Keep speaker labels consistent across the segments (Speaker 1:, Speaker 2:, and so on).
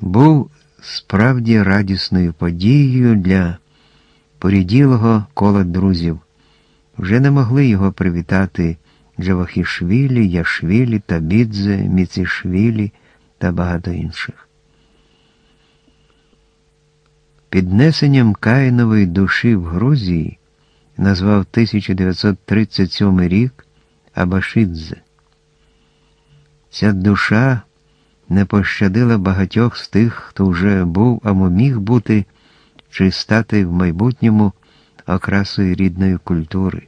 Speaker 1: був справді радісною подією для поріділого кола друзів. Вже не могли його привітати Джавахішвілі, Яшвілі, Табідзе, Міцішвілі та багато інших. Піднесенням Каїнової душі в Грузії назвав 1937 рік Абашидзе. Ця душа не пощадила багатьох з тих, хто вже був або міг бути чи стати в майбутньому окрасою рідної культури.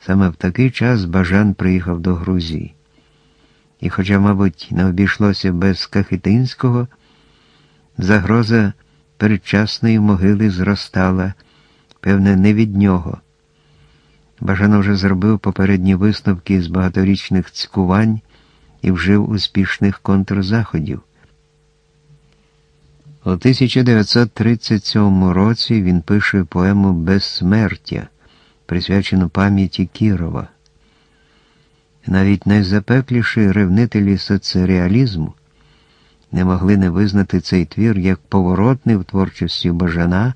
Speaker 1: Саме в такий час Бажан приїхав до Грузії. І, хоча, мабуть, не обійшлося без Кахетинського, загроза передчасної могили зростала, певне, не від нього. Бажано вже зробив попередні висновки з багаторічних цькувань і вжив успішних контрзаходів. У 1937 році він пише поему Безсмертя, присвячену пам'яті Кірова. Навіть найзапекліші ревнителі соцреалізму не могли не визнати цей твір як поворотний в творчості Бажана,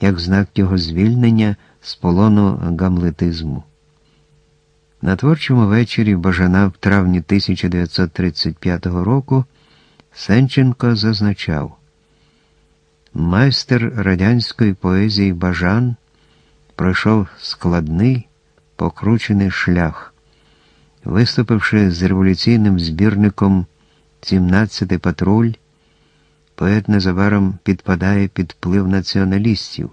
Speaker 1: як знак його звільнення з полону гамлетизму. На творчому вечорі Бажана в травні 1935 року Сенченко зазначав, майстер радянської поезії Бажан пройшов складний, покручений шлях, виступивши з революційним збірником «17 патруль, поет незабаром підпадає під вплив націоналістів.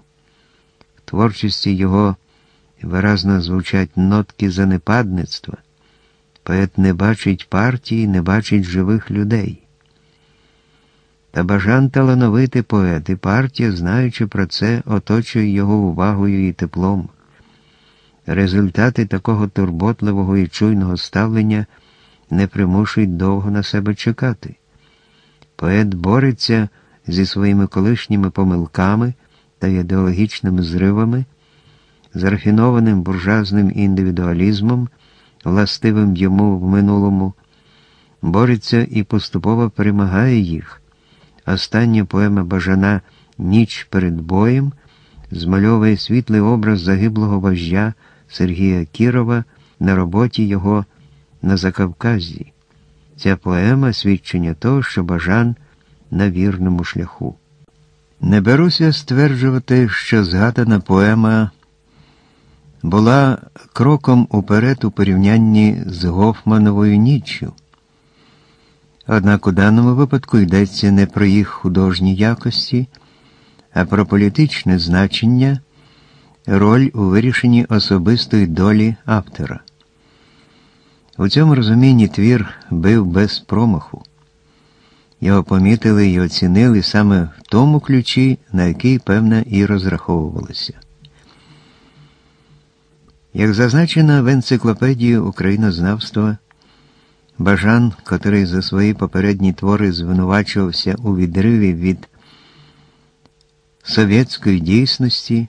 Speaker 1: В творчості його виразно звучать нотки занепадництва. Поет не бачить партії, не бачить живих людей. Та бажан талановитий поет, і партія, знаючи про це, оточує його увагою і теплом. Результати такого турботливого і чуйного ставлення не примушують довго на себе чекати. Поет бореться зі своїми колишніми помилками та ідеологічними зривами з рафінованим буржуазним індивідуалізмом, властивим йому в минулому, бореться і поступово перемагає їх. Остання поема Бажана Ніч перед боєм змальовує світлий образ загиблого вождя Сергія Кірова на роботі його на Закавказі. Ця поема свідчення того, що Бажан на вірному шляху. Не беруся стверджувати, що згадана поема була кроком уперед у порівнянні з Гофмановою ніччю. Однак у даному випадку йдеться не про їх художні якості, а про політичне значення, роль у вирішенні особистої долі автора. У цьому розумінні твір бив без промаху. Його помітили і оцінили саме в тому ключі, на який, певне, і розраховувалося. Як зазначено в енциклопедії українознавства, Бажан, котрий за свої попередні твори звинувачувався у відриві від совєтської дійсності,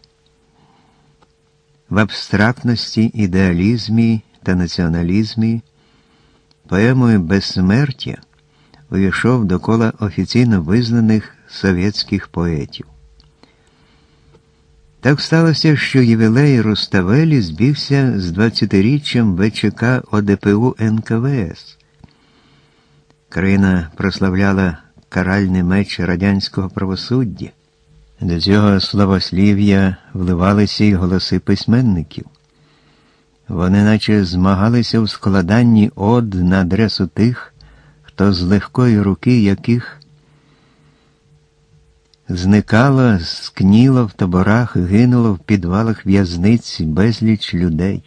Speaker 1: в абстрактності, ідеалізмі та націоналізмі, поемою безсмертя увійшов до кола офіційно визнаних совєтських поетів. Так сталося, що ювілей Руставелі збігся з 20-річчям ВЧК ОДПУ НКВС. Країна прославляла каральний меч радянського правосуддя. До цього славослів'я вливалися й голоси письменників. Вони наче змагалися в складанні од на адресу тих, хто з легкої руки яких зникало, скніло в таборах, гинуло в підвалах в'язниць безліч людей.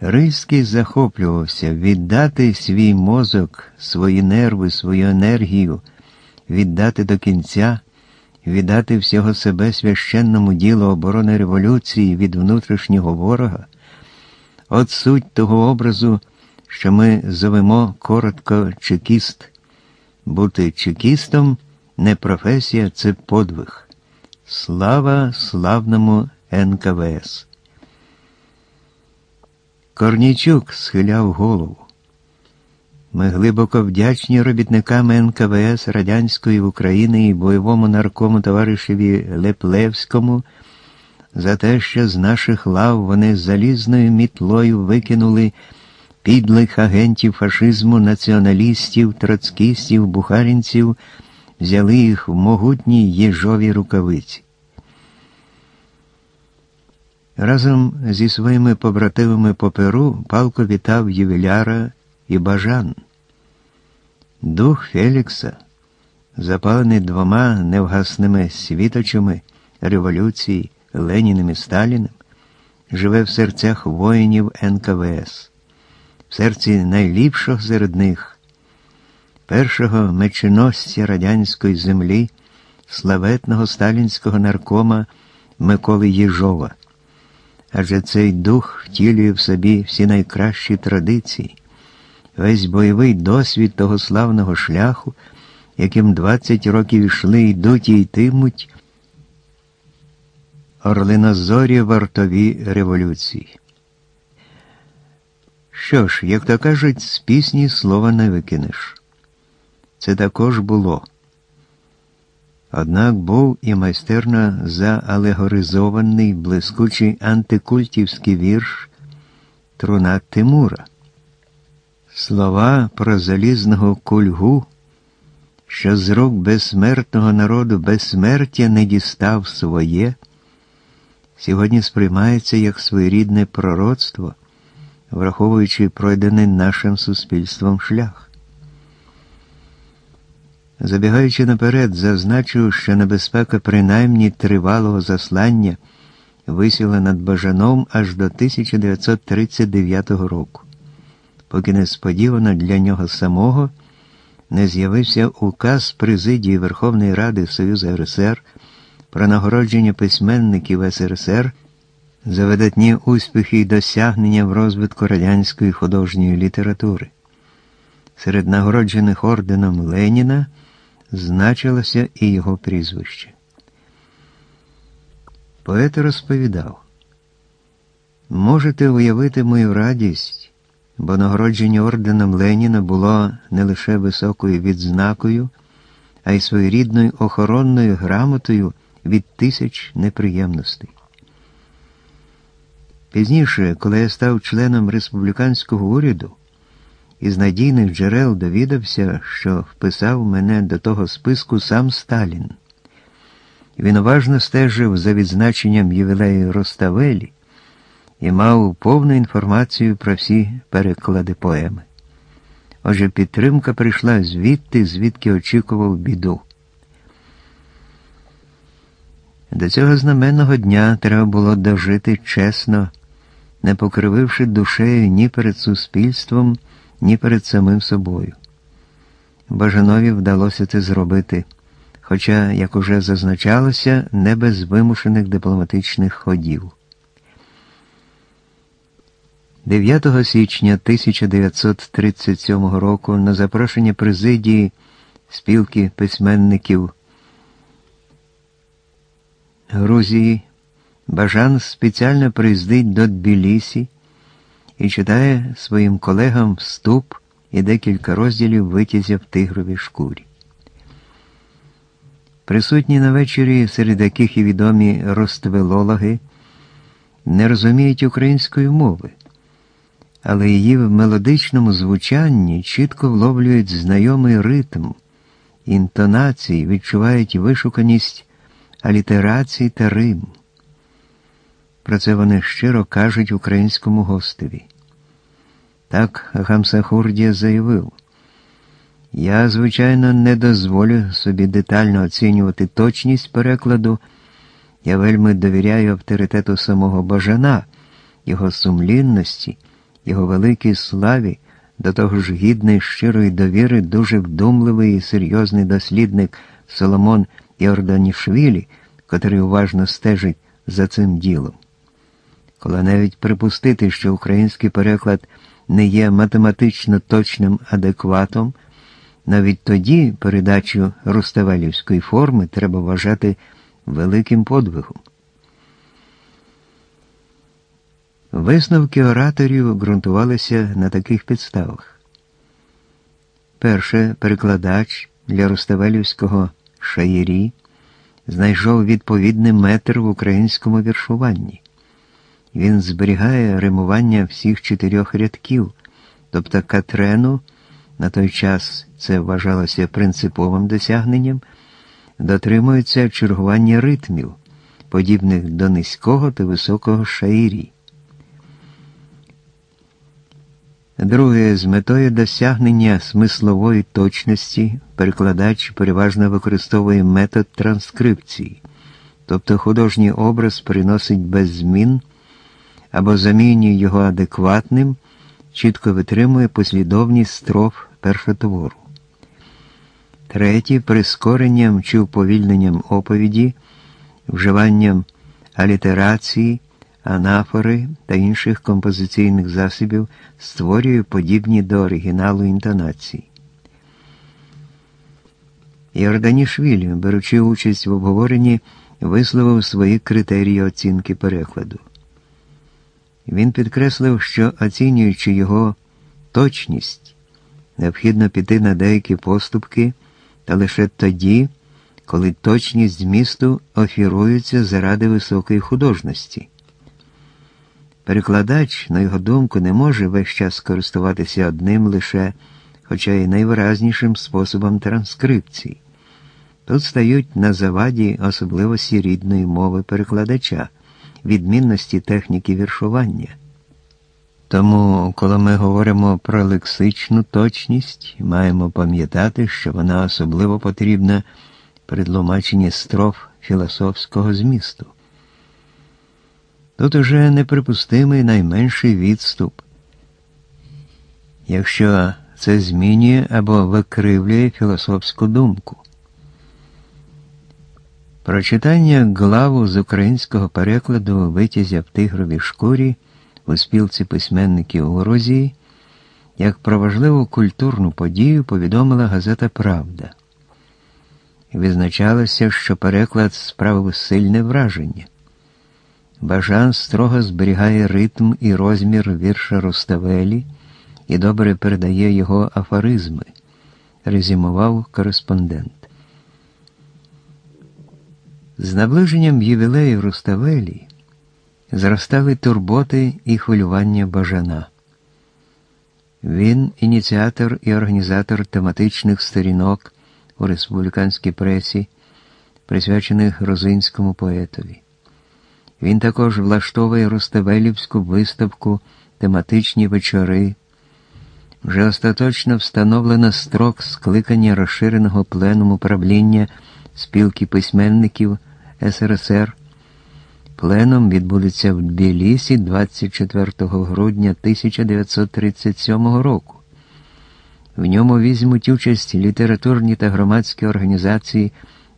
Speaker 1: Рильський захоплювався віддати свій мозок, свої нерви, свою енергію, віддати до кінця, віддати всього себе священному ділу оборони революції від внутрішнього ворога. От суть того образу, що ми зовемо коротко чекіст. Бути чекістом не професія, це подвиг. Слава славному НКВС. Корнійчук схиляв голову. Ми глибоко вдячні робітникам НКВС Радянської України і бойовому наркому товаришеві Леплевському за те, що з наших лав вони залізною мітлою викинули підлих агентів фашизму, націоналістів, троцкістів, бухарінців, взяли їх в могутній єжові рукавиці. Разом зі своїми побратимами по Перу палко вітав ювіляра і бажан. Дух Фелікса, запалений двома невгасними світочами революції Леніним і Сталіним, живе в серцях воїнів НКВС, в серці найліпшого серед них, першого меченосця радянської землі, славетного сталінського наркома Миколи Єжова. Адже цей дух втілює в собі всі найкращі традиції весь бойовий досвід того славного шляху, яким 20 років йшли, йдуть і йтимуть орлинозорі вартові революції. Що ж, як то кажуть, з пісні слова не викинеш. Це також було. Однак був і майстерно зaalегоризований блискучий антикультівський вірш Труна Тимура. Слова про залізного кульгу, що з рук безсмертного народу безсмертя не дістав своє, сьогодні сприймається як своєрідне пророцтво, враховуючи пройдений нашим суспільством шлях. Забігаючи наперед, зазначу, що небезпека принаймні тривалого заслання висіла над Бажаном аж до 1939 року поки несподівано для нього самого не з'явився указ президії Верховної Ради Союзу РСР про нагородження письменників СРСР за видатні успіхи і досягнення в розвитку радянської художньої літератури. Серед нагороджених орденом Леніна значилося і його прізвище. Поет розповідав, можете уявити мою радість бо нагородження орденом Леніна було не лише високою відзнакою, а й своєрідною охоронною грамотою від тисяч неприємностей. Пізніше, коли я став членом республіканського уряду, із надійних джерел довідався, що вписав мене до того списку сам Сталін. Він уважно стежив за відзначенням ювілею Роставелі і мав повну інформацію про всі переклади поеми. Отже, підтримка прийшла звідти, звідки очікував біду. До цього знаменного дня треба було дожити чесно, не покрививши душею ні перед суспільством, ні перед самим собою. Бажанові вдалося це зробити, хоча, як уже зазначалося, не без вимушених дипломатичних ходів. 9 січня 1937 року на запрошення президії спілки письменників Грузії Бажан спеціально приїздить до Тбілісі і читає своїм колегам вступ і декілька розділів витязя в тигровій шкурі. Присутні на вечорі, серед яких і відомі роствелологи, не розуміють української мови але її в мелодичному звучанні чітко вловлюють знайомий ритм, інтонації, відчувають вишуканість алітерації та рим. Про це вони щиро кажуть українському гостеві. Так Гамсахурдія заявив. Я, звичайно, не дозволю собі детально оцінювати точність перекладу. Я вельми довіряю авторитету самого Бажана, його сумлінності його великій славі, до того ж гідний щирої довіри, дуже вдумливий і серйозний дослідник Соломон Іорданішвілі, котрий уважно стежить за цим ділом. Коли навіть припустити, що український переклад не є математично точним адекватом, навіть тоді передачу руставелівської форми треба вважати великим подвигом. Висновки ораторів ґрунтувалися на таких підставах. Перше перекладач для Руставелівського шаєрі знайшов відповідний метр в українському віршуванні. Він зберігає римування всіх чотирьох рядків, тобто Катрену, на той час це вважалося принциповим досягненням, дотримується чергування ритмів, подібних до низького та високого шаїрі. Друге, з метою досягнення смислової точності перекладач переважно використовує метод транскрипції, тобто художній образ приносить без змін або замінює його адекватним, чітко витримує послідовність строф першотвору. Третє прискоренням чи уповільненням оповіді, вживанням алітерації анафори та інших композиційних засобів створює подібні до оригіналу інтонації. Йорданішвілі, беручи участь в обговоренні, висловив свої критерії оцінки перекладу. Він підкреслив, що оцінюючи його точність, необхідно піти на деякі поступки, та лише тоді, коли точність змісту офірується заради високої художності. Перекладач, на його думку, не може весь час користуватися одним лише, хоча й найвиразнішим способом транскрипції. Тут стають на заваді особливості рідної мови перекладача, відмінності техніки віршування. Тому, коли ми говоримо про лексичну точність, маємо пам'ятати, що вона особливо потрібна при тлумаченні строф філософського змісту. Тут уже неприпустимий найменший відступ. Якщо це змінює або викривлює філософську думку. Прочитання главу з українського перекладу витязя в тигровій шкурі у спілці письменників у Грузії як про важливу культурну подію повідомила газета Правда. Визначалося, що переклад справив сильне враження. Бажан строго зберігає ритм і розмір вірша Руставелі і добре передає його афоризми, резюмував кореспондент. З наближенням ювілею Руставелі зростали турботи і хвилювання бажана. Він ініціатор і організатор тематичних сторінок у республіканській пресі, присвячених грузинському поетові. Він також влаштовує Руставелівську виставку, тематичні вечори. Вже остаточно встановлено строк скликання розширеного пленуму правління спілки письменників СРСР. Пленум відбудеться в Тбілісі 24 грудня 1937 року. В ньому візьмуть участь літературні та громадські організації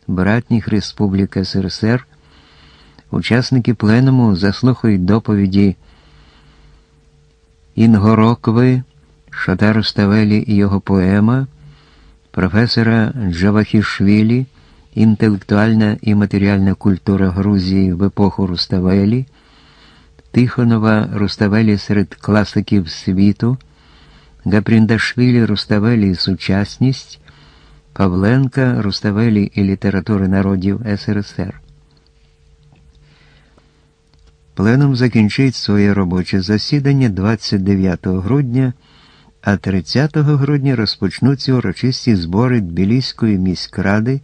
Speaker 1: братніх республік СРСР. Учасники пленуму заслухають доповіді Інгорокви, Шатару Ставелі і його поема, професора Джавахішвілі, Інтелектуальна і матеріальна культура Грузії в епоху Руставелі, Тихонова Руставелі серед класиків світу, Гапріндашвілі Руставелі сучасність, Павленка Руставелі і літератури народів СРСР. Пленум закінчить своє робоче засідання 29 грудня, а 30 грудня розпочнуться урочисті збори Тбіліської міськради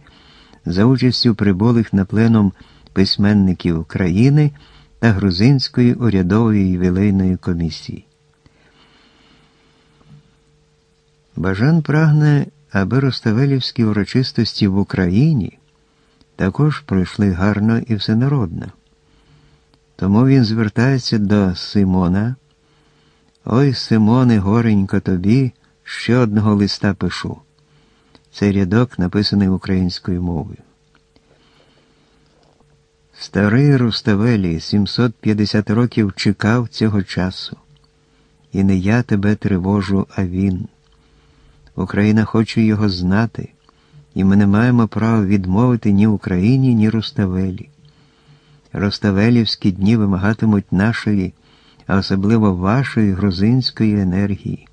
Speaker 1: за участю прибулих на пленум письменників країни та Грузинської урядової ювілейної комісії. Бажан прагне, аби Роставелівські урочистості в Україні також пройшли гарно і всенародно. Тому він звертається до Симона. Ой, Симоне, горенько тобі, ще одного листа пишу. Цей рядок написаний українською мовою. Старий Руставелі 750 років чекав цього часу. І не я тебе тривожу, а він. Україна хоче його знати, і ми не маємо права відмовити ні Україні, ні Руставелі. Роставелівські дні вимагатимуть нашої, а особливо вашої грузинської енергії.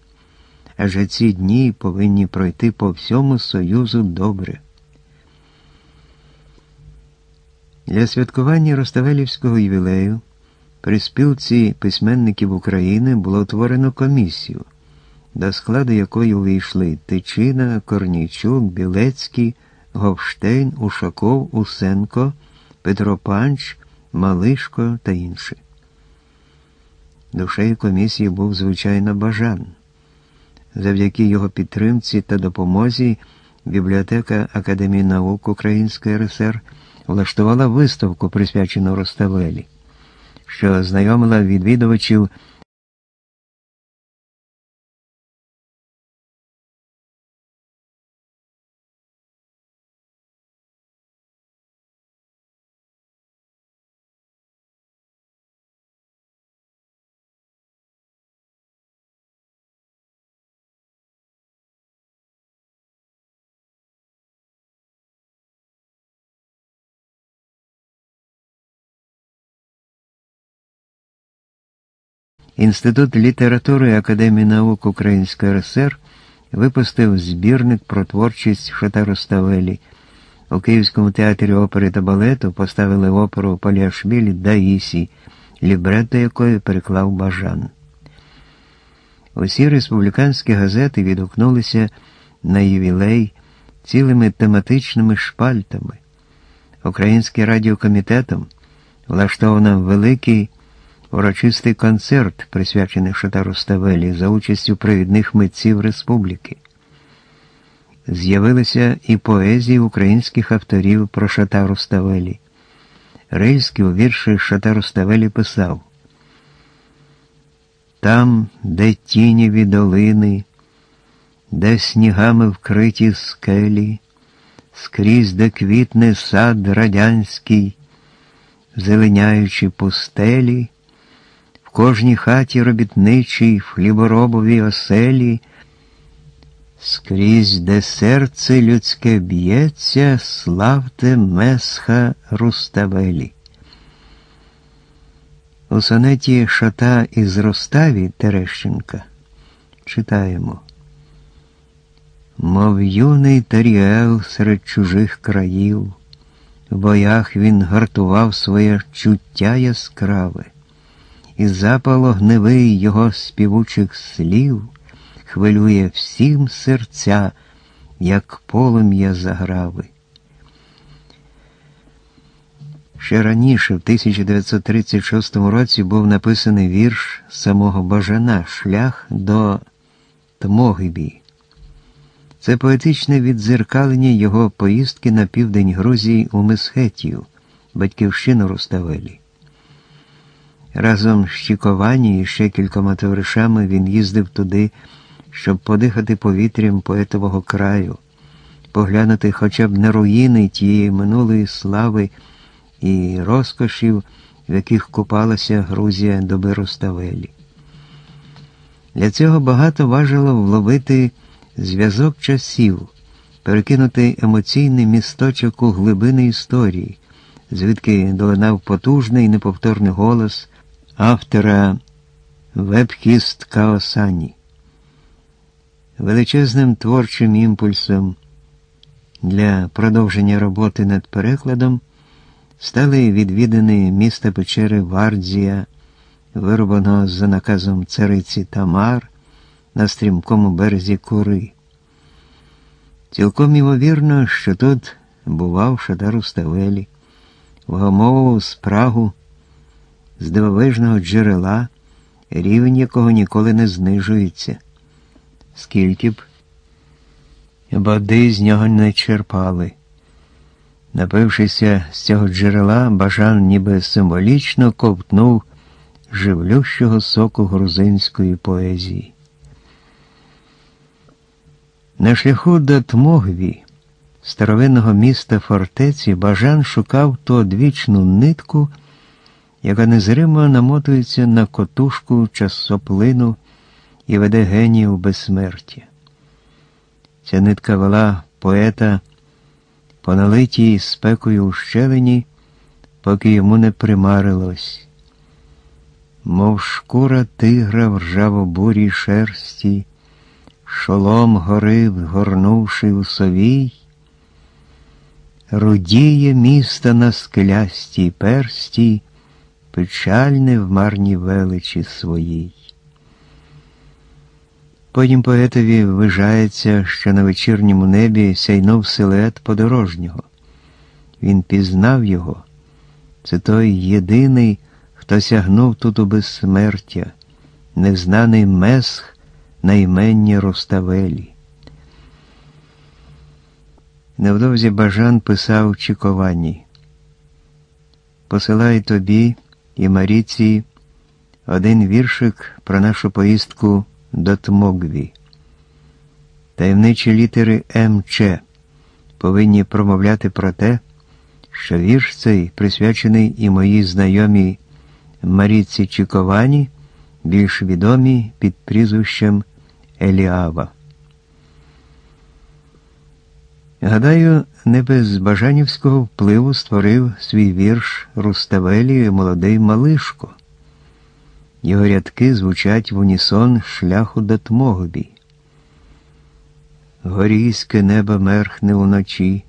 Speaker 1: Адже ці дні повинні пройти по всьому Союзу добре. Для святкування Роставелівського ювілею при спілці письменників України було утворено комісію, до складу якої увійшли Тичина, Корнійчук, Білецький, Говштейн, Ушаков, Усенко, Петро Панч, Малишко та інші. Душею комісії був звичайно бажан. Завдяки його підтримці та допомозі бібліотека Академії наук Української РСР влаштувала виставку, присвячену Роставелі, що знайомила відвідувачів Інститут літератури Академії наук Української РСР випустив збірник про творчість Шатароставелі. У Київському театрі опери та балету поставили оперу Паліашвілі Даїсі, лібретто якої переклав Бажан. Усі республіканські газети відгукнулися на ювілей цілими тематичними шпальтами. Українським радіокомітетом влаштовано великий урочистий концерт, присвячений Шатару Ставелі за участю провідних митців республіки. З'явилися і поезії українських авторів про Шатару Ставелі. Рильський у вірші Шатару Ставелі писав Там, де тінєві долини, де снігами вкриті скелі, скрізь де квітне сад радянський, зеленяючи пустелі, кожній хаті робітничій, хліборобовій оселі, скрізь, де серце людське б'ється, славте месха Руставелі. У сонеті Шата із Роставі Терещенка читаємо. Мов юний Таріел серед чужих країв, в боях він гартував своє чуття яскраве і запал огневий його співучих слів хвилює всім серця, як полум'я заграви. Ще раніше, в 1936 році, був написаний вірш самого Бажана Шлях до Тмогибі. Це поетичне віддзеркалення його поїздки на південь Грузії у Месхетію, батьківщину Руставелі. Разом з Чіковані і ще кількома товаришами він їздив туди, щоб подихати повітрям поетового краю, поглянути хоча б на руїни тієї минулої слави і розкошів, в яких купалася Грузія доби Руставелі. Для цього багато важило вловити зв'язок часів, перекинути емоційний місточок у глибини історії, звідки долинав потужний неповторний голос автора Вебхіст Каосані. Величезним творчим імпульсом для продовження роботи над перекладом стали відвідані міста печери Вардзія, виробленого за наказом цариці Тамар на стрімкому березі Кури. Цілком імовірно, що тут бував Шадар Уставелі, вгамовував спрагу з дивовижного джерела, рівень якого ніколи не знижується. Скільки б води з нього не черпали. Напившися з цього джерела, бажан ніби символічно ковтнув живлющого соку грузинської поезії. На шляху до Тмогві, старовинного міста фортеці, бажан шукав ту одвічну нитку яка незримо намотується на котушку часоплину і веде генію безсмерті. Ця нитка вела поета по налитій спекою у щелені, поки йому не примарилось, мов шкура тигра в ржаво бурій шерсті, шолом гори вгорнувши у совій, рудіє місто на скелястій персті, печальне в марній величі своїй. Потім поетові ввижається, що на вечірньому небі сяйнув силует подорожнього. Він пізнав його. Це той єдиний, хто сягнув тут у безсмертя, незнаний месх на імені Руставелі. Невдовзі Бажан писав Чіковані. Посилай тобі і Маріці один віршик про нашу поїздку до Тмогві. Таємничі літери МЧ повинні промовляти про те, що вірш цей присвячений і моїй знайомій Маріці Чіковані, більш відомій під прізвищем Еліава. Гадаю, не без бажанівського впливу створив свій вірш Руставелі молодий Малишко. Його рядки звучать в унісон шляху до Тмогобі. Горійське небо мерхне уночі,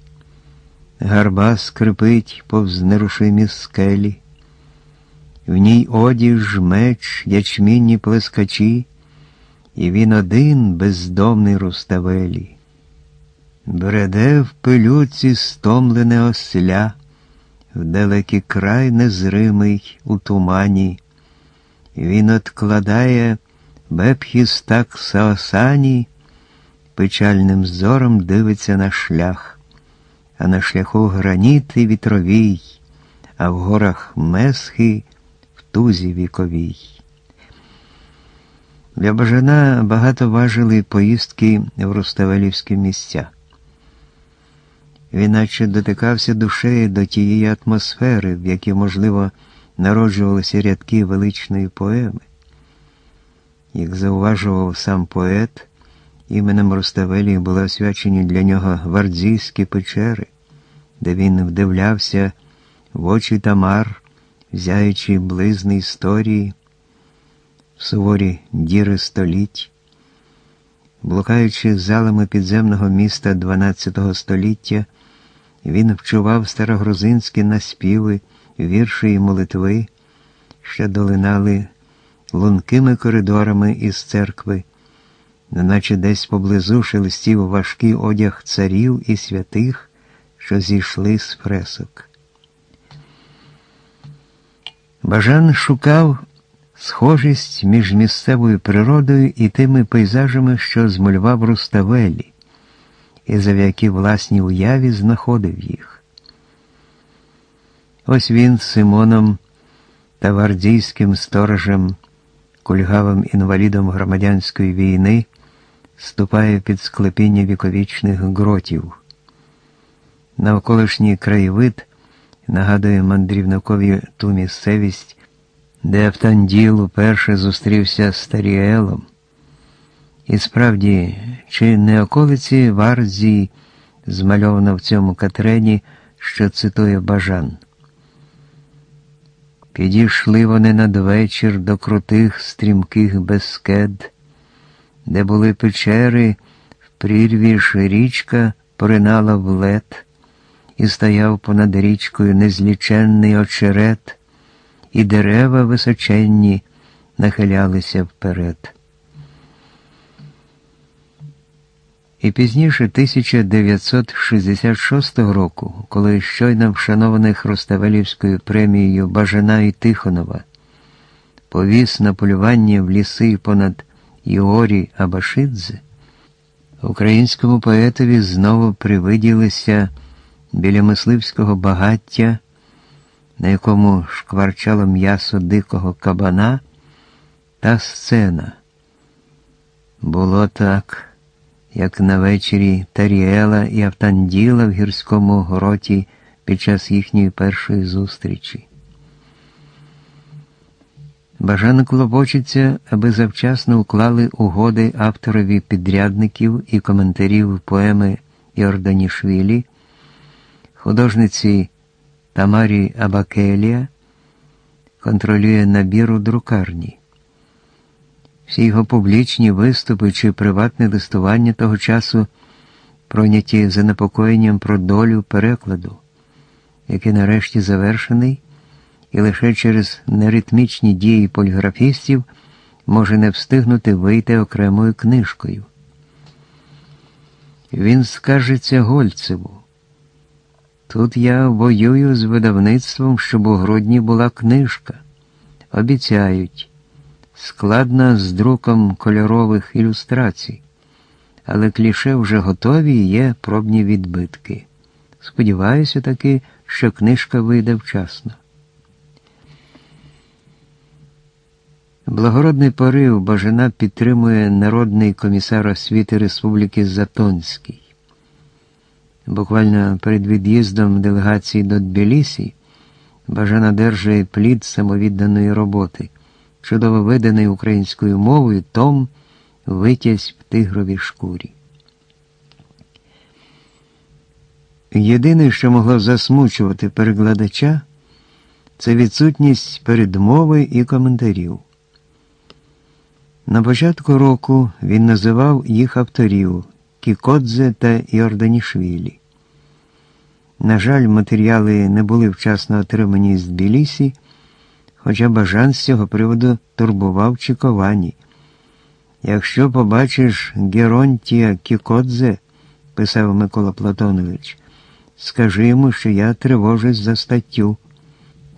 Speaker 1: гарба скрипить повз нерушимі скелі, в ній одіж, меч, ячмінні плескачі, і він один бездомний руставелі. Бреде в пилюці стомлене осля, в далекий край незримий у тумані. Він откладає бепхістак Саосані, печальним зором дивиться на шлях, а на шляху граніт і вітровій, а в горах месхи в тузі віковій. Для Бажана багато важили поїздки в Руставелівські місця. Він наче дотикався душею до тієї атмосфери, в якій, можливо, народжувалися рядки величної поеми. Як зауважував сам поет, іменем Руставелі були освячені для нього гвардійські печери, де він вдивлявся в очі Тамар, взяючи близни історії, суворі діри століть, блукаючи залами підземного міста XII століття, він вчував старогрузинські наспіви вірші і молитви, що долинали лункими коридорами із церкви, неначе десь поблизу шелестів важкий одяг царів і святих, що зійшли з фресок. Бажан шукав схожість між місцевою природою і тими пейзажами, що змалював Руставелі, і завдяки власній уяві знаходив їх. Ось він з Симоном та гвардійським сторожем, кульгавим інвалідом громадянської війни, ступає під склепіння віковічних гротів. Навколишній краєвид нагадує мандрівникові ту місцевість, де Автанділ уперше зустрівся з Таріелом. І справді, чи не околиці Варзії змальовано в цьому катрені, що цитує Бажан. Підійшли вони надвечір до крутих стрімких безкед, де були печери, в прірві ж річка поринала в лед, і стояв понад річкою незліченний очерет, і дерева височенні нахилялися вперед. І пізніше 1966 року, коли щойно вшанованих Роставелівською премією Бажана і Тихонова повіз на полювання в ліси понад Іорі Абашидзе, українському поетові знову привиділися біля мисливського багаття, на якому шкварчало м'ясо дикого кабана, та сцена. Було так як на вечері Таріела і Автанділа в гірському гроті під час їхньої першої зустрічі. Бажано клопочеться, аби завчасно уклали угоди авторові підрядників і коментарів поеми Йорданішвілі, художниці Тамарі Абакелія, контролює набір у друкарні. Всі його публічні виступи чи приватне листування того часу пройняті занепокоєнням про долю перекладу, який нарешті завершений, і лише через неритмічні дії поліграфістів може не встигнути вийти окремою книжкою. Він скажеться Гольцеву. Тут я воюю з видавництвом, щоб у грудні була книжка. Обіцяють, складна з друком кольорових ілюстрацій, але кліше вже готові і є пробні відбитки. Сподіваюся таки, що книжка вийде вчасно. Благородний порив Бажана підтримує Народний комісар освіти Республіки Затонський. Буквально перед від'їздом делегації до Тбілісі Бажан одержує плід самовідданої роботи, чудово виданий українською мовою Том Витязь в тигровій шкурі. Єдине, що могло засмучувати перекладача, це відсутність передмови і коментарів. На початку року він називав їх авторів Кікодзе та Йорданішвілі. На жаль, матеріали не були вчасно отримані з Тбілісі, хоча бажан з цього приводу турбував Чіковані. Якщо побачиш Геронтія Кікодзе, писав Микола Платонович, скажи йому, що я тривожусь за статтю.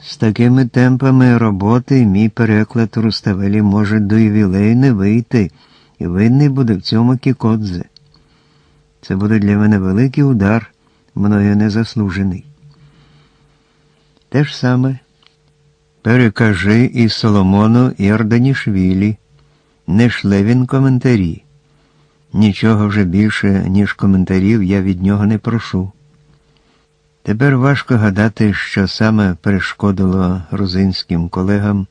Speaker 1: З такими темпами роботи мій переклад Руставелі може до ювілею не вийти, і винний буде в цьому Кікодзе. Це буде для мене великий удар, мною незаслужений. Те ж саме перекажи і Соломону Ярданішвілі, не шле він коментарі. Нічого вже більше, ніж коментарів, я від нього не прошу. Тепер важко гадати, що саме перешкодило грузинським колегам,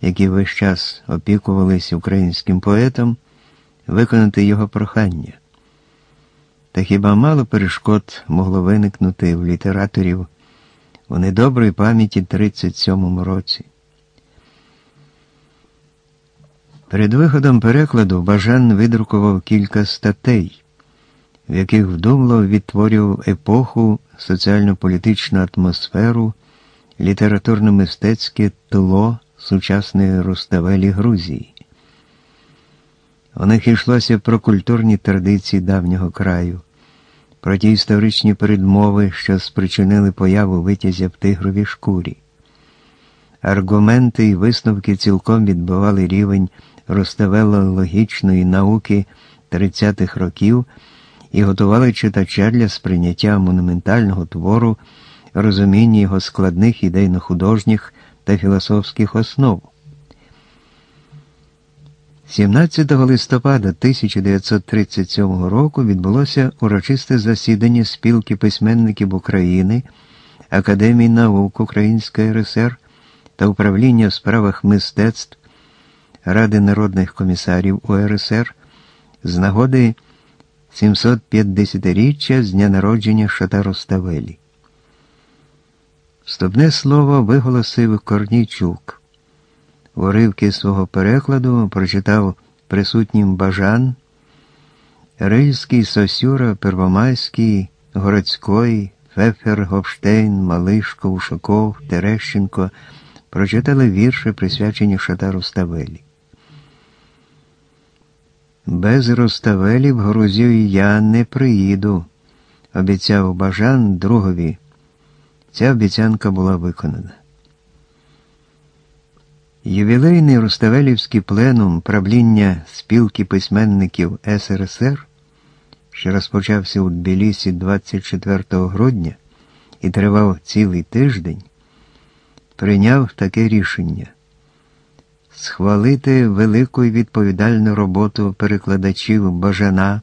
Speaker 1: які весь час опікувались українським поетом, виконати його прохання. Та хіба мало перешкод могло виникнути в літераторів у недобрій пам'яті 37-му році? Перед виходом перекладу Бажан видрукував кілька статей, в яких вдумливо відтворював епоху, соціально-політичну атмосферу, літературно-мистецьке тло сучасної Руставелі Грузії. У них йшлося про культурні традиції давнього краю, про ті історичні передмови, що спричинили появу витязя в тигровій шкурі. Аргументи і висновки цілком відбивали рівень руставело-логічної науки 30-х років і готували читача для сприйняття монументального твору, розуміння його складних ідейно-художніх та філософських основ. 17 листопада 1937 року відбулося урочисте засідання спілки письменників України, Академії наук Української РСР та управління в справах мистецтв Ради народних комісарів УРСР з нагоди 750-річчя з дня народження Шата Ставелі. Вступне слово виголосив Корнійчук. Уривки свого перекладу прочитав присутнім Бажан, Рильський, Сосюра, Первомайський, Городський, Фефер, Говштейн, Малишко, Ушаков, Терещенко прочитали вірші, присвячені Шатару Ставелі. Без Руставелі в Грузію я не приїду, обіцяв Бажан другові. Ця обіцянка була виконана. Ювілейний Руставелівський пленум правління спілки письменників СРСР, що розпочався у Тбілісі 24 грудня і тривав цілий тиждень, прийняв таке рішення схвалити велику і відповідальну роботу перекладачів Бажана,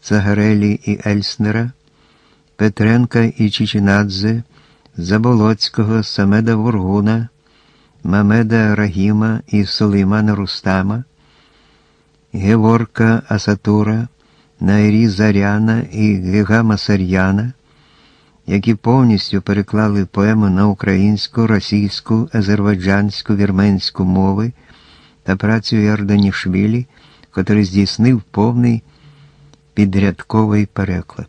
Speaker 1: Цагарелі і Ельснера, Петренка і Чичинадзе, Заболоцького, Самеда Вургуна, Мамеда Рагіма і Сулеймана Рустама, Геворка Асатура, Найрі Заряна і Гегама Сар'яна, які повністю переклали поему на українську, російську, азербайджанську, вірменську мови та працю Ярданішвілі, котрий здійснив повний підрядковий переклад.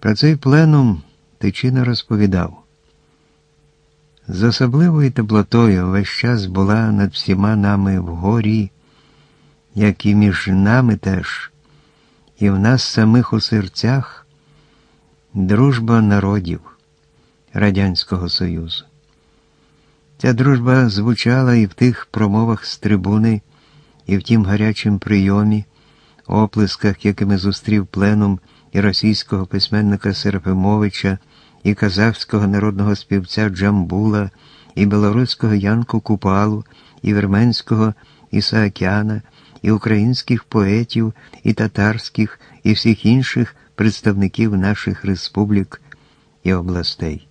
Speaker 1: Про цей пленум Тичина розповідав. З особливою теплотою весь час була над всіма нами вгорі, як і між нами теж, і в нас самих у серцях дружба народів Радянського Союзу. Ця дружба звучала і в тих промовах з трибуни, і в тім гарячим прийомі, оплесках, якими зустрів пленум і російського письменника Серпимовича, і казахського народного співця Джамбула, і білоруського Янку Купалу, і вірменського Ісаакяна, і українських поетів, і татарських, і всіх інших представників наших республік і областей.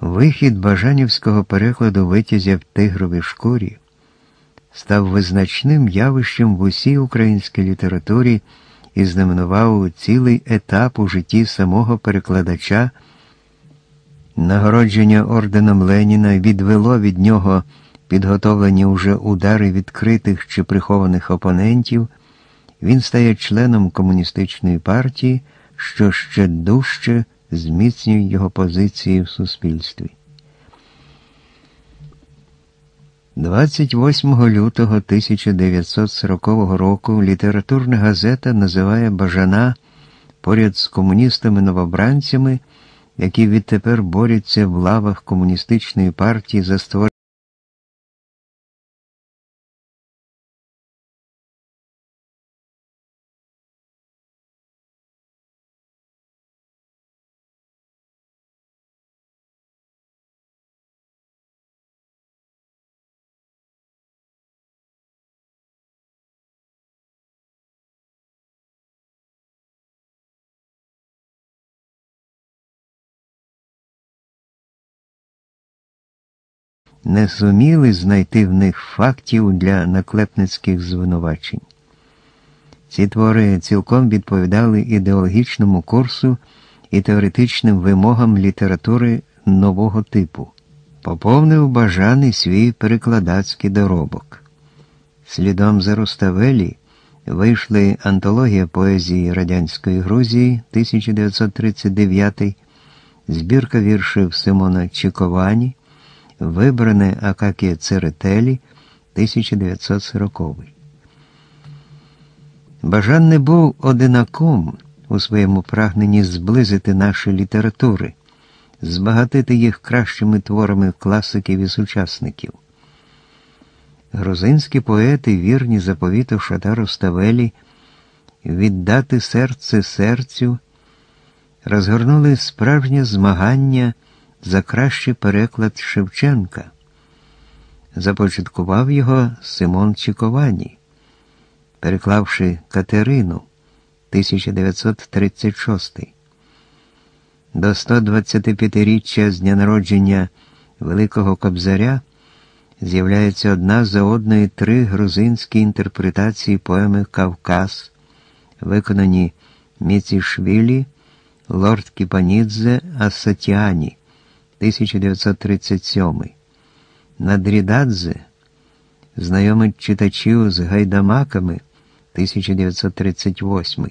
Speaker 1: Вихід Бажанівського перекладу витязя в тигровій шкурі став визначним явищем в усій українській літературі і знаменував цілий етап у житті самого перекладача. Нагородження орденом Леніна відвело від нього підготовлені уже удари відкритих чи прихованих опонентів. Він стає членом комуністичної партії, що ще дужче зміцнює його позиції в суспільстві. 28 лютого 1940 року літературна газета називає Бажана поряд з комуністами-новобранцями, які відтепер борються в лавах комуністичної партії за створення. Не зуміли знайти в них фактів для наклепницьких звинувачень. Ці твори цілком відповідали ідеологічному курсу і теоретичним вимогам літератури нового типу, поповнив бажаний свій перекладацький доробок. Слідом за Руставелі вийшли антологія поезії Радянської Грузії 1939, збірка віршів Симона Чіковані вибране Акакія Церетелі 1940 Бажан не був одинаком у своєму прагненні зблизити наші літератури, збагатити їх кращими творами класиків і сучасників. Грузинські поети, вірні заповіту Шатару Ставелі, віддати серце серцю, розгорнули справжнє змагання за кращий переклад Шевченка. Започаткував його Симон Чіковані, переклавши Катерину 1936. До 125-річчя з дня народження Великого Кобзаря з'являється одна за одною три грузинські інтерпретації поеми Кавказ, виконані Міцішвілі, Лорд Кіпанідзе Асатіані. 1937. Надрідадзе знайомить читачів з гайдамаками 1938.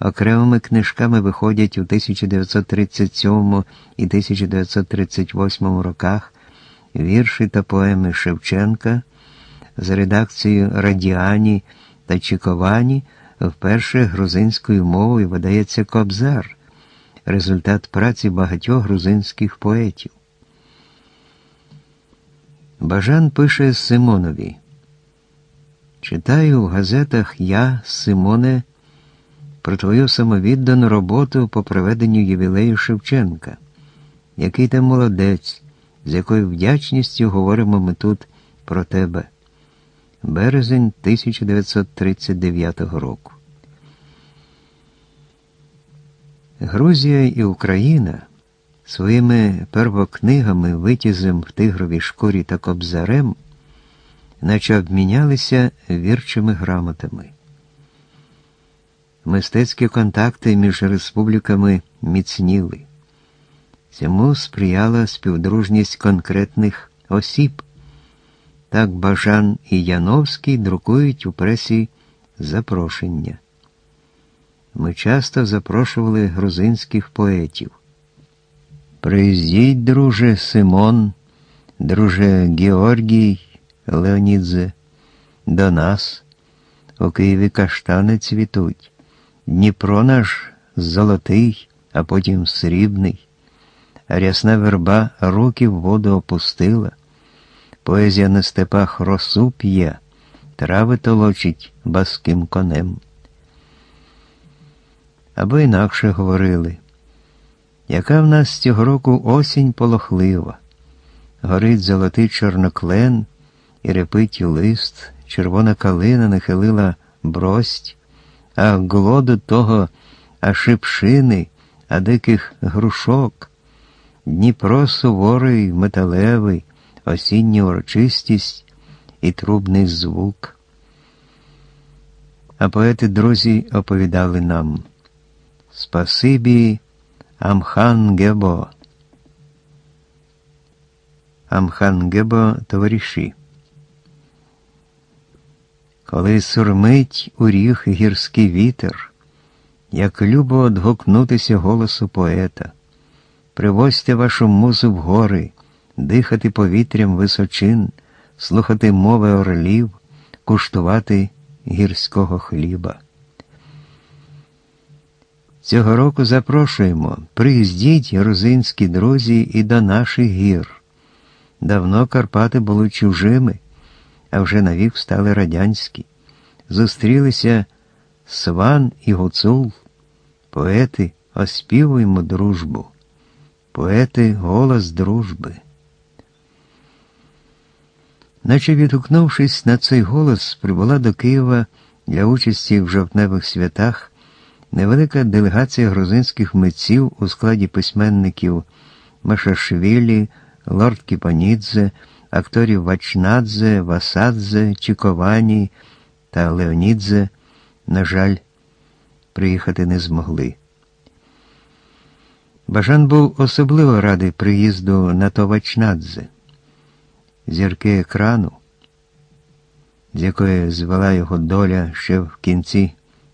Speaker 1: Окремими книжками виходять у 1937 і 1938 роках вірші та поеми Шевченка з редакцією Радіані та Чіковані вперше грузинською мовою видається Кобзар результат праці багатьох грузинських поетів. Бажан пише Симонові. Читаю в газетах Я, Симоне, про твою самовіддану роботу по проведенню ювілею Шевченка, який ти молодець, з якою вдячністю говоримо ми тут про тебе. Березень 1939 року. Грузія і Україна своїми первокнигами, витязем в тигровій шкурі та кобзарем, наче обмінялися вірчими грамотами. Мистецькі контакти між республіками міцніли. Цьому сприяла співдружність конкретних осіб. Так Бажан і Яновський друкують у пресі запрошення. Ми часто запрошували грузинських поетів. Приїздіть, друже Симон, друже Георгій Леонідзе, до нас. У Києві каштани цвітуть. Дніпро наш золотий, а потім срібний. Рясна верба руки в воду опустила. Поезія на степах росу п'є, трави толочить баским конем. Або інакше говорили, яка в нас цього року осінь полохлива, горить золотий чорноклен і репить лист, червона калина нахилила брость, а глоду того, а шипшини, а диких грушок, Дніпро суворий, металевий, осіння урочистість і трубний звук. А поети друзі оповідали нам Спасибі Амхан Гебо. Амхан товариші. Коли сурмить у ріг гірський вітер, як любо одгукнутися голосу поета, привозьте вашу музу в гори, дихати повітрям височин, слухати мови орлів, куштувати гірського хліба. Цього року запрошуємо, приїздіть, грузинські друзі, і до наших гір. Давно Карпати були чужими, а вже навік стали радянські. Зустрілися Сван і Гуцул, поети, оспівуємо дружбу, поети голос дружби. Наче відгукнувшись на цей голос, прибула до Києва для участі в жовтневих святах невелика делегація грузинських митців у складі письменників Машашвілі, Лорд Кіпанідзе, акторів Вачнадзе, Васадзе, Чіковані та Леонідзе, на жаль, приїхати не змогли. Бажан був особливо радий приїзду на Вачнадзе зірки екрану, з якої звела його доля ще в кінці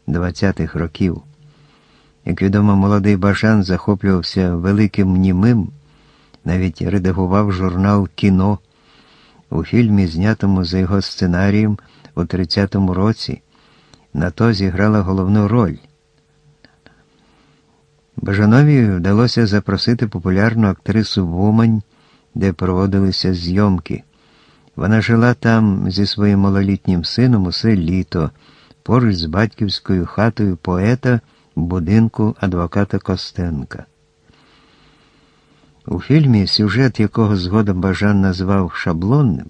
Speaker 1: 20-х років. Як відомо, молодий Бажан захоплювався великим німим, навіть редагував журнал Кіно у фільмі, знятому за його сценарієм у 30-му році. На то зіграла головну роль. Бажанові вдалося запросити популярну актрису Вумань де проводилися зйомки. Вона жила там зі своїм малолітнім сином усе літо, поруч з батьківською хатою поета будинку адвоката Костенка. У фільмі, сюжет якого згодом Бажан назвав шаблонним,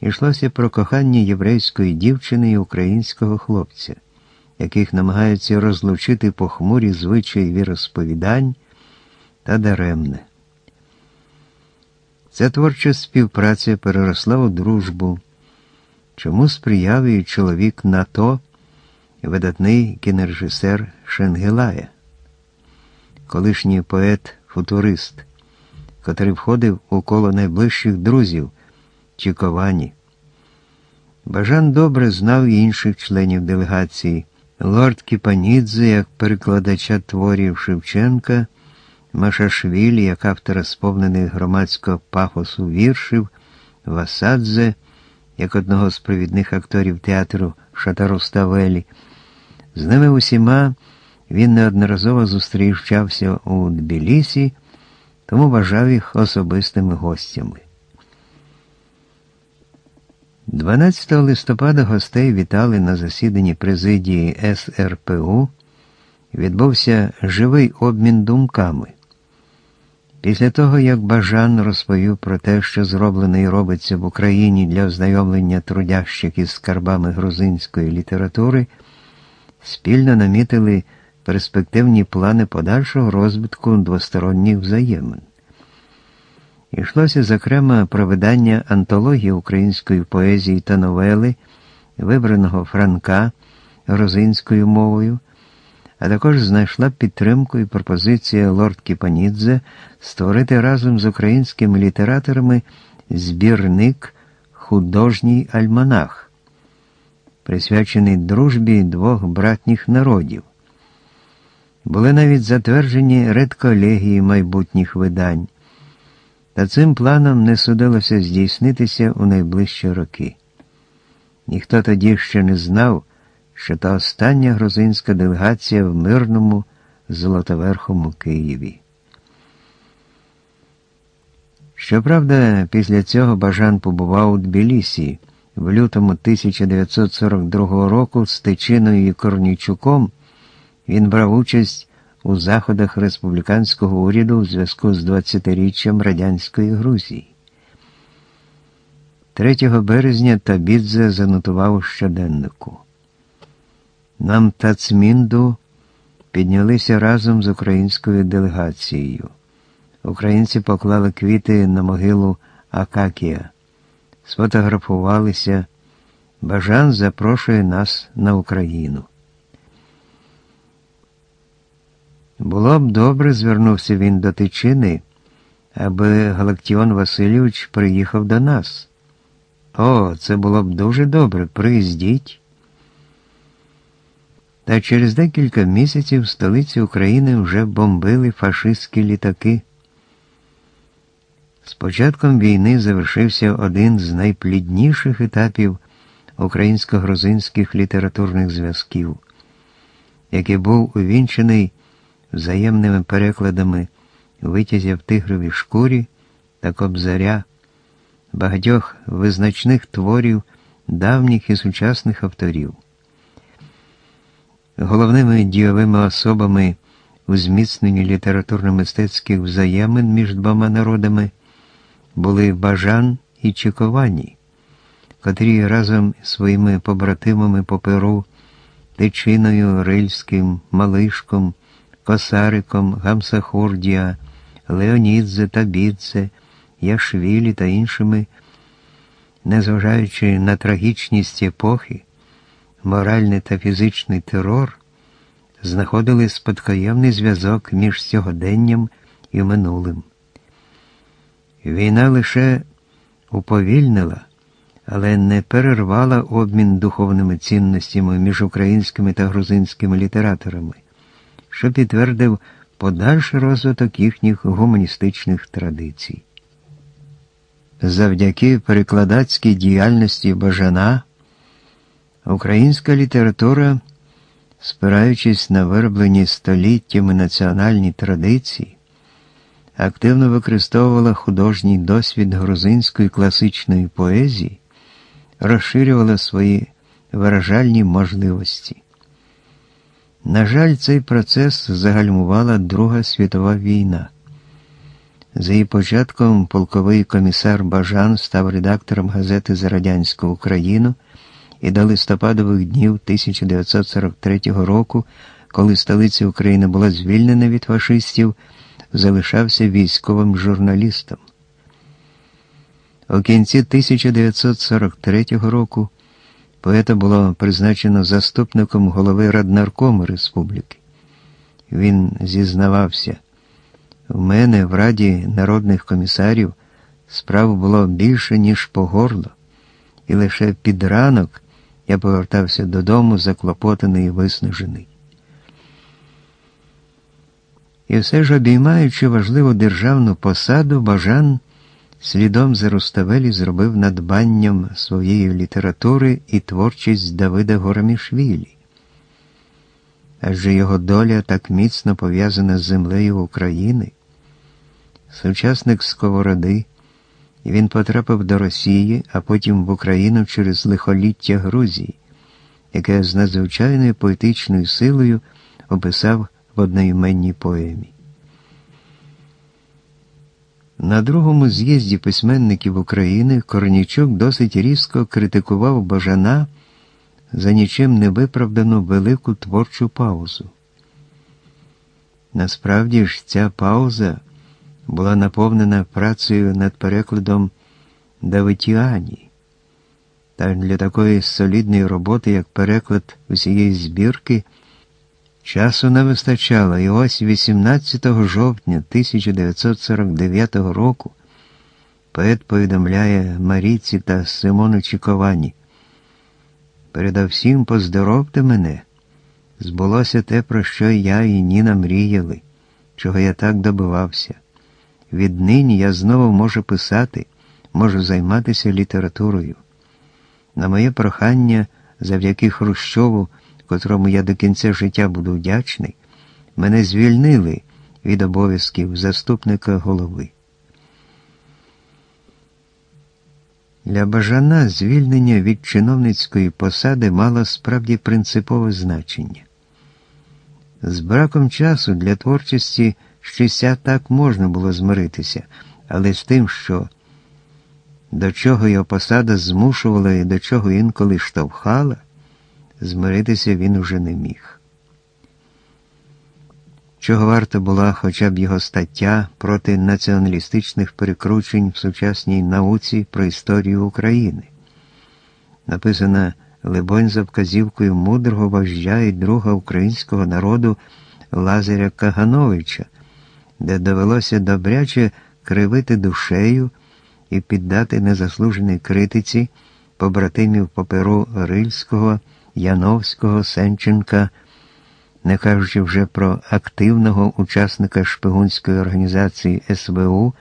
Speaker 1: йшлося про кохання єврейської дівчини і українського хлопця, яких намагаються розлучити похмурі звичаї віросповідань та даремне. Ця творча співпраця переросла у дружбу, чому сприяв і чоловік НАТО, видатний кінорежисер Шенгелая, колишній поет-футурист, котрий входив у коло найближчих друзів Чіковані. Бажан добре знав і інших членів делегації, лорд Кіпанідзе як перекладача творів Шевченка. Машашвілі, як автора сповнених громадського пафосу віршів, Васадзе, як одного з провідних акторів театру Шатаруставелі. З ними усіма він неодноразово зустрічався у Тбілісі, тому вважав їх особистими гостями. 12 листопада гостей вітали на засіданні президії СРПУ. Відбувся живий обмін думками. Після того, як Бажан розповів про те, що зроблено і робиться в Україні для ознайомлення трудящих із скарбами грузинської літератури, спільно намітили перспективні плани подальшого розвитку двосторонніх взаємин. Йшлося, зокрема, про видання антології української поезії та новели, вибраного Франка грузинською мовою а також знайшла підтримку і пропозиція лорд Кіпанідзе створити разом з українськими літераторами збірник Художній альманах, присвячений дружбі двох братніх народів. Були навіть затверджені редколегії майбутніх видань, та цим планом не судилося здійснитися у найближчі роки. Ніхто тоді ще не знав, що та остання грузинська делегація в мирному Золотоверхому Києві. Щоправда, після цього Бажан побував у Тбілісі в лютому 1942 року з Тичиною і Корнійчуком він брав участь у заходах республіканського уряду у зв'язку з 20-річчям Радянської Грузії. 3 березня Табідзе занотував щоденнику. Нам та Цмінду піднялися разом з українською делегацією. Українці поклали квіти на могилу Акакія, сфотографувалися. Бажан запрошує нас на Україну. Було б добре, звернувся він до Тичини, аби Галактіон Васильович приїхав до нас. О, це було б дуже добре. Приїздіть. Та через декілька місяців столиці України вже бомбили фашистські літаки. З початком війни завершився один з найплідніших етапів українсько-грузинських літературних зв'язків, який був увінчений взаємними перекладами витязя в тигровій шкурі та кобзаря, багатьох визначних творів давніх і сучасних авторів. Головними дійовими особами у зміцненні літературно-мистецьких взаємин між двома народами були Бажан і Чиковані, котрі разом з своїми побратимами по Перу, Тичиною, Рильським, Малишком, Косариком, Гамсахурдія, Леонідзе Табідзе, Яшвілі та іншими, незважаючи на трагічність епохи, моральний та фізичний терор, знаходили спадкоємний зв'язок між сьогоденням і минулим. Війна лише уповільнила, але не перервала обмін духовними цінностями між українськими та грузинськими літераторами що підтвердив подальший розвиток їхніх гуманістичних традицій. Завдяки перекладацькій діяльності Бажана українська література, спираючись на вироблені століттями національні традиції, активно використовувала художній досвід грузинської класичної поезії, розширювала свої виражальні можливості. На жаль, цей процес загальмувала Друга світова війна. За її початком полковий комісар Бажан став редактором газети за радянську Україну і до листопадових днів 1943 року, коли столиця України була звільнена від фашистів, залишався військовим журналістом. У кінці 1943 року Поета було призначено заступником голови Раднаркому республіки. Він зізнавався, в мене в Раді народних комісарів справ було більше, ніж по горло, і лише під ранок я повертався додому, заклопотаний і виснажений. І все ж обіймаючи важливу державну посаду, Бажан слідом за Руставелі зробив надбанням своєї літератури і творчість Давида Горамішвілі. Адже його доля так міцно пов'язана з землею України. Сучасник Сковороди, він потрапив до Росії, а потім в Україну через лихоліття Грузії, яке з надзвичайною поетичною силою описав в одноіменній поемі. На другому з'їзді письменників України Корнічук досить різко критикував Бажана за нічим не виправдану велику творчу паузу. Насправді ж ця пауза була наповнена працею над перекладом Давитіані. Та для такої солідної роботи, як переклад усієї збірки, Часу не вистачало, і ось 18 жовтня 1949 року поет повідомляє Маріці та Симону Чіковані. Передовсім поздоровте мене. Збулося те, про що я і Ніна мріяли, чого я так добивався. Віднині я знову можу писати, можу займатися літературою. На моє прохання, завдяки Хрущову, котрому я до кінця життя буду вдячний, мене звільнили від обов'язків заступника голови. Для Бажана звільнення від чиновницької посади мало справді принципове значення. З браком часу для творчості щося так можна було змиритися, але з тим, що до чого його посада змушувала і до чого інколи штовхала, змиритися він уже не міг. Чого варта була хоча б його стаття проти націоналістичних перекручень в сучасній науці про історію України, написана либонь за вказівкою мудрого вождя і друга українського народу Лазаря Кагановича, де довелося добряче кривити душею і піддати незаслуженій критиці побратимів паперу Рильського, Яновського, Сенченка, не кажучи вже про активного учасника шпигунської організації СВУ,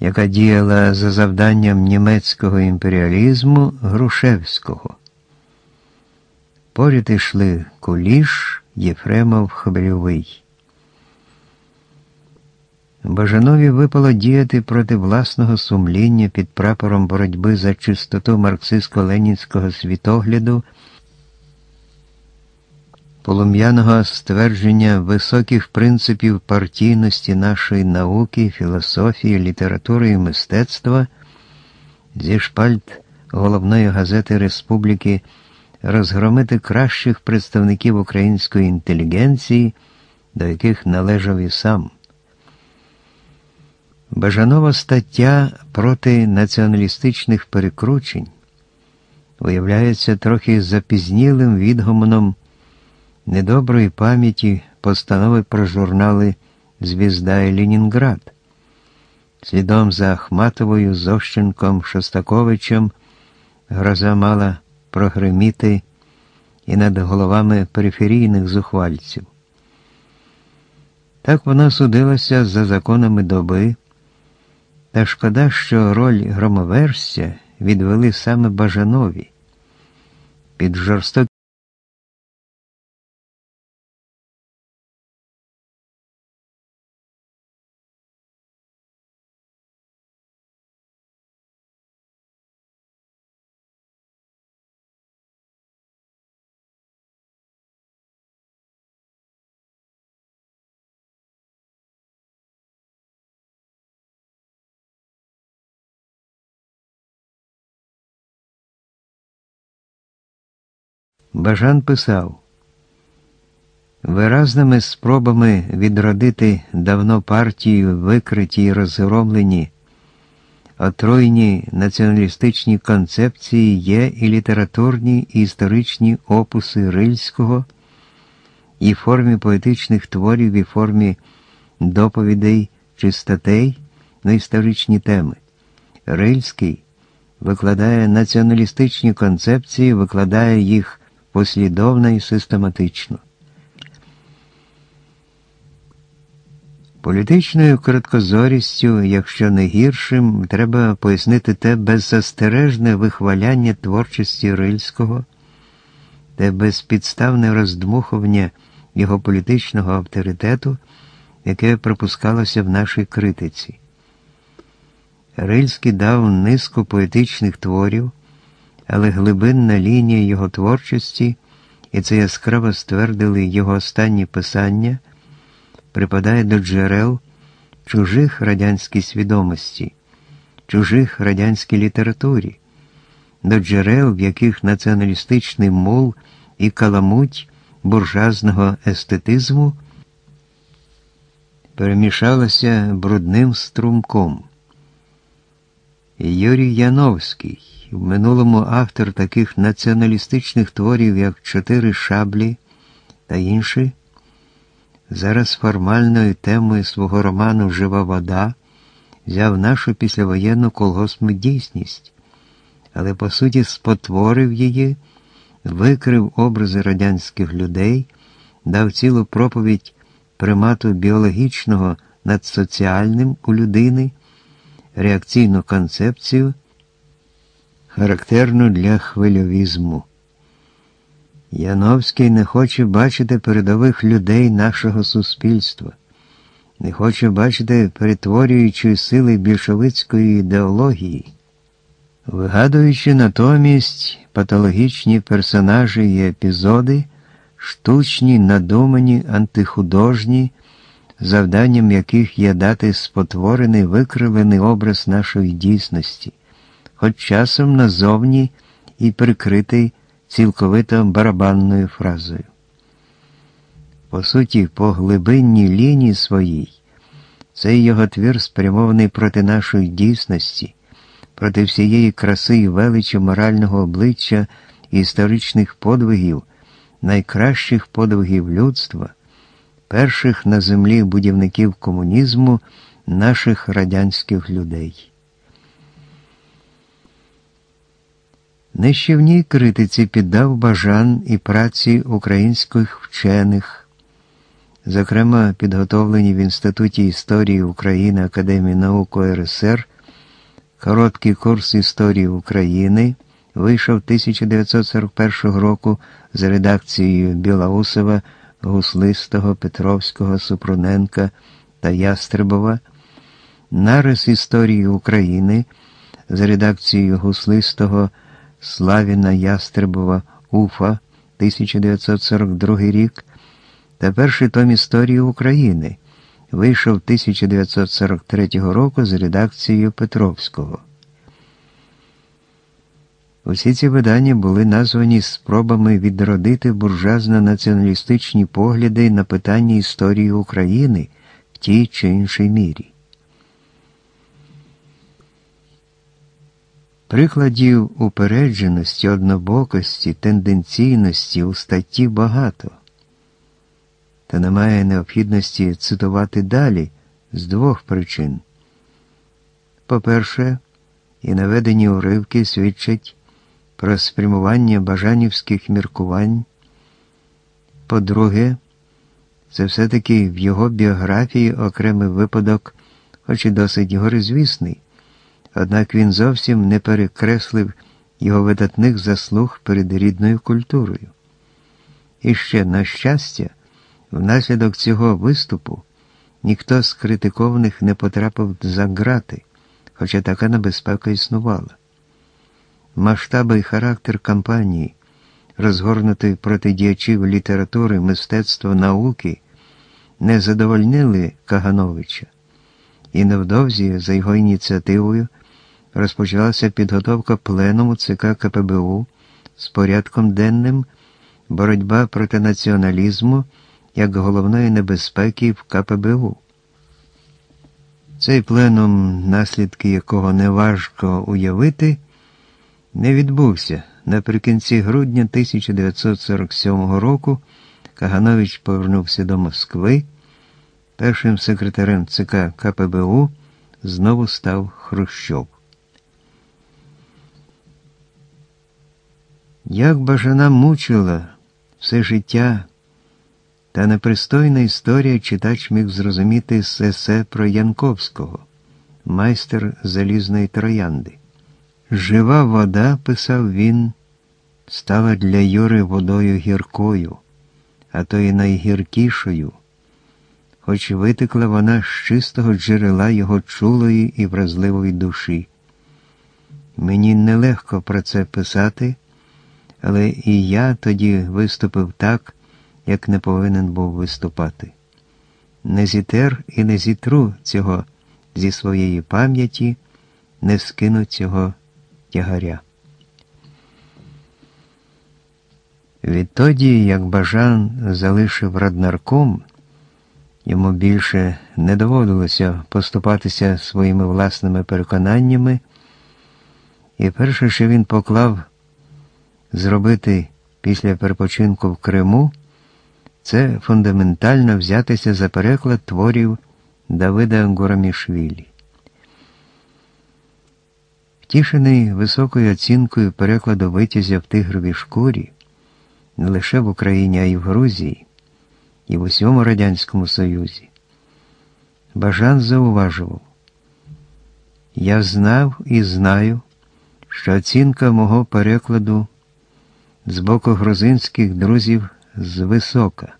Speaker 1: яка діяла за завданням німецького імперіалізму Грушевського. Поряд ішли Куліш, Єфремов, Хобрєвий. Бажанові випало діяти проти власного сумління під прапором боротьби за чистоту марксистсько-ленінського світогляду, полум'яного ствердження високих принципів партійності нашої науки, філософії, літератури і мистецтва зі шпальт головної газети Республіки розгромити кращих представників української інтелігенції, до яких належав і сам. Бажанова стаття проти націоналістичних перекручень виявляється трохи запізнілим відгомоном недоброї пам'яті постанови про журнали Звізда і Ленінград. Слідом за Ахматовою, Зощенком, Шостаковичем гроза мала прогриміти і над головами периферійних зухвальців. Так вона судилася за законами доби. Та шкода, що роль громоверця відвели саме Бажанові. Під жорстокі Бажан писав виразними спробами відродити давно партію викриті й розгромлені, отруйні націоналістичні концепції є і літературні і історичні опуси Рильського, і формі поетичних творів, і формі доповідей чи статей на історичні теми. Рильський викладає націоналістичні концепції, викладає їх послідовно і систематично. Політичною короткозорістю, якщо не гіршим, треба пояснити те беззастережне вихваляння творчості Рильського, те безпідставне роздмухування його політичного авторитету, яке пропускалося в нашій критиці. Рильський дав низку поетичних творів але глибинна лінія його творчості, і це яскраво ствердили його останні писання, припадає до джерел чужих радянській свідомості, чужих радянській літературі, до джерел, в яких націоналістичний мул і каламуть буржуазного естетизму перемішалося брудним струмком. Юрій Яновський в минулому автор таких націоналістичних творів, як Чотири шаблі та інші, зараз формальною темою свого роману Жива вода взяв нашу післявоєнну колгоспну дійсність, але по суті спотворив її, викрив образи радянських людей, дав цілу проповідь примату біологічного над соціальним у людини, реакційну концепцію, характерну для хвильовізму. Яновський не хоче бачити передових людей нашого суспільства, не хоче бачити перетворюючої сили більшовицької ідеології, вигадуючи натомість патологічні персонажі і епізоди, штучні, надумані, антихудожні, завданням яких є дати спотворений викривлений образ нашої дійсності, хоч часом назовні і прикритий цілковито барабанною фразою. По суті, по глибинній лінії своїй, цей його твір спрямований проти нашої дійсності, проти всієї краси і величі морального обличчя історичних подвигів, найкращих подвигів людства, перших на землі будівників комунізму, наших радянських людей. Нищівній критиці піддав бажан і праці українських вчених, зокрема підготовлені в Інституті історії України Академії наук УРСР, короткий курс історії України вийшов 1941 року за редакцією Білаусова, Гуслистого, Петровського, Супруненка та Ястребова, нарис історії України за редакцією Гуслистого. Славіна Ястребова Уфа 1942 рік та перший том історії України вийшов 1943 року з редакцією Петровського. Усі ці видання були названі спробами відродити буржуазно-націоналістичні погляди на питання історії України в тій чи іншій мірі. Прикладів упередженості, однобокості, тенденційності у статті багато, та немає необхідності цитувати далі з двох причин. По-перше, і наведені уривки свідчать про спрямування бажанівських міркувань. По-друге, це все-таки в його біографії окремий випадок, хоч і досить горизвісний однак він зовсім не перекреслив його видатних заслуг перед рідною культурою. І ще, на щастя, внаслідок цього виступу ніхто з критикованих не потрапив за грати, хоча така небезпека існувала. Масштаби і характер кампанії, розгорнутої проти діячів літератури, мистецтва, науки, не задовольнили Кагановича, і невдовзі за його ініціативою розпочалася підготовка пленуму ЦК КПБУ з порядком денним боротьба проти націоналізму як головної небезпеки в КПБУ. Цей пленум, наслідки якого неважко уявити, не відбувся. Наприкінці грудня 1947 року Каганович повернувся до Москви. Першим секретарем ЦК КПБУ знову став Хрущов. Як бажана мучила все життя, та непристойна історія читач міг зрозуміти з есе про Янковського, майстер залізної троянди. Жива вода, писав він, стала для Юри водою гіркою, а то й найгіркішою, хоч витекла вона з чистого джерела його чулої і вразливої душі. Мені нелегко про це писати але і я тоді виступив так, як не повинен був виступати. Не зітер і не зітру цього зі своєї пам'яті, не скину цього тягаря. Відтоді, як Бажан залишив раднарком, йому більше не доводилося поступатися своїми власними переконаннями, і перше, що він поклав зробити після перепочинку в Криму це фундаментально взятися за переклад творів Давида Гурамішвілі. Втішений високою оцінкою перекладу витязя в тигровій шкурі не лише в Україні, а й в Грузії, і в усьому Радянському Союзі. Бажан зауважував, я знав і знаю, що оцінка мого перекладу з боку грузинських друзів звисока.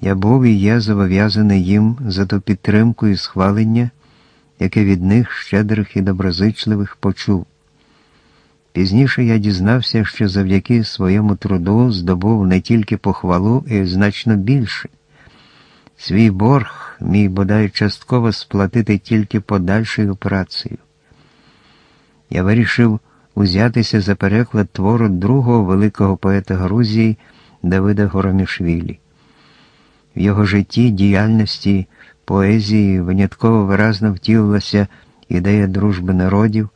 Speaker 1: Я був і є зобов'язаний їм за ту підтримку і схвалення, яке від них щедрих і доброзичливих почув. Пізніше я дізнався, що завдяки своєму труду здобув не тільки похвалу і значно більше. Свій борг мій бодай частково сплатити тільки подальшою працею. Я вирішив узятися за переклад твору другого великого поета Грузії Давида Горомішвілі. В його житті, діяльності, поезії винятково виразно втілилася ідея дружби народів,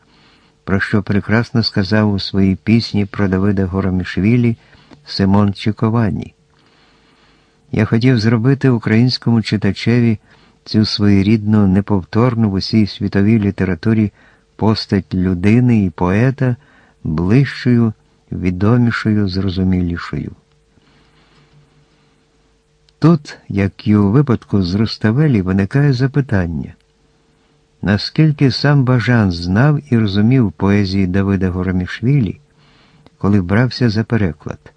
Speaker 1: про що прекрасно сказав у своїй пісні про Давида Горомішвілі Симон Чіковані. Я хотів зробити українському читачеві цю своєрідну, неповторну в усій світовій літературі постать людини і поета ближчою, відомішою, зрозумілішою. Тут, як і у випадку з Руставелі, виникає запитання, наскільки сам Бажан знав і розумів поезії Давида Горомішвілі, коли брався за переклад?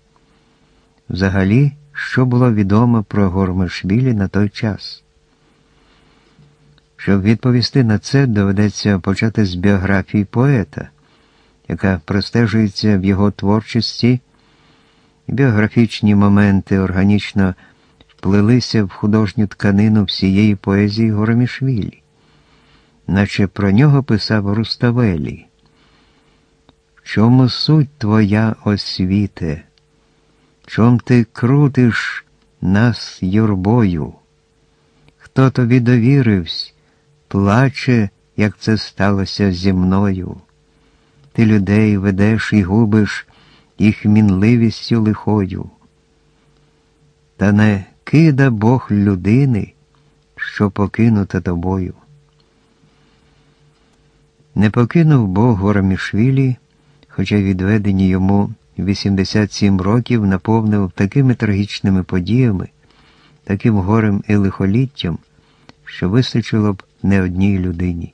Speaker 1: Взагалі, що було відомо про Гормишвілі на той час? Щоб відповісти на це, доведеться почати з біографії поета, яка простежується в його творчості, біографічні моменти органічно вплилися в художню тканину всієї поезії Горомішвілі, наче про нього писав Руставелі. В чому суть твоя освіте? Чом ти крутиш нас юрбою? Хто тобі довіривсь, плаче, як це сталося зі мною? Ти людей ведеш і губиш їх мінливістю лихою. Та не кида Бог людини, що покинута тобою. Не покинув Бог Горомішвілі, хоча відведені йому 87 років наповнив такими трагічними подіями, таким горем і лихоліттям, що вистачило б не одній людині.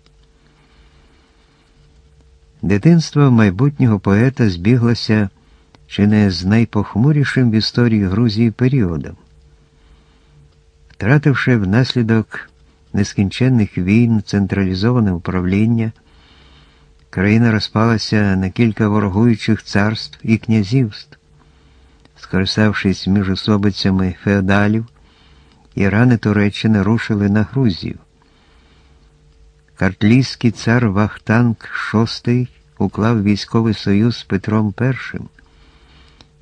Speaker 1: Дитинство майбутнього поета збіглося чи не з найпохмурішим в історії Грузії періодом. Втративши внаслідок нескінченних війн централізоване управління, країна розпалася на кілька ворогуючих царств і князівств, скориставшись міжособицями феодалів, Ірани Туреччини рушили на Грузію. Картлійський цар Вахтанг VI уклав військовий союз з Петром І.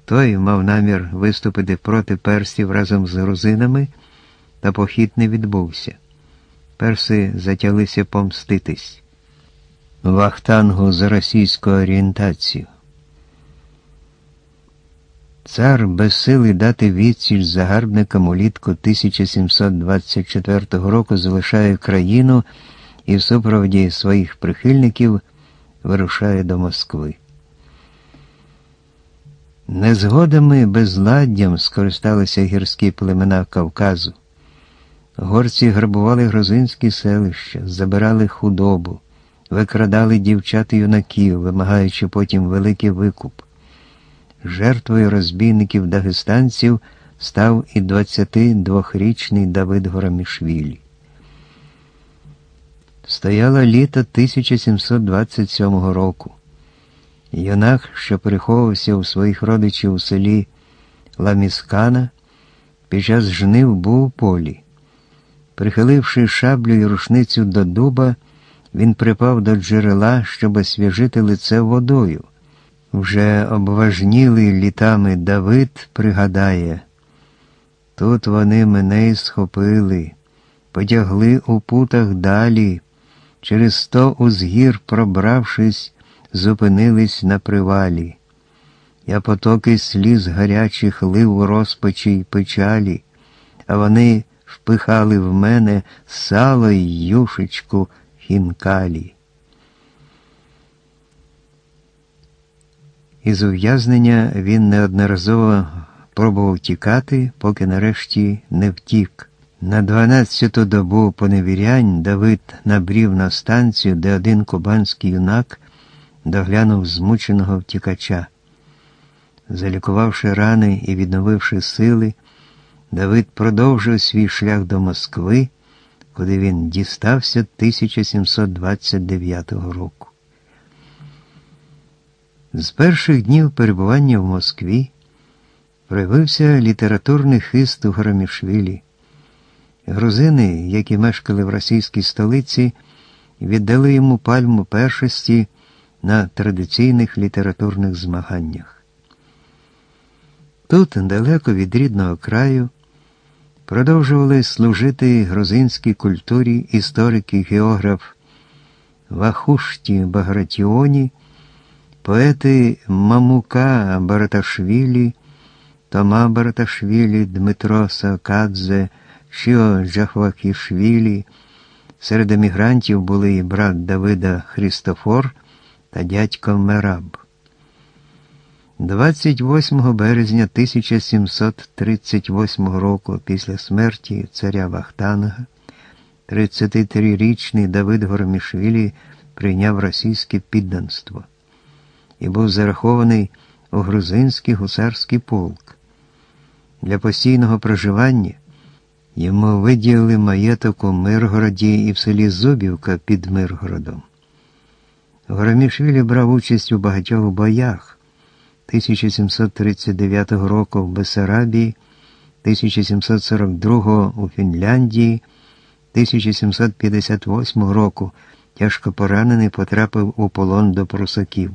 Speaker 1: Той мав намір виступити проти персів разом з грузинами, та похід не відбувся. Перси затялися помститись. Вахтангу за російську орієнтацію. Цар без сили дати відсіч загарбникам улітку 1724 року залишає країну і в супроводі своїх прихильників вирушає до Москви. Незгодами безладдям скористалися гірські племена Кавказу. Горці грабували грузинські селища, забирали худобу, викрадали дівчат юнаків, вимагаючи потім великий викуп. Жертвою розбійників дагестанців став і 22-річний Давид Горамішвілі. Стояло літо 1727 року. Юнак, що переховувався у своїх родичів у селі Ламіскана, під час жнив був у полі. Прихиливши шаблю і рушницю до дуба, він припав до джерела, щоб освіжити лице водою. Вже обважнілий літами Давид пригадає, тут вони мене схопили, потягли у путах далі, через сто узгір, пробравшись, зупинились на привалі. Я потоки сліз гарячих лив у розпачі й печалі, а вони впихали в мене сало й юшечку хінкалі. Із ув'язнення він неодноразово пробував тікати, поки нарешті не втік. На дванадцяту добу поневірянь Давид набрів на станцію, де один кубанський юнак доглянув змученого втікача. Залікувавши рани і відновивши сили, Давид продовжив свій шлях до Москви, куди він дістався 1729 року. З перших днів перебування в Москві проявився літературний хист у Громішвілі. Грузини, які мешкали в російській столиці, віддали йому пальму першості на традиційних літературних змаганнях. Тут, далеко від рідного краю, продовжували служити грузинській культурі історик і географ Вахушті Багратіоні, поети Мамука Бараташвілі, Тома Бараташвілі, Дмитро Сакадзе, Шіо Джахвакішвілі. Серед емігрантів були і брат Давида Христофор та дядько Мераб. 28 березня 1738 року після смерті царя Вахтанга 33-річний Давид Гормішвілі прийняв російське підданство і був зарахований у грузинський гусарський полк. Для постійного проживання йому виділили маєток у Миргороді і в селі Зубівка під Миргородом. Горомішвілі брав участь у багатьох боях. 1739 року в Бесарабії, 1742 у Фінляндії, 1758 року тяжко поранений потрапив у полон до прусаків.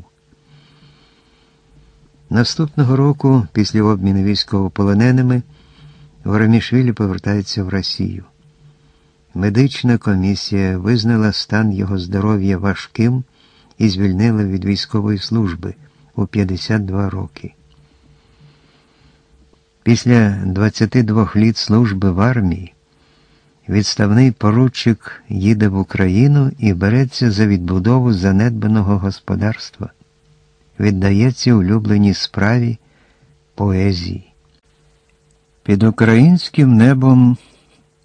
Speaker 1: Наступного року, після обміну військовополоненими, Воромішвілі повертається в Росію. Медична комісія визнала стан його здоров'я важким і звільнила від військової служби у 52 роки. Після 22 літ служби в армії відставний поручик їде в Україну і береться за відбудову занедбаного господарства, віддається улюбленій справі поезії. Під українським небом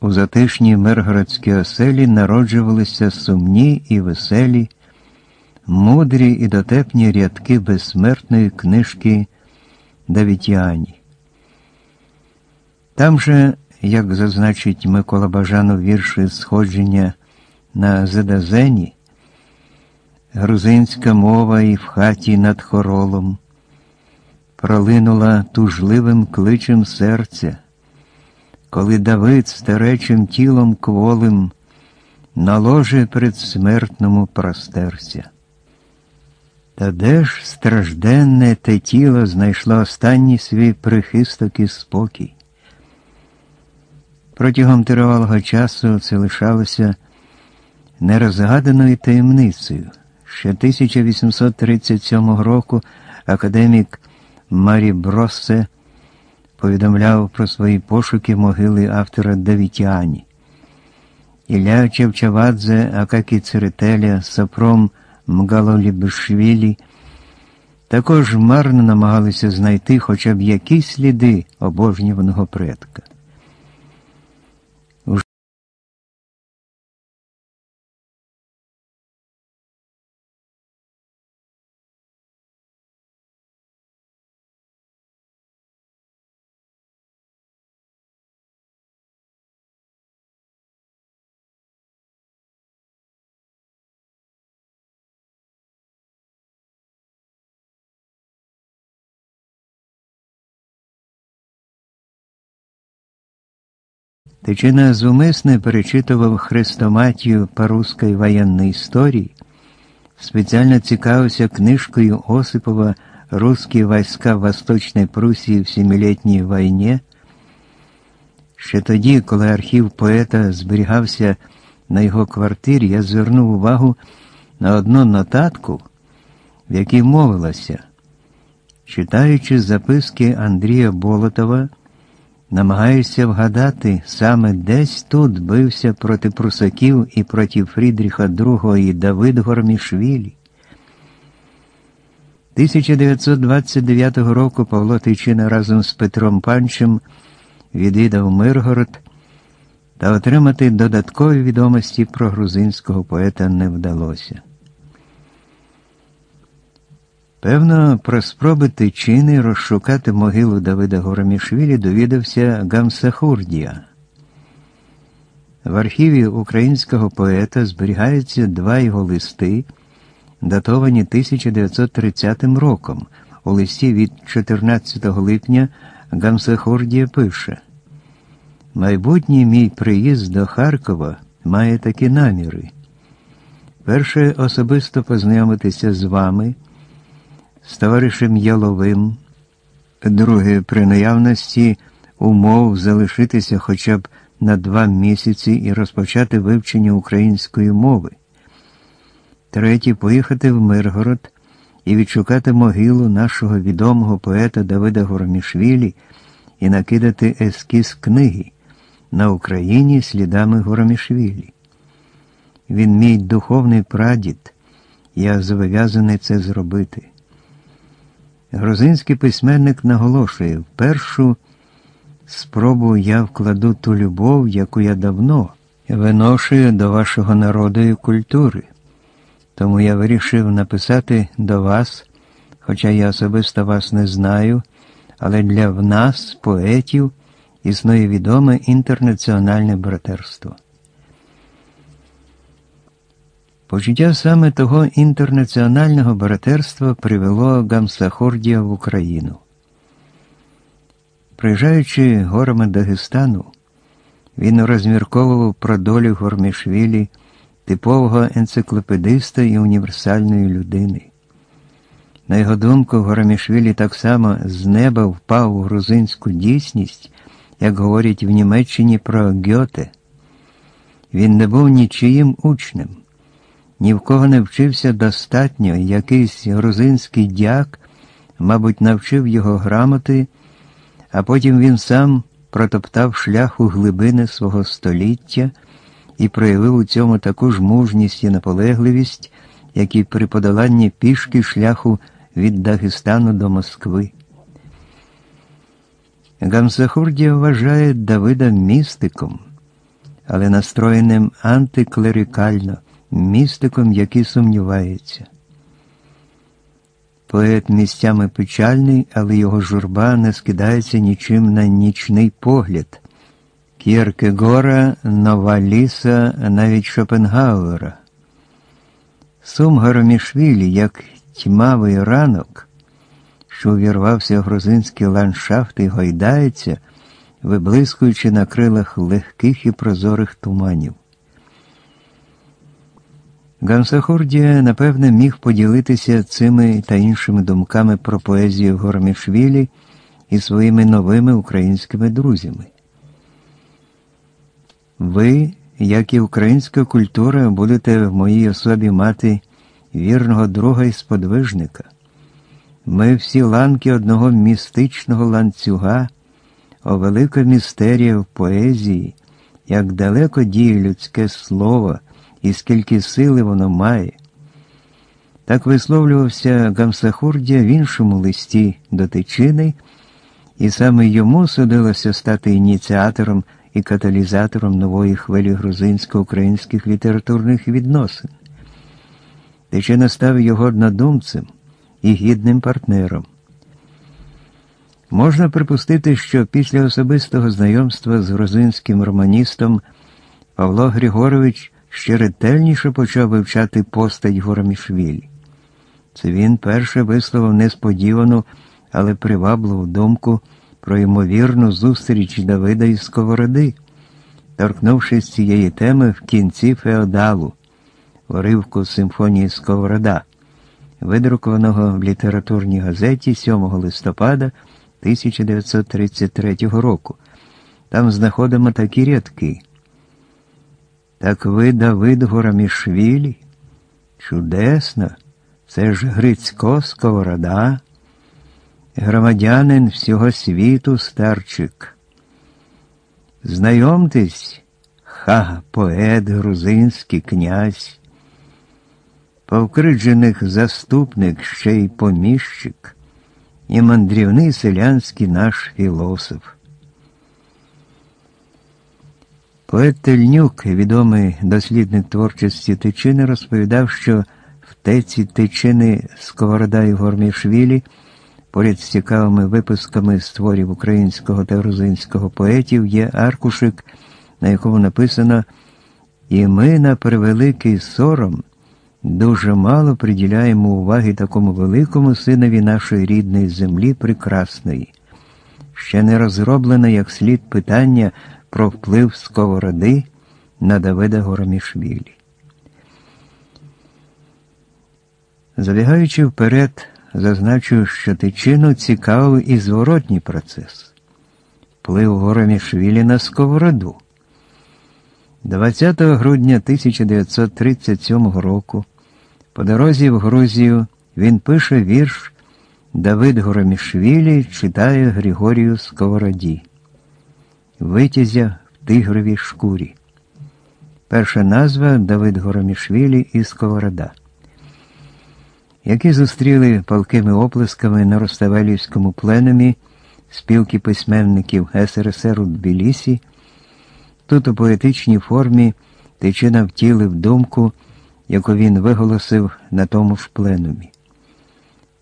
Speaker 1: у затишній миргородській оселі народжувалися сумні і веселі мудрі і дотепні рядки безсмертної книжки Давітіані. Там же, як зазначить Микола Бажанов вірші сходження на Зедазені, грузинська мова і в хаті над хоролом пролинула тужливим кличем серця, коли Давид старечим тілом кволим на ложе предсмертному простерся. Та де ж стражденне те тіло знайшло останній свій прихисток і спокій? Протягом тривалого часу це лишалося нерозгаданою таємницею. Ще 1837 року академік Марі Броссе повідомляв про свої пошуки могили автора Давітіані. Ілля Чевчавадзе, Акакі Церетеля, Сапром Мгалолібишвілі також марно намагалися знайти хоча б якісь сліди обожнюваного предка. Тичина зумисне перечитував хрестоматію паруської воєнної історії, спеціально цікавився книжкою Осипова «Русські війська в Восточній Прусії в Сімилітній війні. Ще тоді, коли архів поета зберігався на його квартирі, я звернув увагу на одну нотатку, в якій мовилося Читаючи записки Андрія Болотова, намагаюся вгадати, саме десь тут бився проти прусаків і проти Фрідріха II і Давид Гормішвілі. 1929 року Павло Тичина разом з Петром Панчем відвідав Миргород, та отримати додаткові відомості про грузинського поета не вдалося. Певно, про спроби Тичини розшукати могилу Давида Горомішвілі довідався Гамсахурдія. В архіві українського поета зберігаються два його листи, датовані 1930 роком. У листі від 14 липня Гамсахурдія пише Майбутній мій приїзд до Харкова має такі наміри. Перше особисто познайомитися з вами з товаришем Яловим, друге при наявності умов залишитися хоча б на два місяці і розпочати вивчення української мови, третє поїхати в Миргород і відшукати могилу нашого відомого поета Давида Горомішвілі і накидати ескіз книги на Україні слідами Горомішвілі. Він мій духовний прадід, я зобов'язаний це зробити. Грузинський письменник наголошує, першу спробу я вкладу ту любов, яку я давно виношую до вашого народу і культури. Тому я вирішив написати до вас, хоча я особисто вас не знаю, але для нас, поетів, існує відоме інтернаціональне братерство. Почуття саме того інтернаціонального братерства привело Гамсахордія в Україну. Приїжджаючи горами Дагестану, він розмірковував про долю Гормішвілі, типового енциклопедиста і універсальної людини. На його думку, Горомішвілі так само з неба впав у грузинську дійсність, як говорять в Німеччині про Гьоте. Він не був нічиїм учнем ні в кого не вчився достатньо, якийсь грузинський дяк, мабуть, навчив його грамоти, а потім він сам протоптав шлях у глибини свого століття і проявив у цьому таку ж мужність і наполегливість, як і при подоланні пішки шляху від Дагестану до Москви. Гамсахурдія вважає Давида містиком, але настроєним антиклерикально містиком, який сумнівається. Поет місцями печальний, але його журба не скидається нічим на нічний погляд. Кіркегора, Нова Ліса, навіть Шопенгауера. Сум Гаромішвілі, як тьмавий ранок, що увірвався в грузинський ландшафт і гойдається, виблискуючи на крилах легких і прозорих туманів. Гамсахурдія, напевне, міг поділитися цими та іншими думками про поезію Гормішвілі і своїми новими українськими друзями. Ви, як і українська культура, будете в моїй особі мати вірного друга і сподвижника. Ми всі ланки одного містичного ланцюга, о велика містерія в поезії, як далеко діє людське слово і скільки сили воно має. Так висловлювався Гамсахурдія в іншому листі до Тичини, і саме йому судилося стати ініціатором і каталізатором нової хвилі грузинсько-українських літературних відносин. Тичина став його однодумцем і гідним партнером. Можна припустити, що після особистого знайомства з грузинським романістом Павло Григорович ще ретельніше почав вивчати постать Горомішвілі. Це він перше висловив несподівану, але привабливу думку про ймовірну зустріч Давида із Сковороди, торкнувшись цієї теми в кінці феодалу, уривку симфонії Сковорода, видрукованого в літературній газеті 7 листопада 1933 року. Там знаходимо такі рядки. Так ви Давид Горамішвілі? Чудесно, це ж Грицько Сковорода. громадянин всього світу старчик. Знайомтесь, ха, поет грузинський князь, повкриджених заступник ще й поміщик, і мандрівний селянський наш філософ. Поет Тельнюк, відомий дослідник творчості Тичини, розповідав, що в теці Тичини Сковорода і Гормішвілі поряд з цікавими випусками з творів українського та грузинського поетів є аркушик, на якому написано І ми на превеликий сором дуже мало приділяємо уваги такому великому синові нашої рідної землі прекрасної. Ще не розроблено як слід питання вплив сковороди на Давида Горомішвілі. Забігаючи вперед, зазначу, що тичину цікавий і зворотній процес вплив Горомішвілі на сковороду. 20 грудня 1937 року по дорозі в Грузію він пише вірш Давид Горомішвілі читає Григорію Сковороді Витязя в тигровій шкурі. Перша назва Давид Горомішвілі і Сковорода, які зустріли палкими оплесками на Роставелівському пленумі спілки письменників СРСР у Тбілісі, Тут у поетичній формі Тичина втілив думку, яку він виголосив на тому ж пленумі.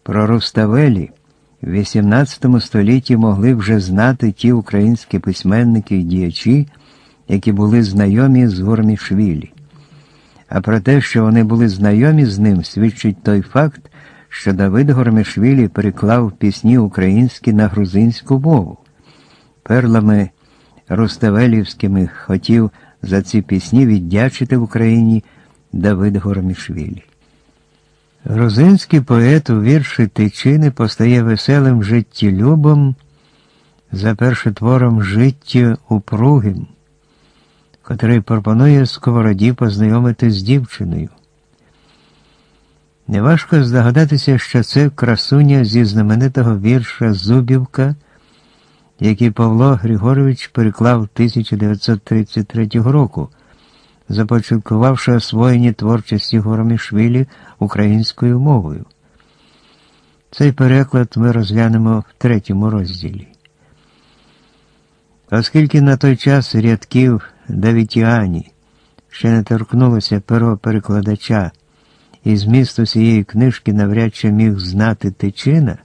Speaker 1: Про Руставелі в XVIII столітті могли вже знати ті українські письменники і діячі, які були знайомі з Гормішвілі. А про те, що вони були знайомі з ним, свідчить той факт, що Давид Гормішвілі переклав пісні українські на грузинську мову. Перлами Руставелівськими хотів за ці пісні віддячити в Україні Давид Горомішвілі. Грузинський поет у вірші Тичини постає веселим життєлюбом за першотвором життя упругим, котрий пропонує сковороді познайомити з дівчиною. Неважко здогадатися, що це красуня зі знаменитого вірша Зубівка який Павло Григорович переклав 1933 року, започаткувавши освоєння творчості Горомішвілі українською мовою. Цей переклад ми розглянемо в третьому розділі. Оскільки на той час рядків Давітіані ще не торкнулося перо перекладача, і змісту цієї книжки навряд чи міг знати тичина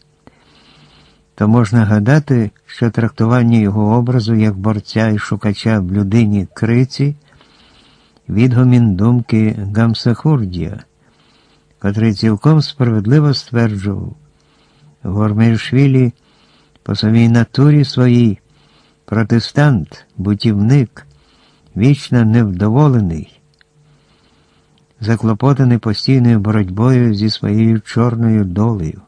Speaker 1: то можна гадати, що трактування його образу як борця і шукача в людині криці відгомін думки Гамсахурдія, котрий цілком справедливо стверджував, Гормейшвілі по самій натурі своїй протестант, бутівник, вічно невдоволений, заклопотаний постійною боротьбою зі своєю чорною долею.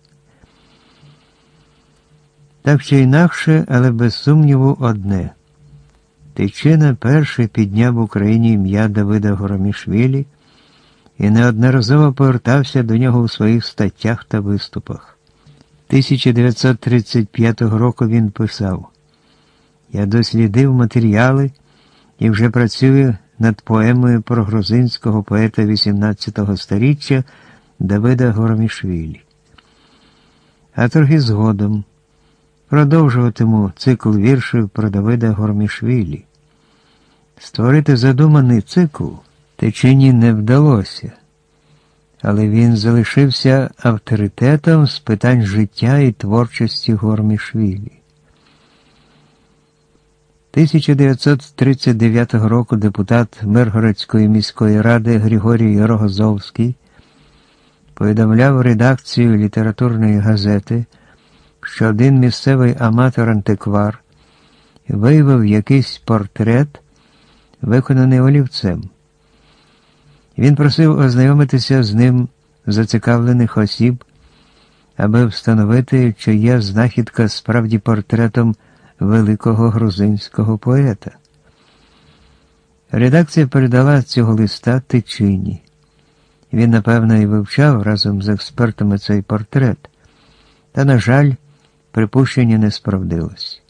Speaker 1: Так чи інакше, але без сумніву, одне. Тичина перший підняв в Україні ім'я Давида Горомішвілі і неодноразово повертався до нього у своїх статтях та виступах. 1935 року він писав: Я дослідив матеріали і вже працюю над поемою про грузинського поета XVIII століття Давида Горомішвілі. А трохи згодом. Продовжуватиму цикл віршів про Давида Гормішвілі. Створити задуманий цикл течині не вдалося, але він залишився авторитетом з питань життя і творчості Гормішвілі. 1939 року депутат Миргородської міської ради Григорій Рогозовський повідомляв редакцію літературної газети що один місцевий аматор-антиквар виявив якийсь портрет, виконаний олівцем. Він просив ознайомитися з ним зацікавлених осіб, аби встановити, чи є знахідка справді портретом великого грузинського поета. Редакція передала цього листа Тичині. Він, напевно, і вивчав разом з експертами цей портрет. Та, на жаль, припущення не справдилось.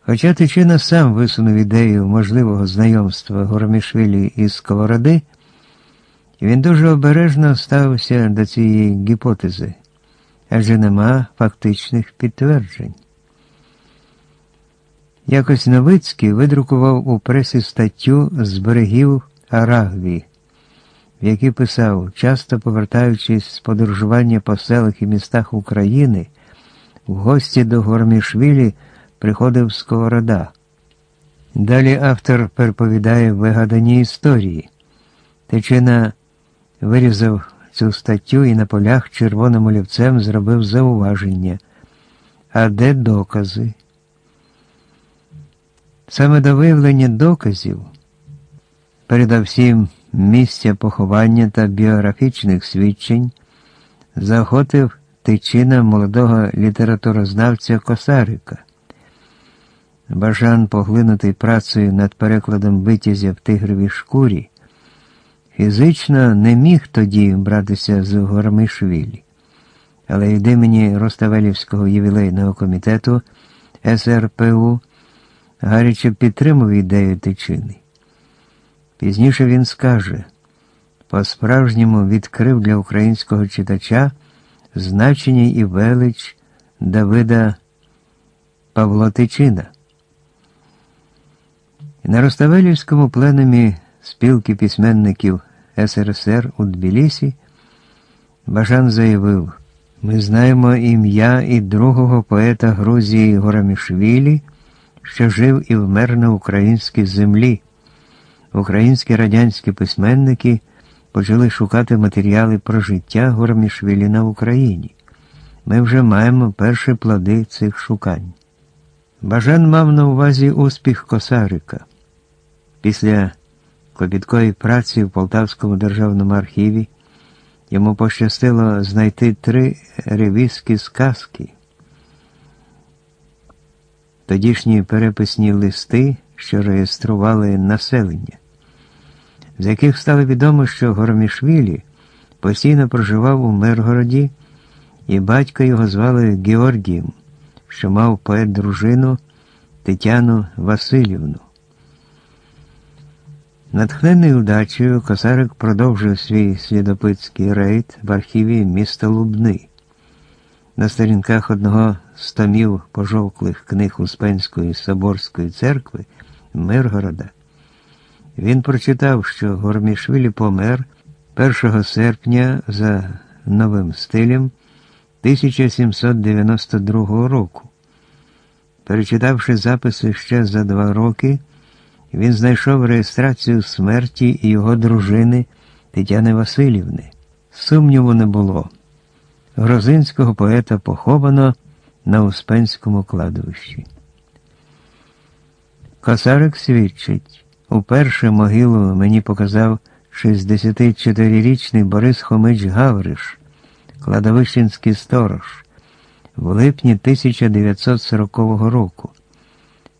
Speaker 1: Хоча Тичина сам висунув ідею можливого знайомства Горомішвілі із Сковороди, він дуже обережно ставився до цієї гіпотези, адже нема фактичних підтверджень. Якось Новицький видрукував у пресі статтю з берегів Арагві, в якій писав, часто повертаючись з подорожування по селах і містах України, в гості до Гормішвілі приходив Сковорода. Далі автор переповідає вигадані історії. Тичина вирізав цю статтю і на полях червоним олівцем зробив зауваження. А де докази? Саме до виявлення доказів, передовсім місця поховання та біографічних свідчень, заохотив тичина молодого літературознавця Косарика. Бажан, поглинутий працею над перекладом витязя в тигровій шкурі, фізично не міг тоді братися з Гормишвілі, але від імені Роставелівського ювілейного комітету СРПУ гаряче підтримав ідею тичини. Пізніше він скаже, по-справжньому відкрив для українського читача значення і велич Давида Павло Тичина. На Роставелівському пленумі спілки письменників СРСР у Тбілісі Бажан заявив, ми знаємо ім'я і другого поета Грузії Горамішвілі, що жив і вмер на українській землі. Українські радянські письменники почали шукати матеріали про життя Горамішвілі на Україні. Ми вже маємо перші плоди цих шукань. Бажан мав на увазі успіх Косарика. Після клопіткої праці в Полтавському державному архіві йому пощастило знайти три ревізські сказки, тодішні переписні листи, що реєстрували населення, з яких стало відомо, що Гормішвілі постійно проживав у Миргороді, і батька його звали Георгієм, що мав поет дружину Тетяну Васильівну. Натхнений удачею, Косарик продовжив свій слідопитський рейд в архіві міста Лубни. На сторінках одного з томів пожовклих книг Успенської Соборської церкви Миргорода він прочитав, що Гормішвілі помер 1 серпня за новим стилем 1792 року. Перечитавши записи ще за два роки, він знайшов реєстрацію смерті його дружини Тетяни Васильівни. Сумніву не було. Грозинського поета поховано на Успенському кладовищі. Косарик свідчить, уперше могилу мені показав 64-річний Борис Хомич Гавриш, кладовищенський сторож, в липні 1940 року.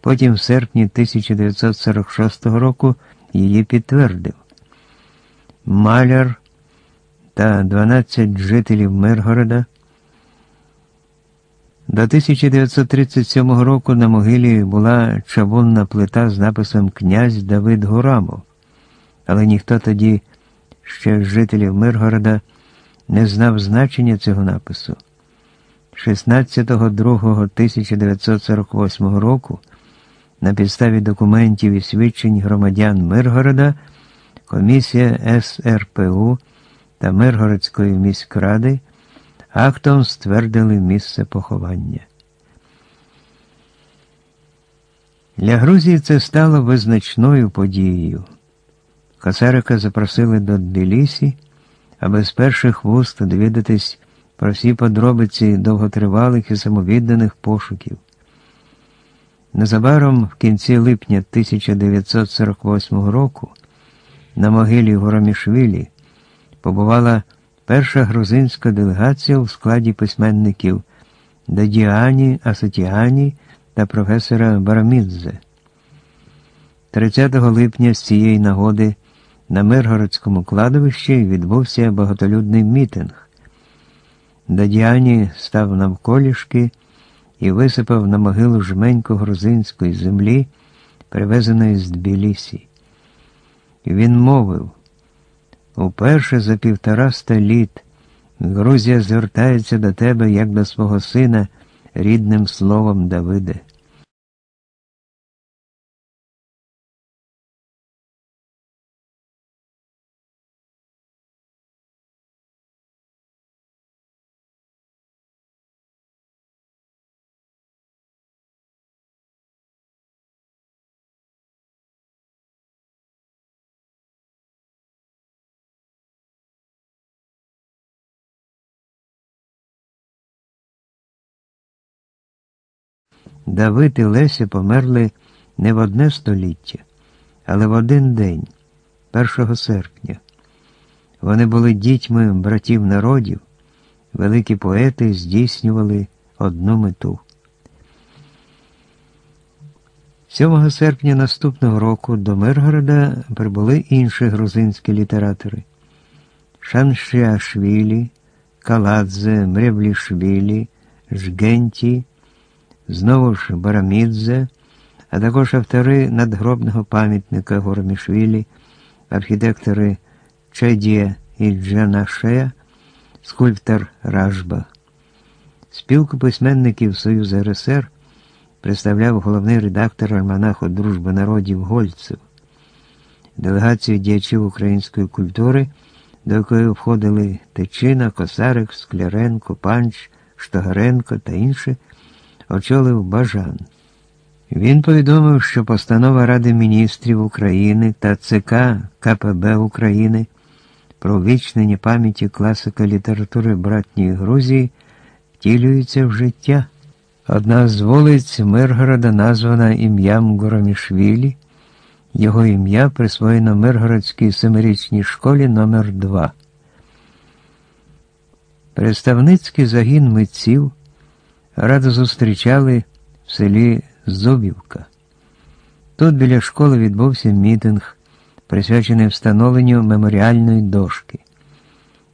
Speaker 1: Потім в серпні 1946 року її підтвердив. Маляр та 12 жителів Миргорода. До 1937 року на могилі була чавунна плита з написом Князь Давид Гурамов, але ніхто тоді ще з жителів Миргорода не знав значення цього напису. 16.02.1948 року на підставі документів і свідчень громадян Миргорода комісія СРПУ та Миргородської міськради актом ствердили місце поховання. Для Грузії це стало визначною подією. Косарика запросили до Тбілісі, аби з перших вуст довідатись про всі подробиці довготривалих і самовідданих пошуків. Незабаром в кінці липня 1948 року на могилі Горомішвілі побувала перша грузинська делегація у складі письменників Дадіані, Асотіані та професора Барамідзе. 30 липня з цієї нагоди на Миргородському кладовищі відбувся багатолюдний мітинг. Дадіані став навколішки і висипав на могилу жменьку грузинської землі, привезеної з Тбілісі. Він мовив, уперше за півтораста літ Грузія звертається до тебе як до свого сина рідним словом Давиде. Давид і Леся померли не в одне століття, але в один день, 1 серпня. Вони були дітьми братів народів, великі поети здійснювали одну мету. 7 серпня наступного року до Миргорода прибули інші грузинські літератори Шаншиашвілі, Каладзе, Мревлішвілі, Жгенті знову ж Барамідзе, а також автори надгробного пам'ятника Гормішвілі, архітектори Чедія і Джанашея, скульптор Ражба. Спілку письменників Союзу РСР представляв головний редактор альманаху Дружби народів Гольцев, делегацію діячів української культури, до якої входили Тичина, Косарик, Скляренко, Панч, Штогаренко та інші очолив Бажан. Він повідомив, що постанова Ради міністрів України та ЦК КПБ України про вічнення пам'яті класика літератури братньої Грузії втілюється в життя. Одна з вулиць Миргорода названа ім'ям Горомішвілі. Його ім'я присвоєно Миргородській семирічній школі номер 2 Представницький загін митців радо зустрічали в селі Зубівка. Тут біля школи відбувся мітинг, присвячений встановленню меморіальної дошки.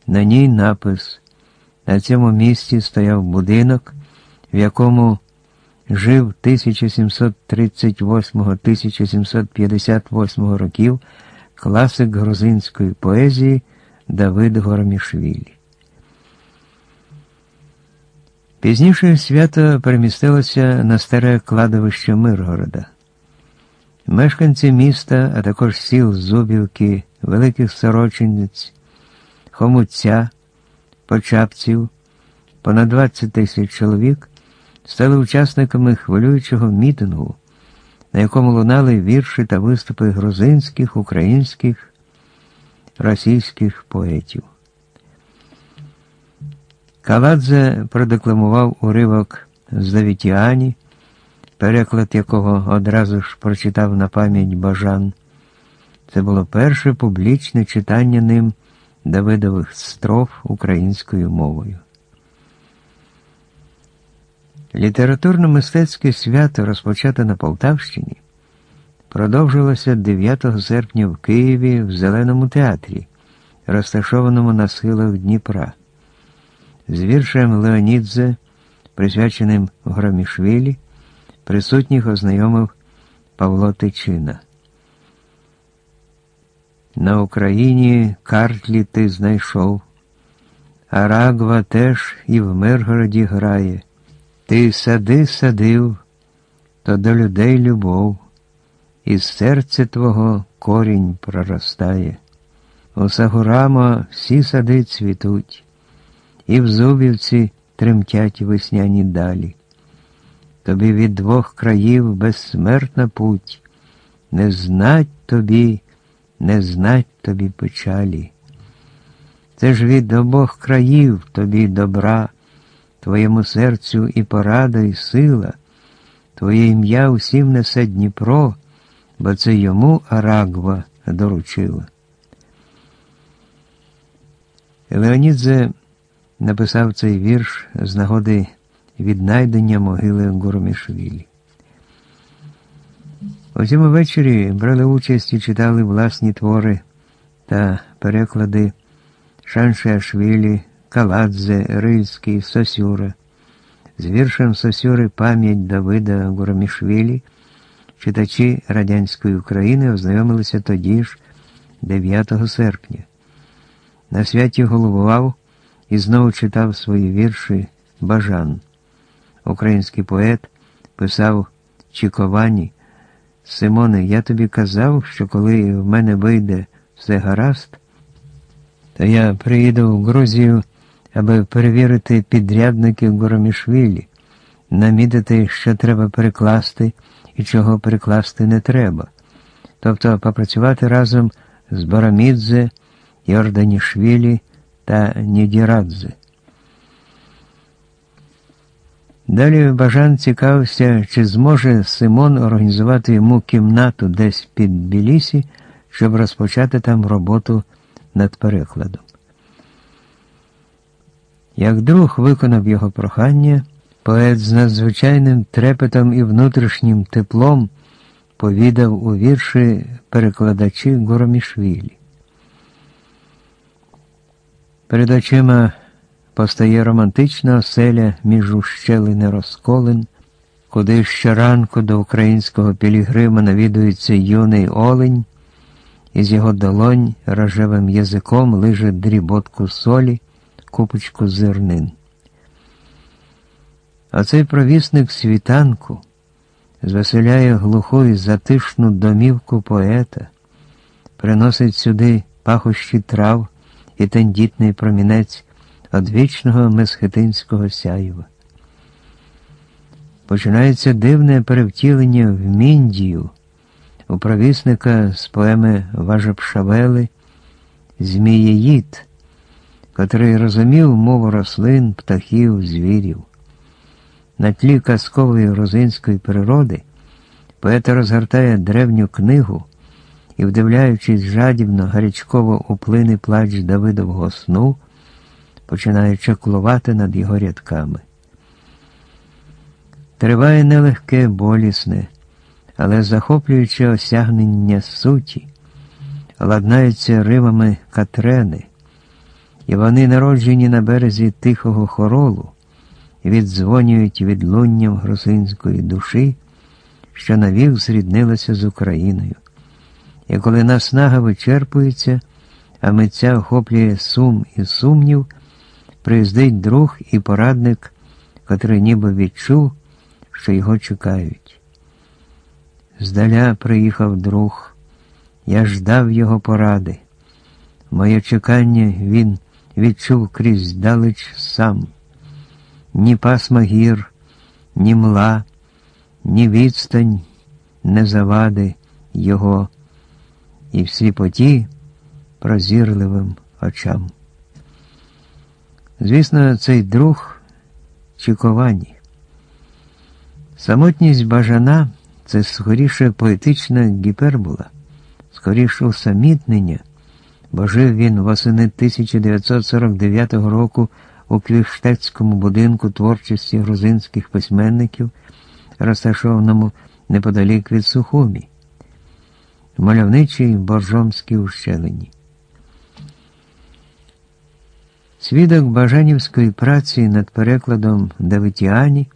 Speaker 1: На ній напис. На цьому місці стояв будинок, в якому жив 1738-1758 років класик грузинської поезії Давид Горомішвілі. Пізніше свято перемістилося на старе кладовище Миргорода. Мешканці міста, а також сіл Зубівки, Великих Сорочинець, Хомуця, Почапців, понад 20 тисяч чоловік стали учасниками хвилюючого мітингу, на якому лунали вірші та виступи грузинських, українських, російських поетів. Каладзе продекламував уривок з Давітіані, переклад якого одразу ж прочитав на пам'ять Бажан. Це було перше публічне читання ним Давидових строф українською мовою. Літературно-мистецьке свято, розпочате на Полтавщині, продовжилося 9 серпня в Києві в Зеленому театрі, розташованому на схилах Дніпра з віршем Леонідзе, присвяченим Громішвілі, присутніх ознайомив Павло Тичина. На Україні картлі ти знайшов, а Рагва теж і в Миргороді грає. Ти сади садив, то до людей любов, і з серця твого корінь проростає. У Сагурама всі сади цвітуть і в Зубівці тремтять весняні далі. Тобі від двох країв безсмертна путь, не знать тобі, не знать тобі печалі. Це ж від обох країв тобі добра, твоєму серцю і порада, і сила, твоє ім'я усім несе Дніпро, бо це йому Арагва доручила. Леонідзе написав цей вірш з нагоди віднайдення могили Гурмішвілі. У цьому вечорі брали участь і читали власні твори та переклади Шаншиашвілі, Каладзе, Рильський, Сосюра. З віршем Сосюри пам'ять Давида Гурамішвілі читачі радянської України ознайомилися тоді ж, 9 серпня. На святі головував і знову читав свої вірші Бажан. Український поет писав Чіковані. Симоне, я тобі казав, що коли в мене вийде все гаразд, то я приїду в Грузію, аби перевірити підрядників Горомішвілі, намітити, що треба перекласти і чого перекласти не треба, тобто попрацювати разом з Барамідзе, Йорданішвілі та Нідірадзе. Далі Бажан цікавився, чи зможе Симон організувати йому кімнату десь під Білісі, щоб розпочати там роботу над перекладом. Як друг виконав його прохання, поет з надзвичайним трепетом і внутрішнім теплом повідав у вірші перекладачі Горомішвілі. Перед очима постає романтична оселя між ущелини розколин, куди щоранку до українського пілігрима навідується юний олень, із його долонь рожевим язиком лиже дріботку солі, купочку зернин. А цей провісник світанку звеселяє глуху і затишну домівку поета, приносить сюди пахощі трав і тендітний промінець одвічного месхетинського сяєва. Починається дивне перевтілення в Міндію, у провісника з поеми Важепшавели Змієїд, котрий розумів мову рослин, птахів, звірів. На тлі казкової розинської природи поет розгортає древню книгу і, вдивляючись жадібно, гарячково у плини плач Давидового сну, починає чаклувати над його рядками. Триває нелегке, болісне, але захоплююче осягнення суті, ладнаються ривами катрени, і вони народжені на березі тихого хоролу віддзвонюють відлунням грузинської душі, що навік зріднилася з Україною. І коли наснага вичерпується, а митця охоплює сум і сумнів, приїздить друг і порадник, котрий ніби відчув, що його чекають. Здаля приїхав друг, я ждав його поради. Моє чекання він відчув крізь далеч сам ні пасма гір, ні мла, ні відстань не завади його і в сліпоті прозірливим очам. Звісно, цей друг чіковані. Самотність бажана це скоріше поетична гіпербола, скоріше усамітнення, бо жив він восени 1949 року у Кліштецькому будинку творчості грузинських письменників, розташованому неподалік від Сухумі, в мальовничій Боржомській ущелині. Свідок Бажанівської праці над перекладом Давитіані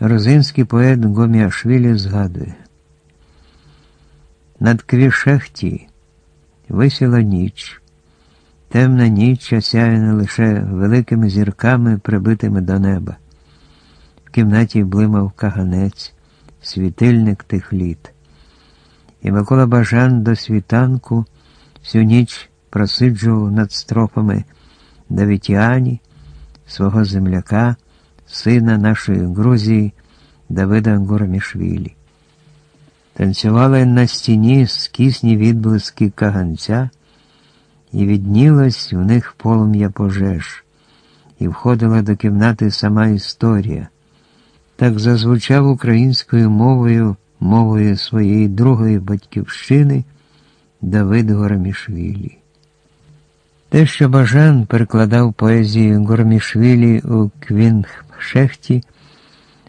Speaker 1: грузинський поет Гоміашвілі згадує. Над Квішехті висіла ніч. Темна ніч осяяна лише великими зірками, прибитими до неба. В кімнаті блимав каганець, світильник тих літ. І Микола Бажан до світанку всю ніч просиджував над строфами Давітіані, свого земляка, сина нашої Грузії Давида Гурамішвілі. Танцювали на стіні скісні відблиски каганця і віднілось в них полум'я пожеж, і входила до кімнати сама історія. Так зазвучав українською мовою, мовою своєї другої батьківщини Давид Горамішвілі. Те, що Бажан перекладав поезію Гормішвілі у Квінгшехті,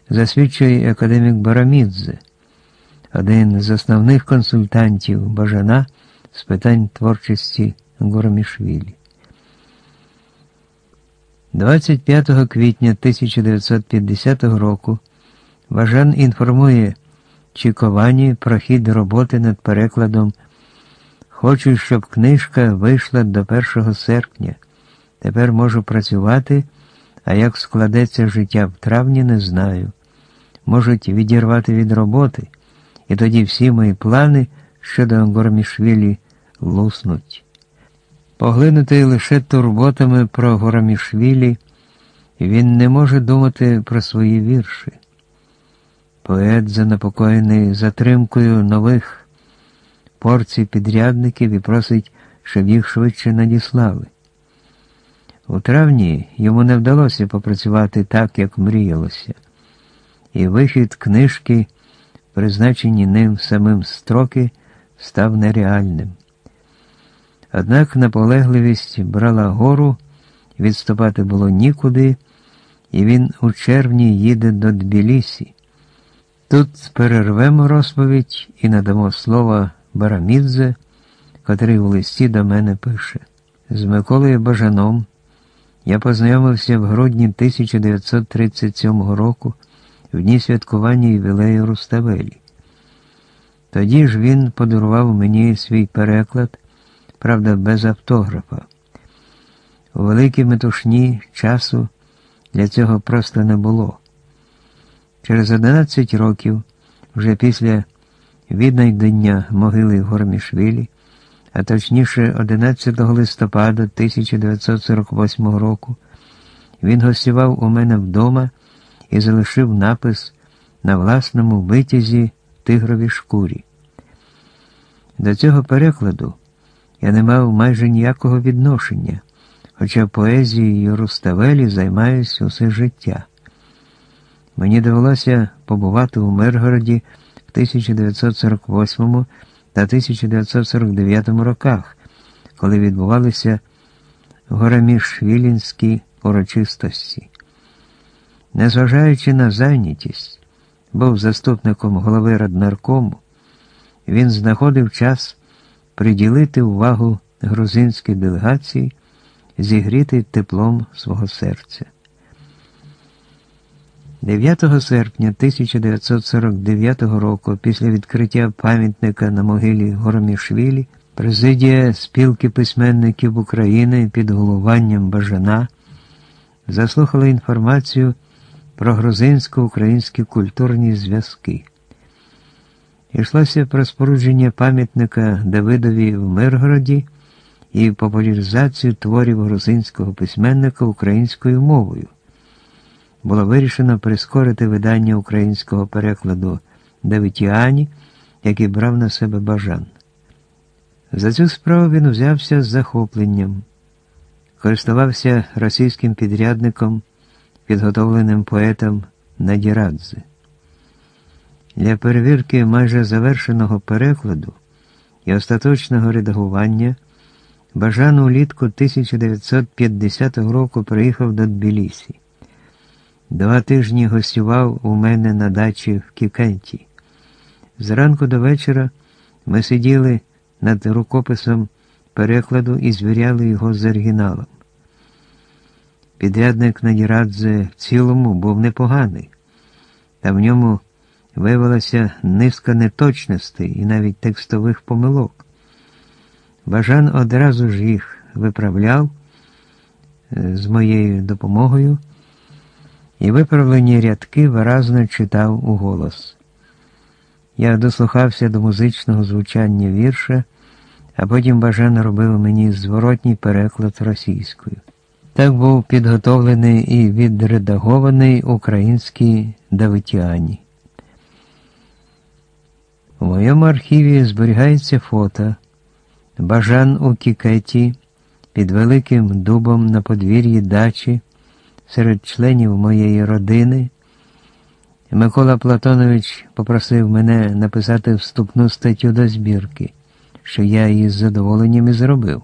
Speaker 1: засвідчує академік Барамідзе, один з основних консультантів Бажана з питань творчості Горомішвілі. 25 квітня 1950 року Важан інформує Чіковані про хід роботи над перекладом Хочу, щоб книжка вийшла до 1 серпня. Тепер можу працювати, а як складеться життя в травні, не знаю. Можуть відірвати від роботи, і тоді всі мої плани щодо Гормішвілі луснуть. Поглинутий лише турботами про Горамішвілі, він не може думати про свої вірші. Поет занепокоєний затримкою нових порцій підрядників і просить, щоб їх швидше надіслали. У травні йому не вдалося попрацювати так, як мріялося, і вихід книжки, призначені ним самим строки, став нереальним. Однак наполегливість брала гору, відступати було нікуди, і він у червні їде до Тбілісі. Тут перервемо розповідь і надамо слово Барамідзе, котрий у листі до мене пише. З Миколою Бажаном я познайомився в грудні 1937 року в дні святкування ювілею Руставелі. Тоді ж він подарував мені свій переклад правда, без автографа. У великій метушні часу для цього просто не було. Через 11 років, вже після віднайдення могили Гормішвілі, а точніше 11 листопада 1948 року, він гостював у мене вдома і залишив напис на власному витязі тигровій шкурі. До цього перекладу я не мав майже ніякого відношення, хоча поезією Руставелі займаюся усе життя. Мені довелося побувати у Миргороді в 1948 та 1949 роках, коли відбувалися горамішвілінські урочистості. Незважаючи на зайнятість, був заступником голови раднаркому, він знаходив час приділити увагу грузинській делегації, зігріти теплом свого серця. 9 серпня 1949 року, після відкриття пам'ятника на могилі Горомішвілі, президія спілки письменників України під головуванням Бажана заслухала інформацію про грузинсько-українські культурні зв'язки. Йшлося про спорудження пам'ятника Давидові в Миргороді і популяризацію творів грузинського письменника українською мовою. Було вирішено прискорити видання українського перекладу Давитіані, який брав на себе бажан. За цю справу він взявся з захопленням, користувався російським підрядником, підготовленим поетом Надірадзе. Для перевірки майже завершеного перекладу і остаточного редагування Бажан улітку 1950 року приїхав до Тбілісі. Два тижні гостював у мене на дачі в Кікенті. Зранку до вечора ми сиділи над рукописом перекладу і звіряли його з оригіналом. Підрядник Надірадзе в цілому був непоганий, та в ньому виявилася низка неточностей і навіть текстових помилок. Бажан одразу ж їх виправляв е, з моєю допомогою, і виправлені рядки виразно читав у голос. Я дослухався до музичного звучання вірша, а потім Бажан робив мені зворотній переклад російською. Так був підготовлений і відредагований український Давитіані. У моєму архіві зберігається фото Бажан у Кікеті під великим дубом на подвір'ї дачі серед членів моєї родини. Микола Платонович попросив мене написати вступну статтю до збірки, що я її з задоволенням і зробив.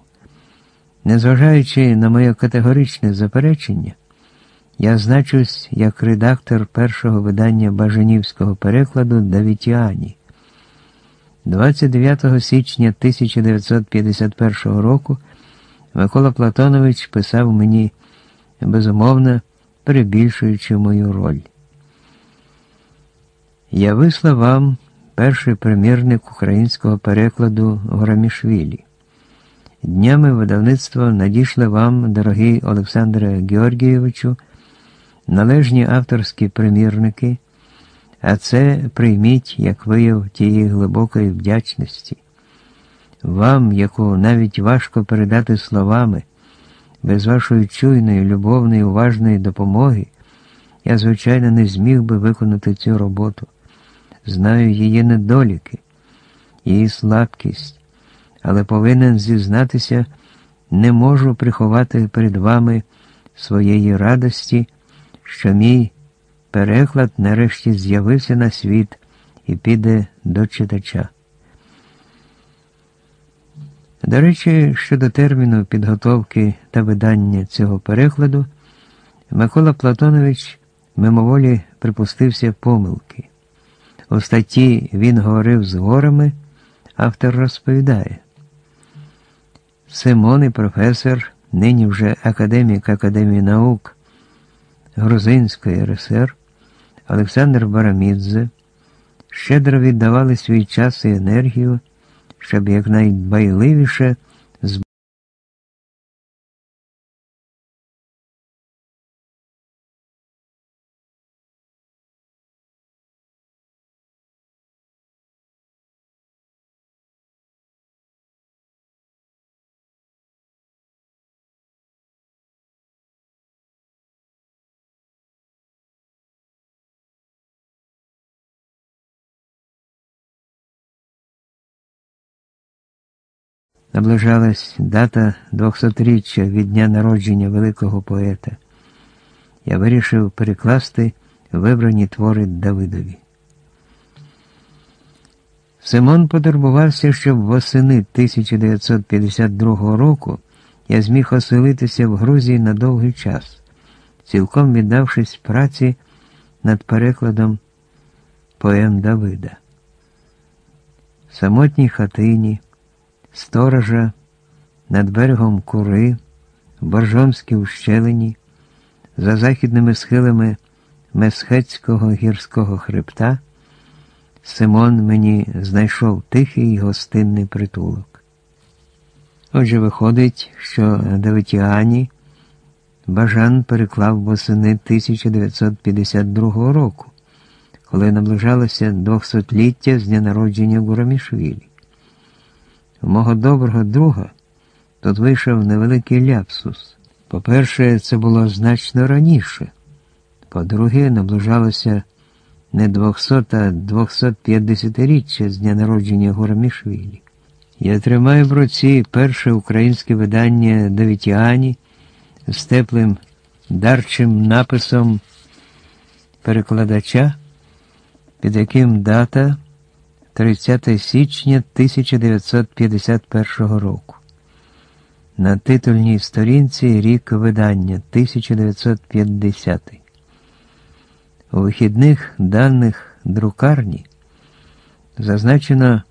Speaker 1: Незважаючи на моє категоричне заперечення, я значусь як редактор першого видання Бажанівського перекладу Давітіані. 29 січня 1951 року Микола Платонович писав мені безумовно, перебільшуючи мою роль. Я вислав вам перший примірник українського перекладу Горамішвілі. Днями видавництво надійшле вам, дорогий Олександре Георгійовичу, належні авторські примірники, а це прийміть як вияв тієї глибокої вдячності. Вам, яку навіть важко передати словами, без вашої чуйної, любовної, уважної допомоги, я, звичайно, не зміг би виконати цю роботу. Знаю її недоліки, її слабкість, але повинен зізнатися, не можу приховати перед вами своєї радості, що мій переклад нарешті з'явився на світ і піде до читача. До речі, щодо терміну підготовки та видання цього перекладу, Микола Платонович мимоволі припустився помилки. У статті він говорив з горами, автор розповідає. Симон і професор, нині вже академік Академії наук Грузинської РСР Олександр Барамідзе щедро віддавали свій час і енергію щоб якнайдбайливіше Наближалась дата 200-річчя від дня народження великого поета. Я вирішив перекласти вибрані твори Давидові. Симон потурбувався, щоб восени 1952 року я зміг оселитися в Грузії на довгий час, цілком віддавшись праці над перекладом поем Давида. В самотній хатині сторожа над берегом Кури, в Боржомській ущелині, за західними схилами Месхецького гірського хребта, Симон мені знайшов тихий гостинний притулок. Отже, виходить, що Давитіані Бажан переклав восени 1952 року, коли наближалося 200-ліття з дня народження Гурамішвілі. У мого доброго друга тут вийшов невеликий ляпсус. По-перше, це було значно раніше. По-друге, наближалося не 200, а 250-річчя з дня народження Горамішвілі. Я тримаю в руці перше українське видання Давітіані з теплим дарчим написом перекладача, під яким дата. 30 січня 1951 року. На титульній сторінці рік видання 1950. У вихідних даних друкарні зазначено,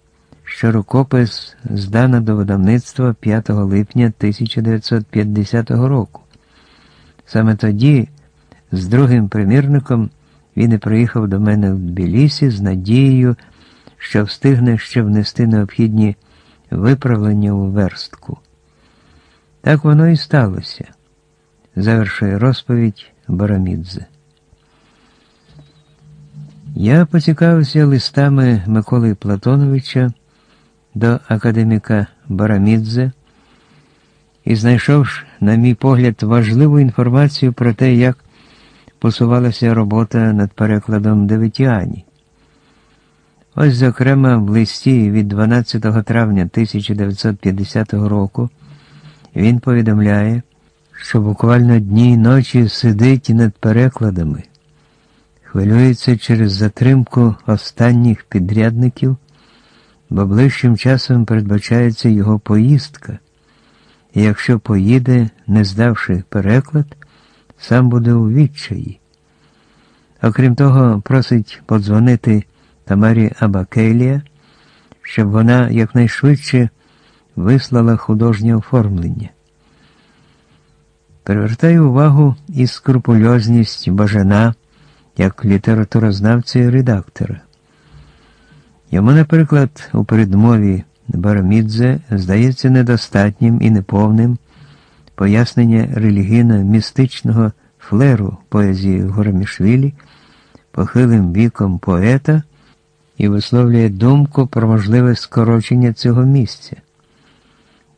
Speaker 1: що рукопис здано до видавництва 5 липня 1950 року. Саме тоді, з другим примірником, він і приїхав до мене в Тбілісі з надією що встигне ще внести необхідні виправлення у верстку. Так воно і сталося, завершує розповідь Барамідзе. Я поцікавився листами Миколи Платоновича до академіка Барамідзе і знайшовши, на мій погляд, важливу інформацію про те, як посувалася робота над перекладом Девитіані. Ось, зокрема, в листі від 12 травня 1950 року він повідомляє, що буквально дні й ночі сидить над перекладами, хвилюється через затримку останніх підрядників, бо ближчим часом передбачається його поїздка, і якщо поїде, не здавши переклад, сам буде у відчаї. Окрім того, просить подзвонити. Тамарі Абакелія, щоб вона якнайшвидше вислала художнє оформлення. Привертає увагу і скрупульозність бажана як літературознавця і редактора. Йому, наприклад, у передмові Барамідзе здається недостатнім і неповним пояснення релігійно-містичного флеру поезії Горомішвілі, похилим віком поета і висловлює думку про можливе скорочення цього місця.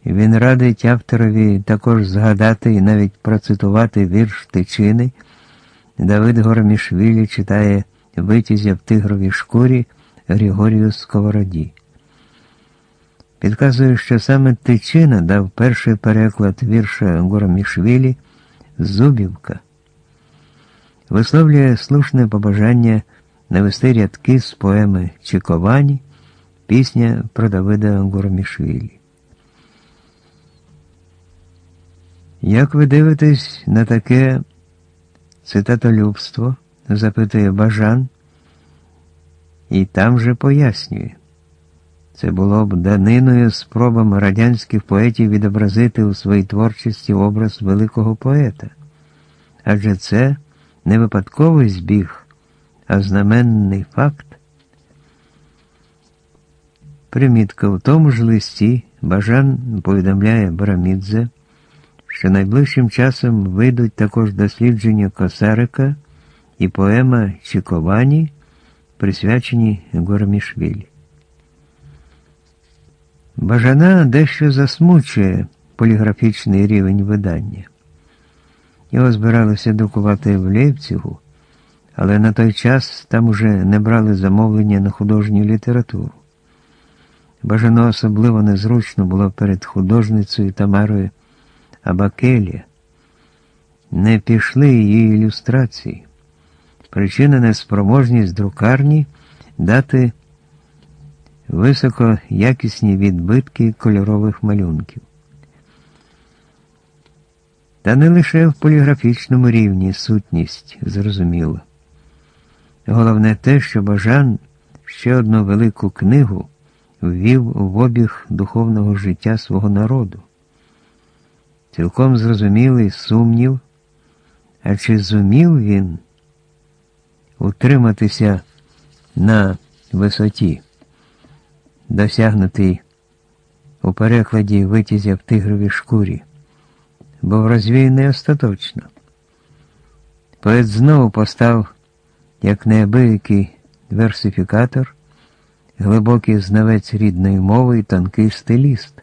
Speaker 1: Він радить авторові також згадати і навіть процитувати вірш Тичини. Давид Горомішвілі читає витязя в тигровій шкурі Григорію Сковороді. Підказує, що саме Тичина дав перший переклад вірша Горомішвілі Зубівка. Висловлює слушне побажання навести рядки з поеми Чіковані, пісня про Давида Горомішвілі. Як ви дивитесь на таке цитатолюбство? запитує Бажан, і там же пояснює. Це було б даниною спробам радянських поетів відобразити у своїй творчості образ великого поета. Адже це не випадковий збіг, а знаменний факт. Примітка в тому ж листі Бажан повідомляє Барамідзе, що найближчим часом вийдуть також дослідження Косарика і поема Чіковані, присвячені Горомішвілі. Бажана дещо засмучує поліграфічний рівень видання. Його збиралися друкувати в Лейпцигу, але на той час там уже не брали замовлення на художню літературу. Бажано особливо незручно було перед художницею Тамарою Абакелі. Не пішли її ілюстрації. Причина неспроможність друкарні дати високоякісні відбитки кольорових малюнків. Та не лише в поліграфічному рівні сутність зрозуміла. Головне те, що Бажан ще одну велику книгу ввів в обіг духовного життя свого народу. Цілком зрозумілий сумнів, а чи зумів він утриматися на висоті, досягнутий у перекладі витязя в тигровій шкурі, був розвіяний остаточно. Поет знову постав як неабиякий версифікатор, глибокий знавець рідної мови і тонкий стиліст.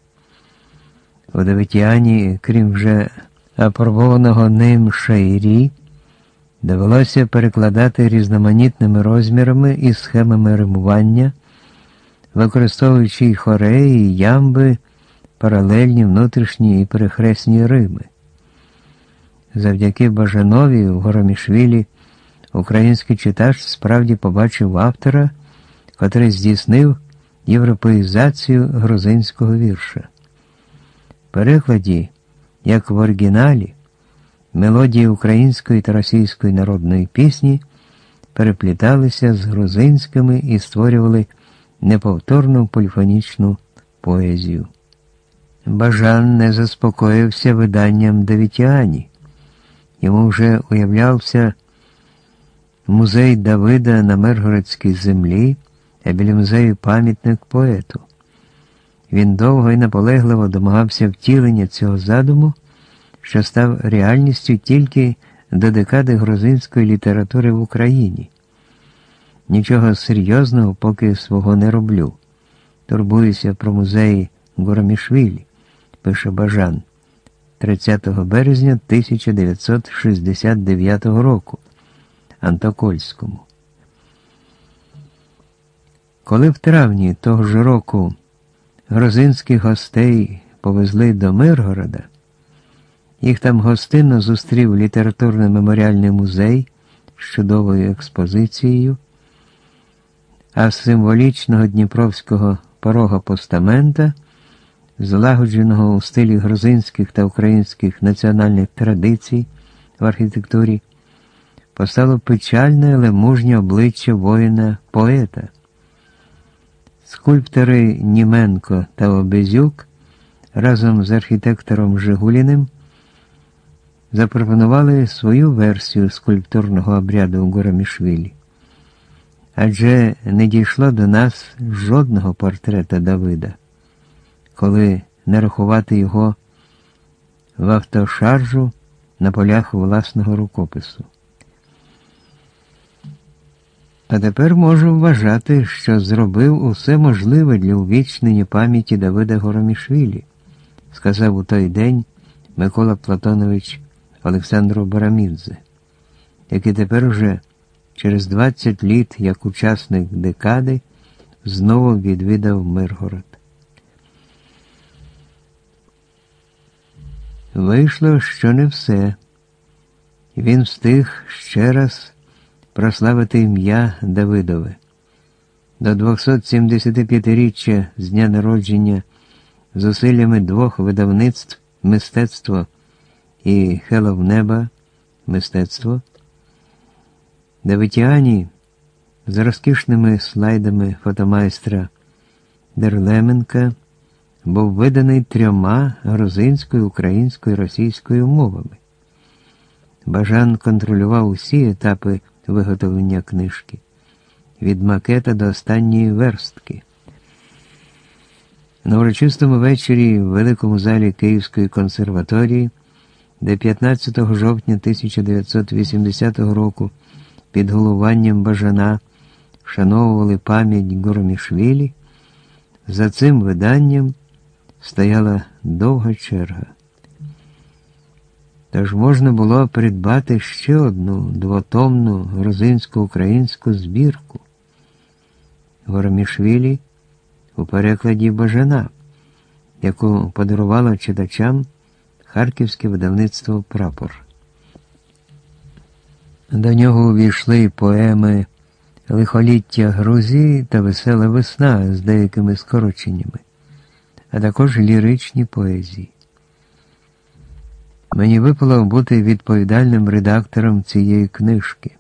Speaker 1: У Давитіані, крім вже апробованого ним шаїрі, довелося перекладати різноманітними розмірами і схемами римування, використовуючи і хореї, і ямби, паралельні внутрішні і перехресні рими. Завдяки Бажанові в Горомішвілі український читач справді побачив автора, котрий здійснив європеїзацію грузинського вірша перекладі, як в оригіналі, мелодії української та російської народної пісні перепліталися з грузинськими і створювали неповторну поліфонічну поезію. Бажан не заспокоївся виданням Давітіані. Йому вже уявлявся музей Давида на Миргородській землі, а біля музею пам'ятник поету. Він довго і наполегливо домагався втілення цього задуму, що став реальністю тільки до декади грузинської літератури в Україні. Нічого серйозного поки свого не роблю. Турбуюся про музей Горомішвілі, пише Бажан 30 березня 1969 року Антокольському. Коли в травні того ж року грузинських гостей повезли до Миргорода. Їх там гостинно зустрів літературно-меморіальний музей з чудовою експозицією, а з символічного Дніпровського порога постамента, злагодженого у стилі грузинських та українських національних традицій в архітектурі, постало печальне, але мужнє обличчя воїна-поета. Скульптори Німенко та Обезюк разом з архітектором Жигуліним запропонували свою версію скульптурного обряду у Горамішвілі. Адже не дійшло до нас жодного портрета Давида, коли не рахувати його в автошаржу на полях власного рукопису. А тепер можу вважати, що зробив усе можливе для увічнення пам'яті Давида Горомішвілі, сказав у той день Микола Платонович Олександру Барамідзе, який тепер уже через 20 літ, як учасник декади, знову відвідав Миргород. Вийшло, що не все. Він встиг ще раз прославити ім'я Давидове. До 275-річчя з дня народження зусиллями двох видавництв мистецтво і Хелов неба мистецтво. Давитіані з розкішними слайдами фотомайстра Дерлеменка був виданий трьома грузинською, українською і російською мовами. Бажан контролював усі етапи виготовлення книжки від макета до останньої верстки. На урочистому вечорі в великому залі Київської консерваторії, де 15 жовтня 1980 року під головуванням Бажана вшановували пам'ять Горомішвілі, за цим виданням стояла довга черга. Тож можна було придбати ще одну двотомну грузинсько-українську збірку Горомішвілі у перекладі Бажана, яку подарувало читачам Харківське видавництво Прапор. До нього увійшли поеми Лихоліття Грузії та Весела весна з деякими скороченнями, а також ліричні поезії. Мені випало бути відповідальним редактором цієї книжки.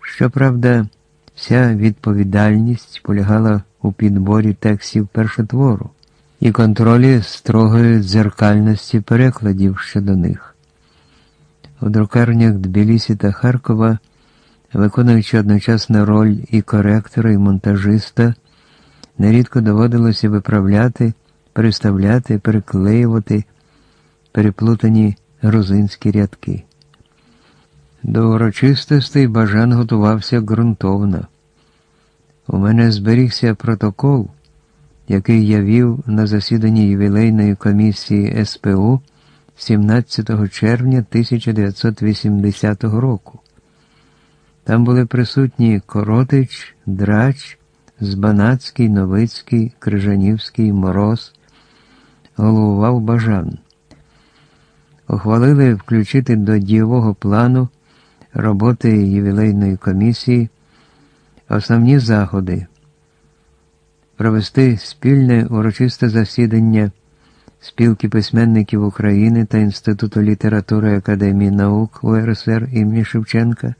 Speaker 1: Щоправда, вся відповідальність полягала у підборі текстів першотвору і контролі строгої дзеркальності перекладів щодо них. У друкарнях Тбілісі та Харкова, виконуючи одночасно роль і коректора, і монтажиста, нерідко доводилося виправляти, переставляти, переклеювати переплутані грузинські рядки. До урочистостей Бажан готувався ґрунтовно. У мене зберігся протокол, який я вів на засіданні ювілейної комісії СПУ 17 червня 1980 року. Там були присутні Коротич, Драч, Збанацький, Новицький, Крижанівський, Мороз, головував Бажан ухвалили включити до дієвого плану роботи ювілейної комісії основні заходи, провести спільне урочисте засідання спілки письменників України та Інституту літератури Академії наук УРСР імені Шевченка,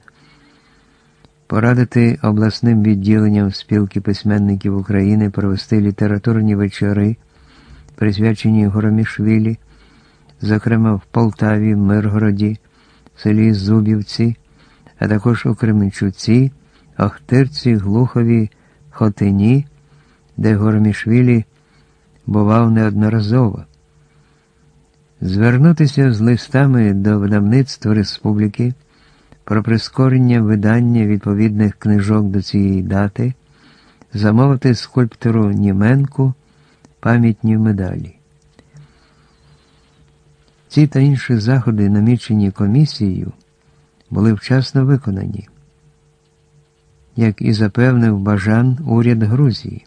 Speaker 1: порадити обласним відділенням спілки письменників України провести літературні вечори, присвячені Горомішвілі зокрема в Полтаві, Миргороді, селі Зубівці, а також у Кременчуці, Охтирці, Глухові, Хотині, де Гормішвілі бував неодноразово. Звернутися з листами до видавництва республіки про прискорення видання відповідних книжок до цієї дати, замовити скульптору Німенку пам'ятні медалі. Ці та інші заходи, намічені комісією, були вчасно виконані, як і запевнив Бажан уряд Грузії.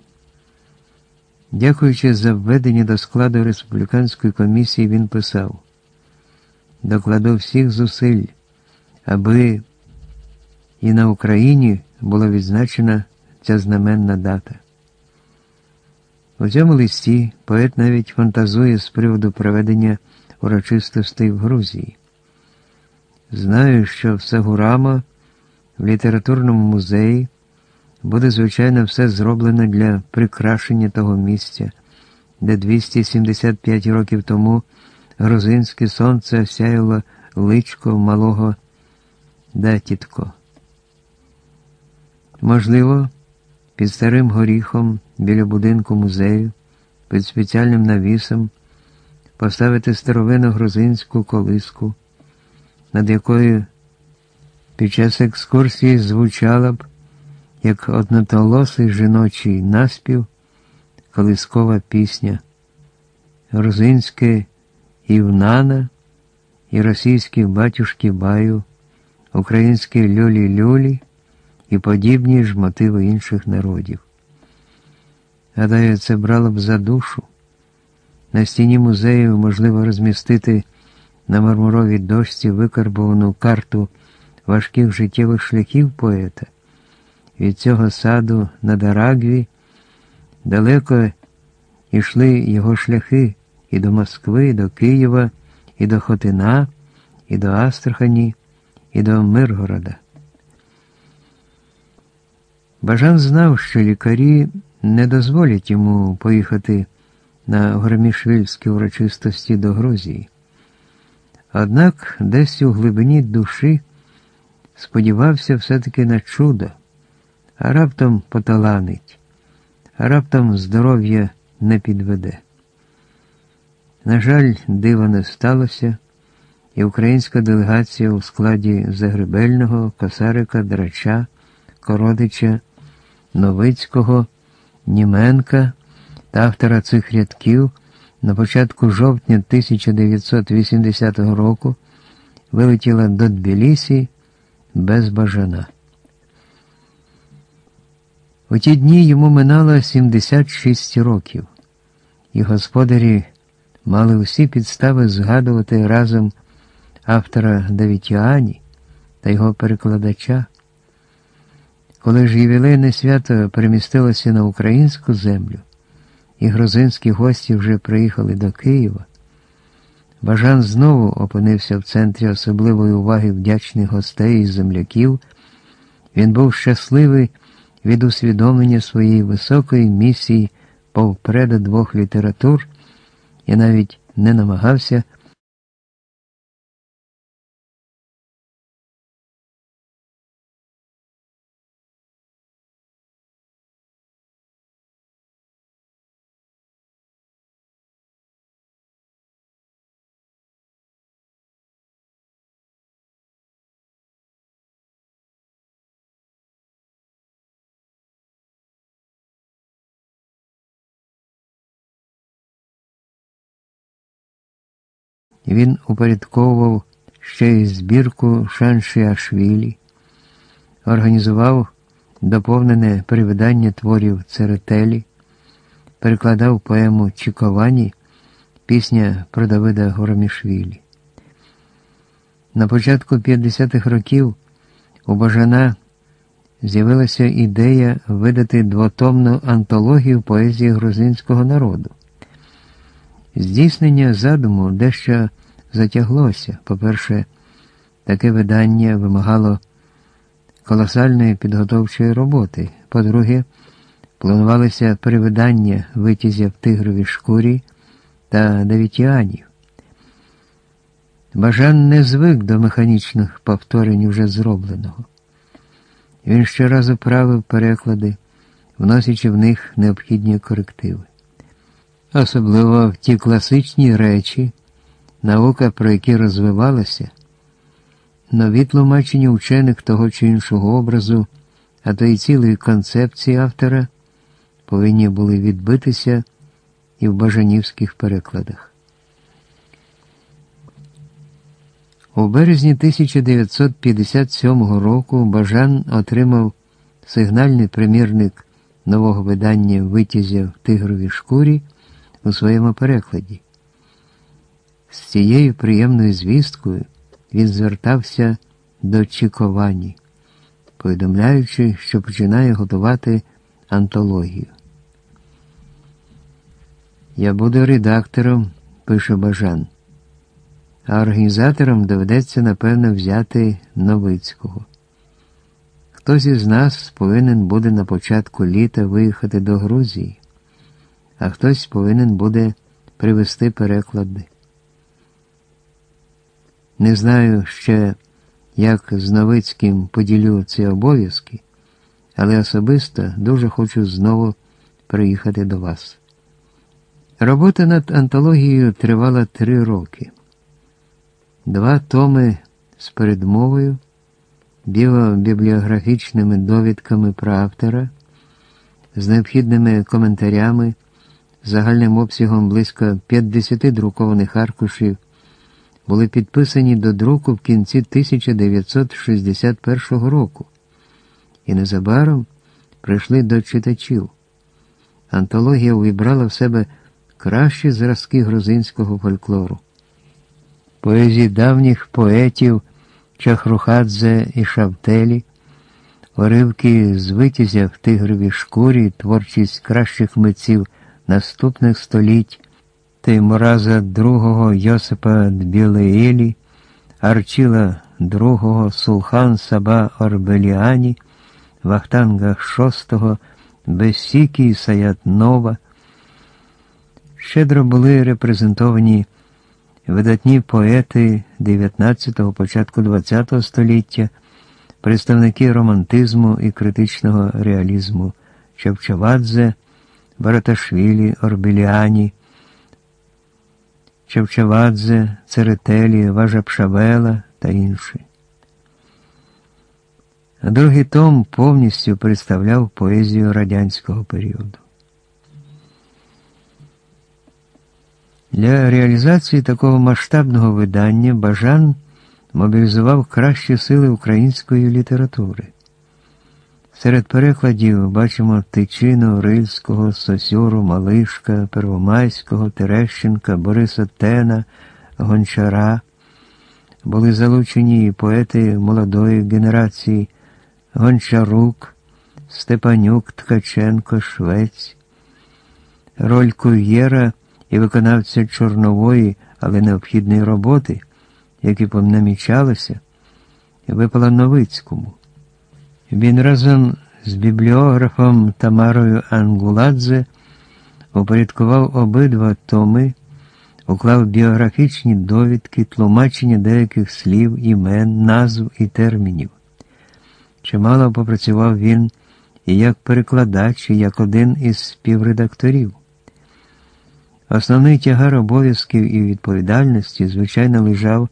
Speaker 1: Дякуючи за введення до складу республіканської комісії, він писав: докладу всіх зусиль, аби і на Україні була відзначена ця знаменна дата. У цьому листі поет навіть фантазує з приводу проведення урочистостей в Грузії. Знаю, що в Сагурама, в літературному музеї, буде, звичайно, все зроблено для прикрашення того місця, де 275 років тому грузинське сонце сяяло личко малого датітко. Можливо, під старим горіхом біля будинку музею, під спеціальним навісом поставити старовину грузинську колиску, над якою під час екскурсії звучала б, як однотолосий жіночий наспів, колискова пісня, грузинське Івнана і російські батюшки Баю, українські люлі-люлі і подібні ж мотиви інших народів. Гадаю, це брало б за душу. На стіні музею можливо розмістити на мармуровій дошці викарбовану карту важких життєвих шляхів поета. Від цього саду на Дарагві далеко йшли його шляхи і до Москви, і до Києва, і до Хотина, і до Астрахані, і до Миргорода. Бажан знав, що лікарі не дозволять йому поїхати на громішвільські урочистості до Грузії. Однак десь у глибині душі сподівався все-таки на чудо, а раптом поталанить, а раптом здоров'я не підведе. На жаль, дива не сталося, і українська делегація у складі Загребельного, Косарика, Драча, Кородича, Новицького, Німенка та автора цих рядків на початку жовтня 1980 року вилетіла до Тбілісі без бажана. У ті дні йому минало 76 років, і господарі мали усі підстави згадувати разом автора Давітіані та його перекладача. Коли ж ювілейне свято перемістилося на українську землю, і грузинські гості вже приїхали до Києва, Бажан знову опинився в центрі особливої уваги вдячних гостей і земляків. Він був щасливий від усвідомлення своєї високої місії повпреда двох літератур і навіть не намагався. Він упорядковував ще й збірку Шаншіашвілі, організував доповнене перевидання творів Церетелі, перекладав поему Чіковані, пісня про Давида Горомішвілі. На початку 50-х років у Бажана з'явилася ідея видати двотомну антологію поезії грузинського народу. Здійснення задуму дещо затяглося. По-перше, таке видання вимагало колосальної підготовчої роботи. По-друге, планувалося перевидання витязя в тигровій шкурі та давітіанів. Бажан не звик до механічних повторень уже зробленого. Він щоразу правив переклади, вносячи в них необхідні корективи. Особливо в ті класичні речі, наука, про які розвивалася, нові тлумачення учених того чи іншого образу, а то й цілої концепції автора повинні були відбитися і в бажанівських перекладах. У березні 1957 року Бажан отримав сигнальний примірник нового видання витязя в тигровій шкурі у своєму перекладі. З цією приємною звісткою він звертався до Чіковані, повідомляючи, що починає готувати антологію. Я буду редактором, пише Бажан, а організаторам доведеться, напевно, взяти Новицького. Хтось із нас повинен буде на початку літа виїхати до Грузії, а хтось повинен буде привезти переклади. Не знаю ще, як з Новицьким поділю ці обов'язки, але особисто дуже хочу знову приїхати до вас. Робота над антологією тривала три роки. Два томи з передмовою, бібліографічними довідками про автора, з необхідними коментарями, загальним обсягом близько 50 друкованих аркушів, були підписані до друку в кінці 1961 року і незабаром прийшли до читачів. Антологія увібрала в себе кращі зразки грузинського фольклору. Поезії давніх поетів Чахрухадзе і Шавтелі, уривки з витязя в тигровій шкурі, творчість кращих митців наступних століть, Теймураза II Йосипа Дбілеїлі, Арчіла II Сулхан Саба Орбеліані, Вахтанга VI, Саят Нова. Щедро були репрезентовані видатні поети 19-го, початку ХХ століття, представники романтизму і критичного реалізму Чевчавадзе, Бараташвілі, Орбіліані, Чевчавадзе, Церетелі, Важапшавела та інші. Другий том повністю представляв поезію радянського періоду. Для реалізації такого масштабного видання Бажан мобілізував кращі сили української літератури. Серед перекладів бачимо Тичину, Рильського, Сосюру, Малишка, Первомайського, Терещенка, Бориса Тена, Гончара. Були залучені і поети молодої генерації Гончарук, Степанюк, Ткаченко, Швець. Роль кур'єра і виконавця чорнової, але необхідної роботи, які намічалися, випала Новицькому. Він разом з бібліографом Тамарою Ангуладзе упорядкував обидва томи, уклав біографічні довідки, тлумачення деяких слів, імен, назв і термінів. Чимало попрацював він і як перекладач, і як один із співредакторів. Основний тягар обов'язків і відповідальності, звичайно, лежав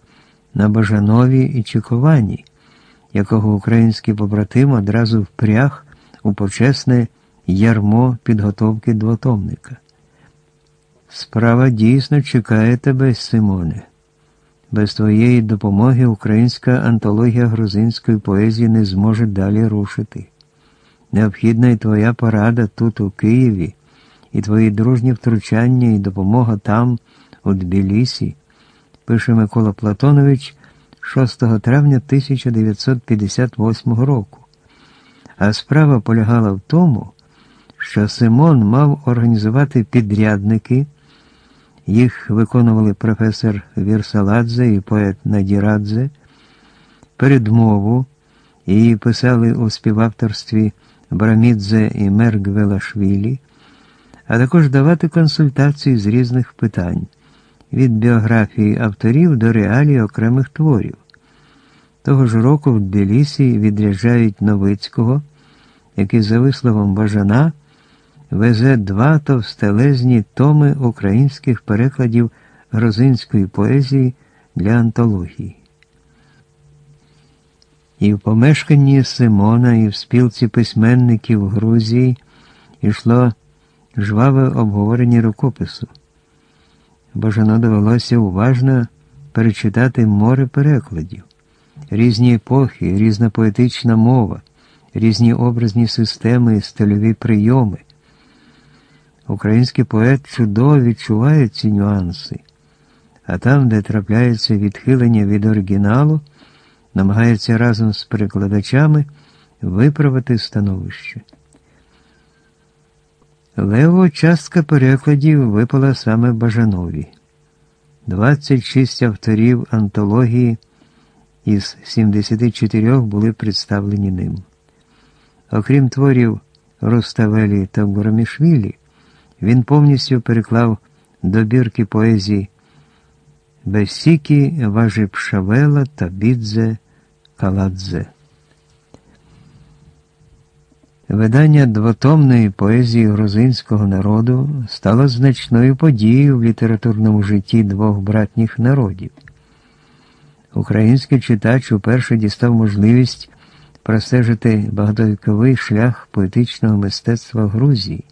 Speaker 1: на Бажанові і Чековані, якого український побратим одразу впряг у почесне ярмо підготовки двотомника. Справа дійсно чекає тебе, Симоне. Без твоєї допомоги українська антологія грузинської поезії не зможе далі рушити. Необхідна і твоя порада тут, у Києві і твої дружні втручання і допомога там, у Тбілісі, пише Микола Платонович 6 травня 1958 року. А справа полягала в тому, що Симон мав організувати підрядники. Їх виконували професор Вірсаладзе і поет Надірадзе, передмову, її писали у співавторстві Брамідзе і Мергвелашвілі, а також давати консультації з різних питань, від біографії авторів до реалій окремих творів. Того ж року в Тбілісі відряджають Новицького, який, за висловом Бажана, везе два товстелезні томи українських перекладів грузинської поезії для антології. І в помешканні Симона, і в спілці письменників Грузії йшло жваве обговорення рукопису. Бажано довелося уважно перечитати море перекладів, різні епохи, різна поетична мова, різні образні системи стильові прийоми. Український поет чудово відчуває ці нюанси, а там, де трапляється відхилення від оригіналу, намагається разом з перекладачами виправити становище. Лево частка перекладів випала саме Бажанові. 26 авторів антології із 74 були представлені ним. Окрім творів Руставелі та Бурамішвілі, він повністю переклав добірки поезії Бесікі Важипшавела та Бідзе Каладзе. Видання двотомної поезії грузинського народу стало значною подією в літературному житті двох братніх народів. Український читач уперше дістав можливість простежити багатовіковий шлях поетичного мистецтва Грузії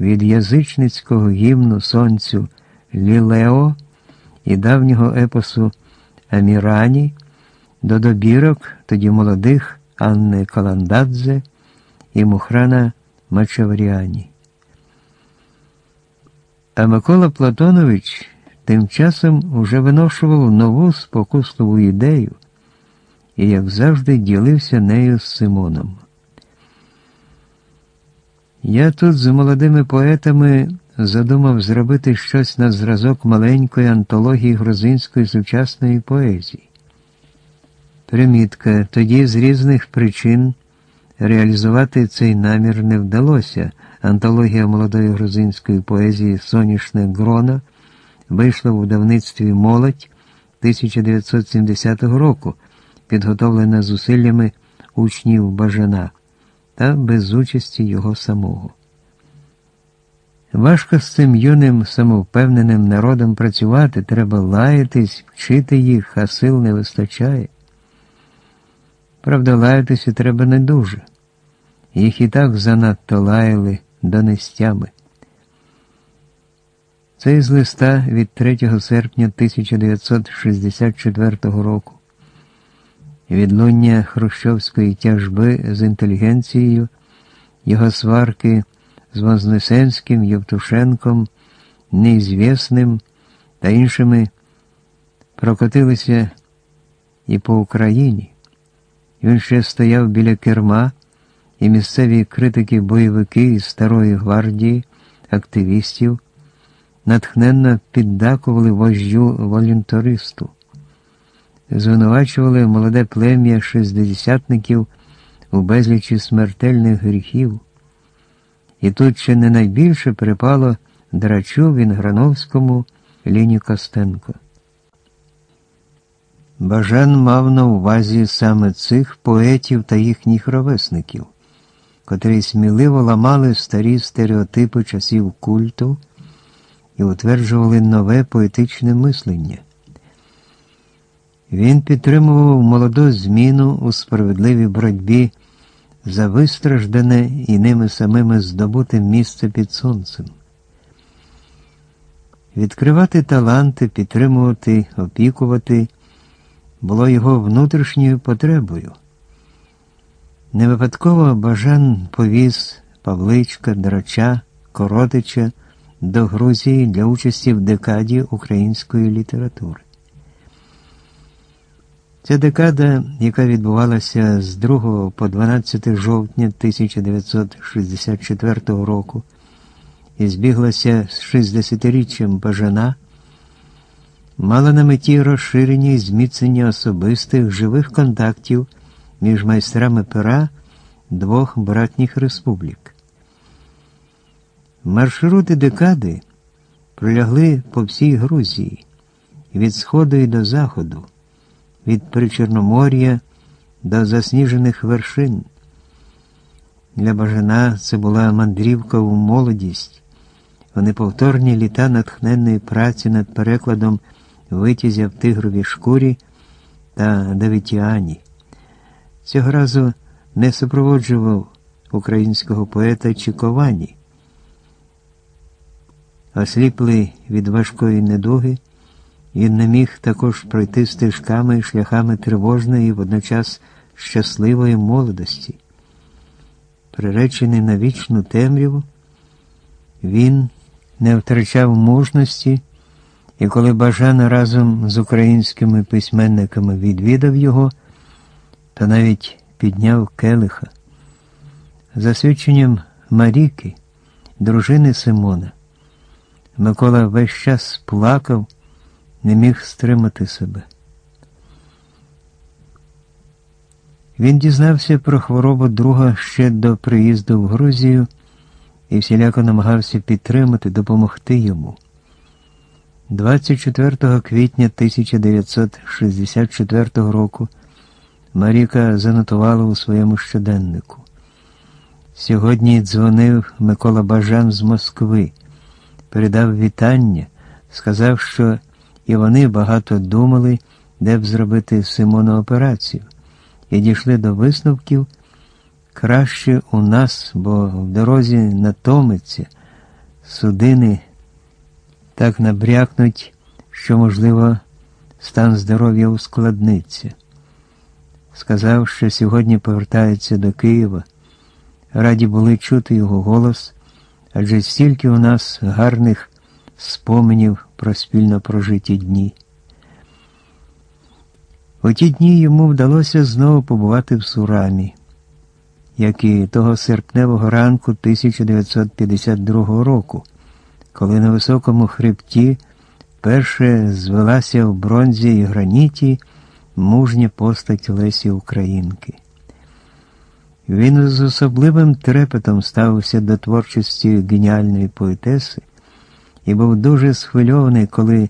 Speaker 1: від язичницького гімну сонцю Лілео і давнього епосу Амірані до добірок тоді молодих Анни Каландадзе і Мухрана Мачавріані. А Микола Платонович тим часом уже виношував нову спокусливу ідею і, як завжди, ділився нею з Симоном. Я тут з молодими поетами задумав зробити щось на зразок маленької антології грузинської сучасної поезії. Примітка тоді з різних причин реалізувати цей намір не вдалося. Антологія молодої грузинської поезії Соняшне Грона вийшла в видавництві Молодь 1970 року, підготовлена зусиллями учнів Бажана та без участі його самого. Важко з цим юним самовпевненим народом працювати, треба лаятись, вчити їх, а сил не вистачає. Правда, лаятися треба не дуже. Їх і так занадто лаяли донестями. Це з листа від 3 серпня 1964 року. Відлуння хрущовської тяжби з інтелігенцією, його сварки з Вознесенським, Євтушенком, неізвісним та іншими прокотилися і по Україні. Він ще стояв біля керма, і місцеві критики бойовики із Старої гвардії, активістів, натхненно піддакували вождю волюнтаристу, звинувачували молоде плем'я шестидесятників у безлічі смертельних гріхів. І тут ще не найбільше припало драчу Вінграновському Ліні Костенко. Бажан мав на увазі саме цих поетів та їхніх ровесників, котрі сміливо ламали старі стереотипи часів культу і утверджували нове поетичне мислення. Він підтримував молоду зміну у справедливій боротьбі за вистраждане і ними самими здобуте місце під сонцем. Відкривати таланти, підтримувати, опікувати було його внутрішньою потребою. Не випадково Бажан повіз Павличка, Драча, Коротича до Грузії для участі в декаді української літератури. Ця декада, яка відбувалася з 2 по 12 жовтня 1964 року і збіглася з 60-річчям Бажана, мала на меті розширення і зміцнення особистих живих контактів між майстрами пера двох братніх республік. Маршрути декади пролягли по всій Грузії від сходу і до заходу від Причорномор'я до засніжених вершин. Для Бажана це була мандрівка у молодість, у неповторні літа натхненної праці над перекладом витязя в тигровій шкурі та Давітіані. Цього разу не супроводжував українського поета Чіковані. Осліплий від важкої недуги. Він не міг також пройти стежками і шляхами тривожної водночас щасливої молодості. Приречений на вічну темряву, він не втрачав мужності, і коли Бажан разом з українськими письменниками відвідав його, то навіть підняв келиха. За свідченням Маріки, дружини Симона, Микола весь час плакав не міг стримати себе. Він дізнався про хворобу друга ще до приїзду в Грузію і всіляко намагався підтримати, допомогти йому. 24 квітня 1964 року Маріка занотувала у своєму щоденнику. Сьогодні дзвонив Микола Бажан з Москви, передав вітання, сказав, що і вони багато думали, де б зробити Симону операцію, і дійшли до висновків краще у нас, бо в дорозі натомиться, судини так набрякнуть, що, можливо, стан здоров'я ускладниться. Сказав, що сьогодні повертається до Києва. Раді були чути його голос, адже стільки у нас гарних споменів про спільно прожиті дні. У ті дні йому вдалося знову побувати в Сурамі, як і того серпневого ранку 1952 року, коли на високому хребті перше звелася в бронзі і граніті мужня постать Лесі Українки. Він з особливим трепетом ставився до творчості геніальної поетеси і був дуже схвильований, коли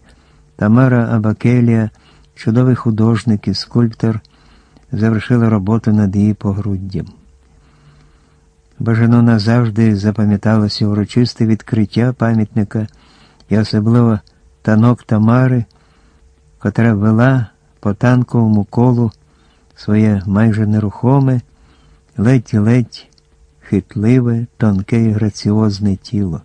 Speaker 1: Тамара Абакелія, чудовий художник і скульптор, завершила роботу над її погруддям. Бажано назавжди запам'яталося урочисте відкриття пам'ятника і особливо танок Тамари, котра вела по танковому колу своє майже нерухоме, ледь-ледь хитливе, тонке і граціозне тіло.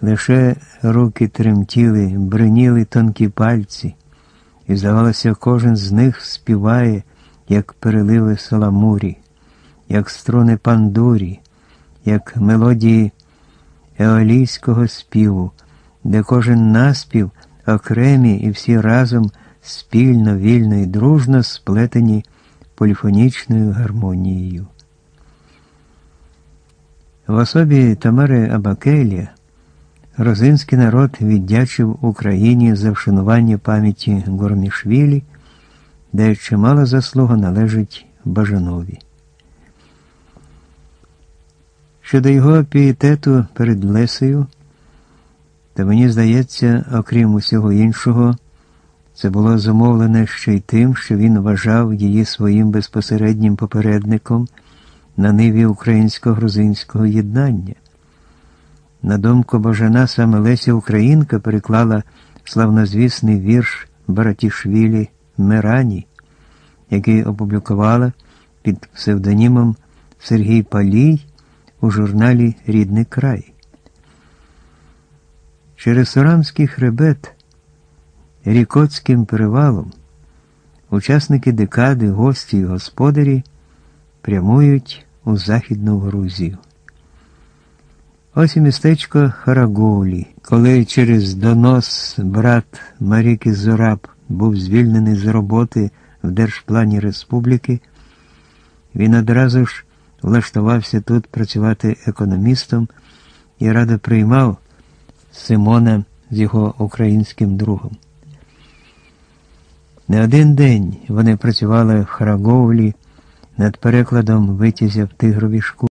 Speaker 1: Лише руки тремтіли, бриніли тонкі пальці, і, здавалося, кожен з них співає, як переливи саламурі, як струни пандурі, як мелодії еолійського співу, де кожен наспів окремі і всі разом спільно, вільно і дружно сплетені поліфонічною гармонією. В особі Тамари Абакелія Грузинський народ віддячив Україні за вшанування пам'яті Гормішвілі, де чимала заслуга належить Бажанові. Щодо його пієтету перед Лесею, то мені здається, окрім усього іншого, це було зумовлене ще й тим, що він вважав її своїм безпосереднім попередником на ниві українсько-грузинського єднання. На думку Божана, саме Леся Українка переклала славнозвісний вірш Баратішвілі Мерані, який опублікувала під псевдонімом Сергій Палій у журналі Рідний край. Через Сорамський хребет Рікотським перевалом учасники декади, гості і господарі прямують у Західну Грузію. Ось і містечко Хараголі, коли через донос брат Маріки Зораб був звільнений з роботи в Держплані Республіки, він одразу ж влаштувався тут працювати економістом і радо приймав Симона з його українським другом. Не один день вони працювали в Храговлі над перекладом витязів тигрові шкури.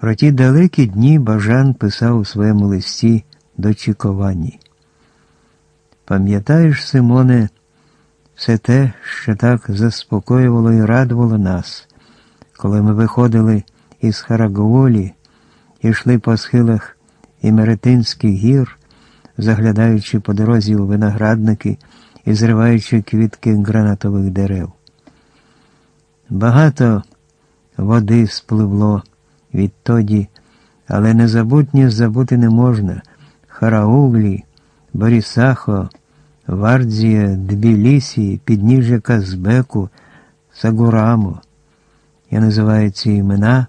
Speaker 1: Про ті далекі дні Бажан писав у своєму листі до Чіковані. Пам'ятаєш, Симоне, все те, що так заспокоювало і радувало нас, коли ми виходили із Хараговолі і йшли по схилах Імеретинських гір, заглядаючи по дорозі у виноградники і зриваючи квітки гранатових дерев. Багато води спливло відтоді, але незабутнє забути не можна. Харауглі, Борісахо, Вардзія, Тбілісі, підніжжя Казбеку, Сагурамо. Я називаю ці імена,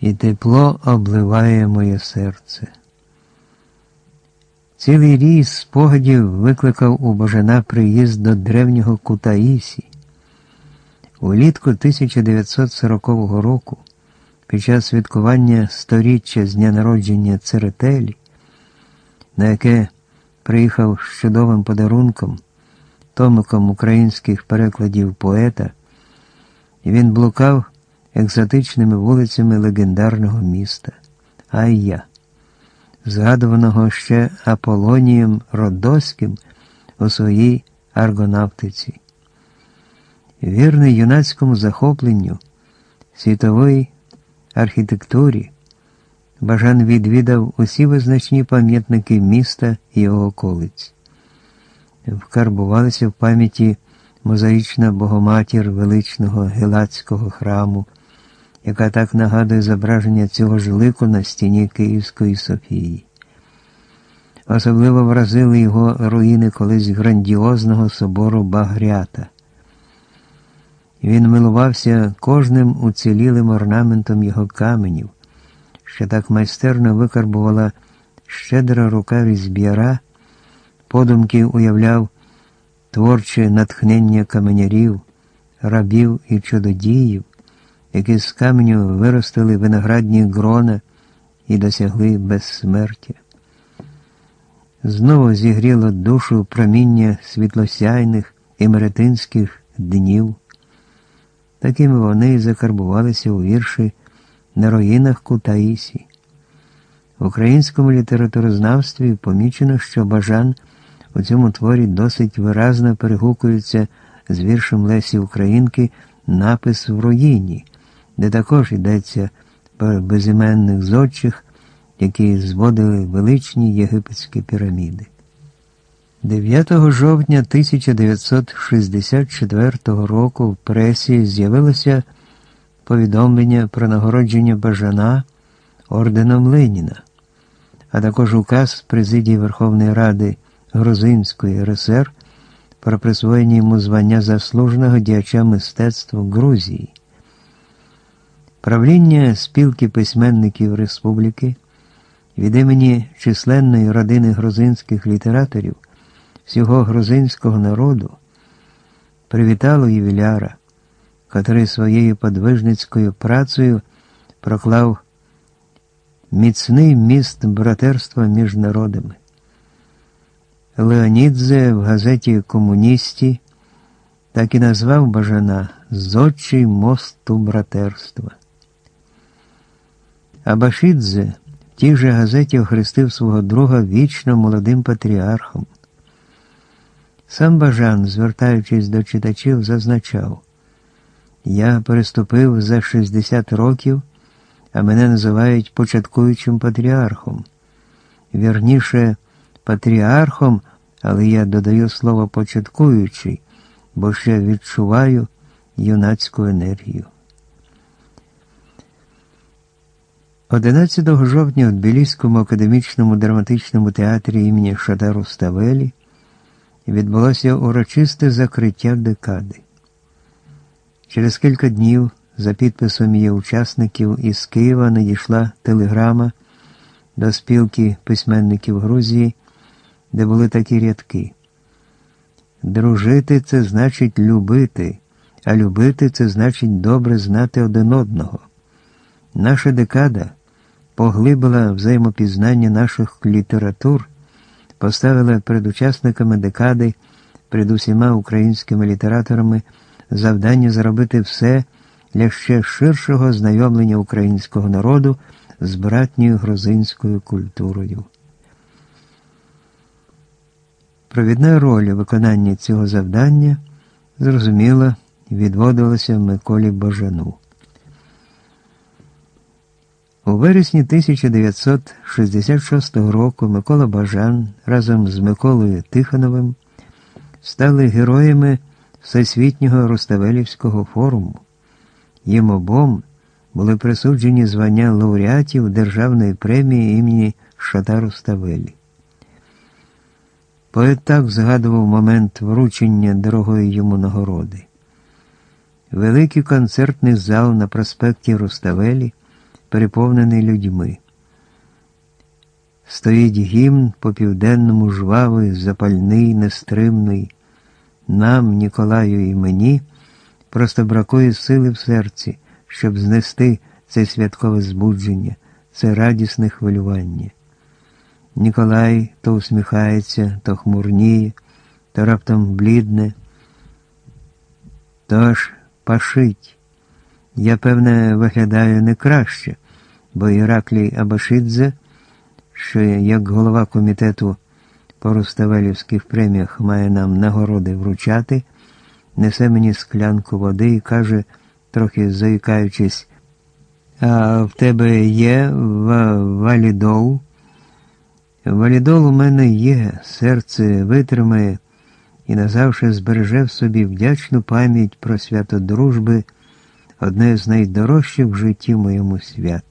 Speaker 1: і тепло обливає моє серце. Цілий рій спогадів викликав у Божана приїзд до древнього Кутаїсі. Улітку 1940 року, під час святкування сторіччя з дня народження Церетелі, на яке приїхав з чудовим подарунком, томиком українських перекладів поета, і він блукав екзотичними вулицями легендарного міста Айя, згадуваного ще Аполонієм Родоським у своїй аргонавтиці. Вірний юнацькому захопленню, світової архітектурі, Бажан відвідав усі визначні пам'ятники міста і його околиць. Вкарбувалися в пам'яті мозаїчна богоматір величного Гелацького храму, яка так нагадує зображення цього ж лику на стіні Київської Софії. Особливо вразили його руїни колись грандіозного собору Багрята. Він милувався кожним уцілілим орнаментом його каменів, що так майстерно викарбувала щедра рука різб'яра, подумки уявляв творче натхнення каменярів, рабів і чудодіїв, які з каменю виростили виноградні грона і досягли безсмертя. Знову зігріло душу проміння світлосяйних і меретинських днів. Такими вони закарбувалися у вірші на руїнах Кутаїсі. В українському літературознавстві помічено, що Бажан у цьому творі досить виразно перегукується з віршем Лесі Українки Напис в руїні, де також йдеться про безіменних зодчих, які зводили величні єгипетські піраміди. 9 жовтня 1964 року в пресі з'явилося повідомлення про нагородження Бажана орденом Леніна, а також указ президії Верховної Ради Грузинської РСР про присвоєння йому звання заслуженого діяча мистецтва Грузії. Правління спілки письменників Республіки від імені численної родини грузинських літераторів всього грузинського народу привітало ювіляра, котрий своєю подвижницькою працею проклав міцний міст братерства між народами. Леонідзе в газеті Комуністі так і назвав Бажана Зодчий мосту братерства. А Башидзе в тій же газеті охрестив свого друга вічно молодим патріархом. Сам Бажан, звертаючись до читачів, зазначав, я переступив за 60 років, а мене називають початкуючим патріархом. Вірніше, патріархом, але я додаю слово початкуючий, бо ще відчуваю юнацьку енергію. 11 жовтня в Тбіліському академічному драматичному театрі імені Шатару Ставелі відбулося урочисте закриття декади. Через кілька днів за підписом її учасників із Києва надійшла телеграма до спілки письменників Грузії, де були такі рядки. Дружити це значить любити, а любити це значить добре знати один одного. Наша декада поглибила взаємопізнання наших літератур поставила перед учасниками декади, перед усіма українськими літераторами завдання зробити все для ще ширшого знайомлення українського народу з братньою грузинською культурою. Провідна роль у виконанні цього завдання, зрозуміло, відводилася Миколі Божану. У вересні 1966 року Микола Бажан разом з Миколою Тихоновим стали героями Всесвітнього Руставелівського форуму. Їм обом були присуджені звання лауреатів Державної премії імені Шата Руставелі. Поет так згадував момент вручення дорогої йому нагороди. Великий концертний зал на проспекті Руставелі переповнений людьми. стоїть гімн по південному жвавий, запальний, нестримний. Нам, Ніколаю і мені, просто бракує сили в серці, щоб знести це святкове збудження, це радісне хвилювання. Ніколай то усміхається, то хмурніє, то раптом блідне. Тож пашить. Я, певне, виглядаю не краще, бо Іраклій Абашидзе, що як голова комітету по Руставелівських преміях має нам нагороди вручати, несе мені склянку води і каже, трохи заїкаючись, а в тебе є валідол? Валідол у мене є, серце витримає і назавше збереже в собі вдячну пам'ять про свято дружби, одне з найдорожчих в житті моєму свят.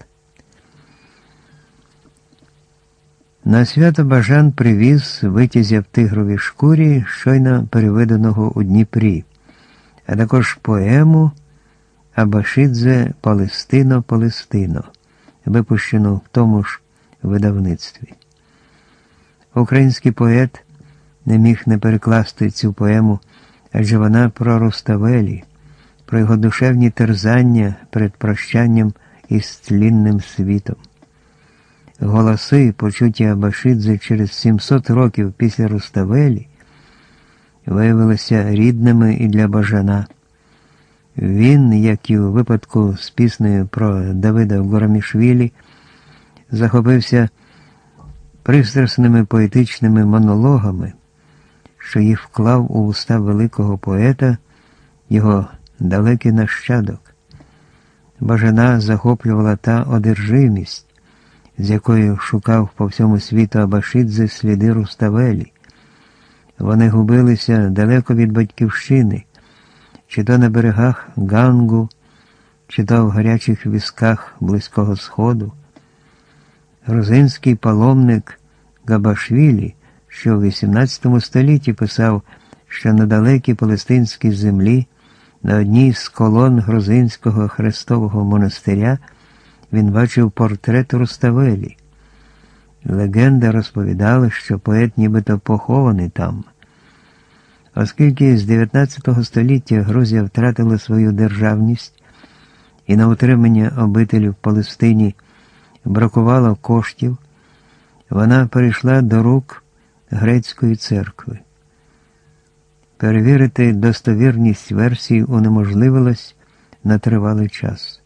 Speaker 1: На свято Бажан привіз витязя в тигровій шкурі, щойно переведеного у Дніпрі, а також поему Абашидзе Палестино Палестино, випущену в тому ж видавництві. Український поет не міг не перекласти цю поему, адже вона про Руставелі, про його душевні терзання перед прощанням із тлінним світом. Голоси, почуті Абашидзе через 700 років після Руставелі, виявилися рідними і для Бажана. Він, як і у випадку з піснею про Давида в Горамішвілі, захопився пристрасними поетичними монологами, що їх вклав у уста великого поета його далекий нащадок. Бажана захоплювала та одержимість, з якою шукав по всьому світу Абашидзе сліди Руставелі. Вони губилися далеко від батьківщини, чи то на берегах Гангу, чи то в гарячих візках Близького Сходу. Грузинський паломник Габашвілі, що в XVIII столітті писав, що на далекій палестинській землі, на одній з колон грузинського хрестового монастиря, він бачив портрет Руставелі. Легенда розповідала, що поет нібито похований там. Оскільки з 19 століття Грузія втратила свою державність і на утримання обителів в Палестині бракувало коштів, вона перейшла до рук грецької церкви. Перевірити достовірність версії унеможливилось на тривалий час.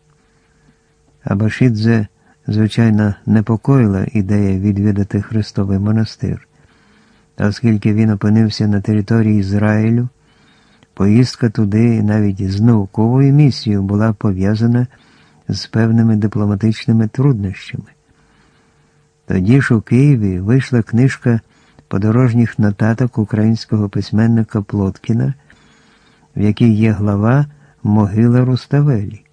Speaker 1: Абашидзе, звичайно, непокоїла ідея відвідати Христовий монастир, оскільки він опинився на території Ізраїлю, поїздка туди навіть з науковою місією була пов'язана з певними дипломатичними труднощами. Тоді ж у Києві вийшла книжка подорожніх нотаток українського письменника Плоткіна, в якій є глава Могила Руставелі.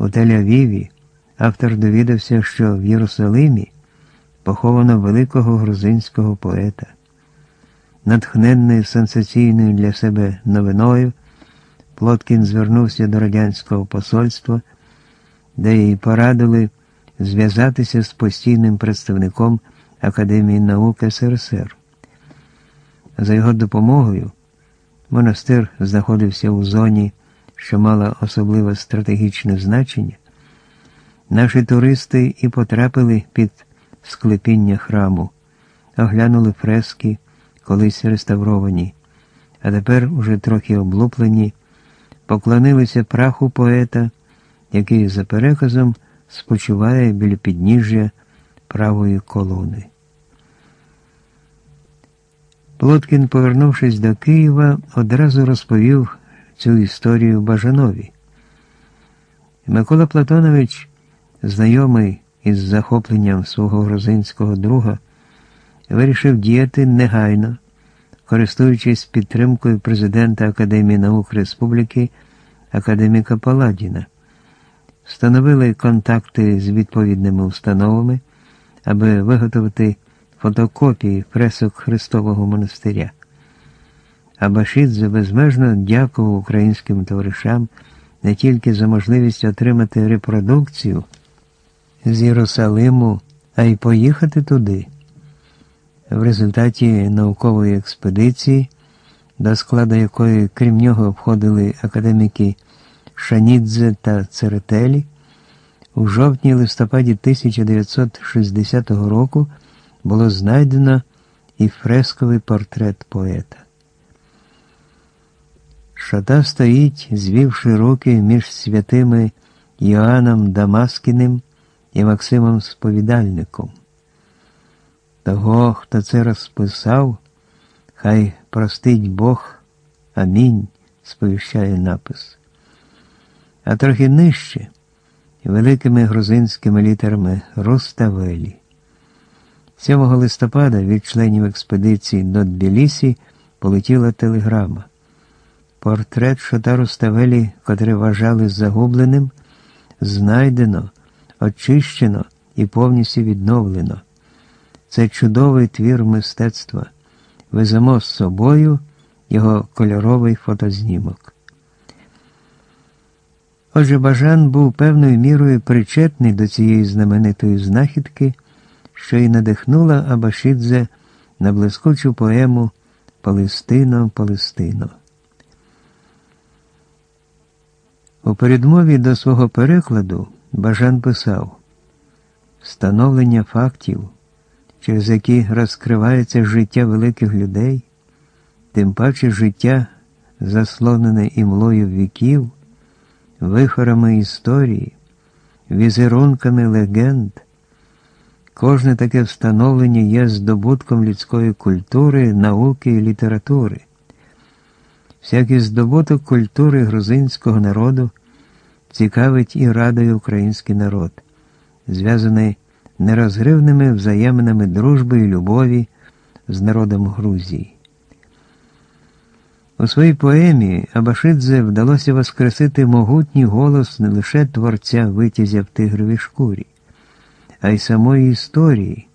Speaker 1: У Тель-Авіві автор довідався, що в Єрусалимі поховано великого грузинського поета. Натхненний сенсаційною для себе новиною, Плоткін звернувся до радянського посольства, де їй порадили зв'язатися з постійним представником Академії наук СРСР. За його допомогою монастир знаходився у зоні, що мала особливе стратегічне значення. Наші туристи і потрапили під склепіння храму, оглянули фрески, колись реставровані, а тепер уже трохи облуплені, поклонилися праху поета, який за переказом спочиває біля підніжжя правої колони. Плоткін, повернувшись до Києва, одразу розповів цю історію Бажанові. Микола Платонович, знайомий із захопленням свого грузинського друга, вирішив діяти негайно, користуючись підтримкою президента Академії наук Республіки академіка Паладіна встановили контакти з відповідними установами, аби виготовити фотокопії фресок Христового монастиря. А Башидзе безмежно дякував українським товаришам не тільки за можливість отримати репродукцію з Єрусалиму. а й поїхати туди. В результаті наукової експедиції, до складу якої, крім нього, входили академіки Шанідзе та Церетелі, у жовтні листопаді 1960 року було знайдено і фресковий портрет поета. Шата стоїть, звівши руки між святими Йоанном Дамаскіним і Максимом Сповідальником. Того, хто це розписав, хай простить Бог. Амінь, сповіщає напис. А трохи нижче великими грузинськими літерами Руставелі. 7 листопада від членів експедиції до Тбілісі полетіла телеграма. Портрет Шота Руставелі, котрий вважали загубленим, знайдено, очищено і повністю відновлено. Це чудовий твір мистецтва. Веземо з собою його кольоровий фотознімок. Отже, Бажан був певною мірою причетний до цієї знаменитої знахідки, що й надихнула Абашидзе на блискучу поему Палестино, Палестино. У передмові до свого перекладу Бажан писав Встановлення фактів, через які розкривається життя великих людей, тим паче життя, заслонене імлою віків вихорами історії, візерунками легенд. Кожне таке встановлення є здобутком людської культури, науки і літератури. Всякий здобуток культури грузинського народу цікавить і радує український народ, зв'язаний нерозривними взаєминами дружби і любові з народом Грузії. У своїй поемі Абашидзе вдалося воскресити могутній голос не лише творця витязя в тигровій шкурі, а й самої історії,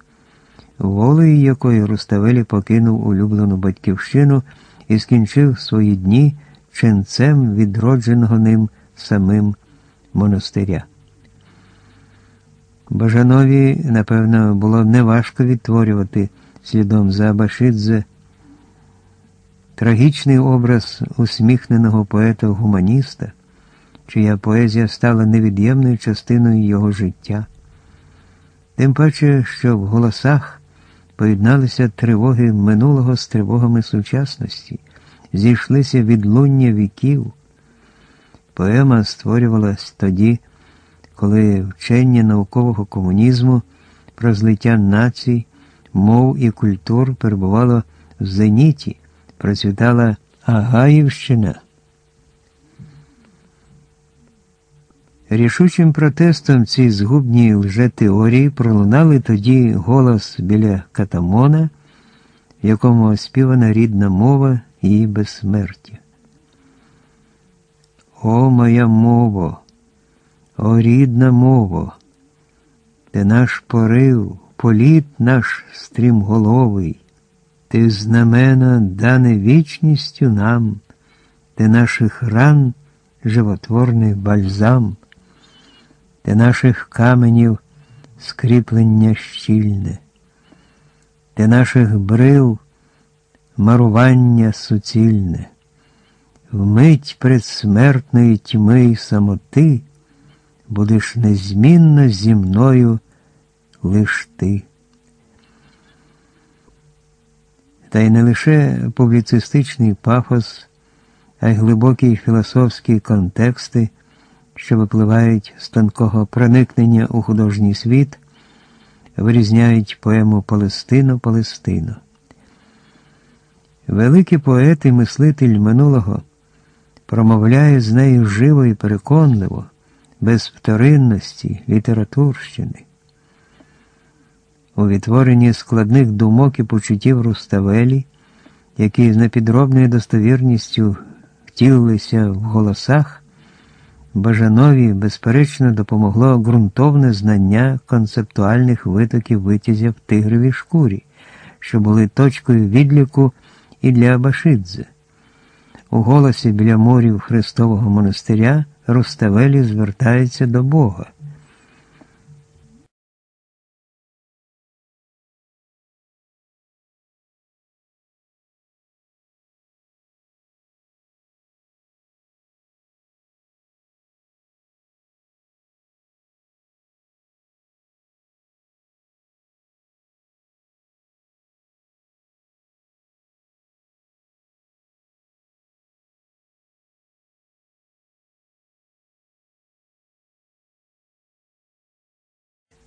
Speaker 1: волею якої Руставелі покинув улюблену батьківщину і скінчив свої дні ченцем відродженого ним самим монастиря. Бажанові, напевно, було неважко відтворювати слідом за Абашидзе Трагічний образ усміхненого поета-гуманіста, чия поезія стала невід'ємною частиною його життя, тим паче, що в голосах поєдналися тривоги минулого з тривогами сучасності, зійшлися відлуння віків. Поема створювалась тоді, коли вчення наукового комунізму про злиття націй, мов і культур перебувало в зеніті процвітала Агаївщина. Рішучим протестом цій згубній лжетеорії пролунали тоді голос біля катамона, в якому оспівана рідна мова і безсмертя. О моя мово, о рідна мово, ти наш порив, політ наш стрімголовий. Ти знамена, дане вічністю нам, ти наших ран животворний бальзам, ти наших каменів скріплення щільне, ти наших брил марування суцільне, вмить предсмертної тьми й самоти будеш незмінно зі мною лиш ти. Та й не лише публіцистичний пафос, а й глибокі філософські контексти, що випливають з тонкого проникнення у художній світ, вирізняють поему Палестино Палестино. Великий поет і мислитель минулого промовляє з нею живо і переконливо, без вторинності, літературщини. У відтворенні складних думок і почуттів Руставелі, які з непідробною достовірністю втілилися в голосах, Бажанові, безперечно, допомогло ґрунтовне знання концептуальних витоків витязя в тигровій шкурі, що були точкою відліку і для Абашидзе. У голосі біля морів Христового монастиря Руставелі звертається до Бога.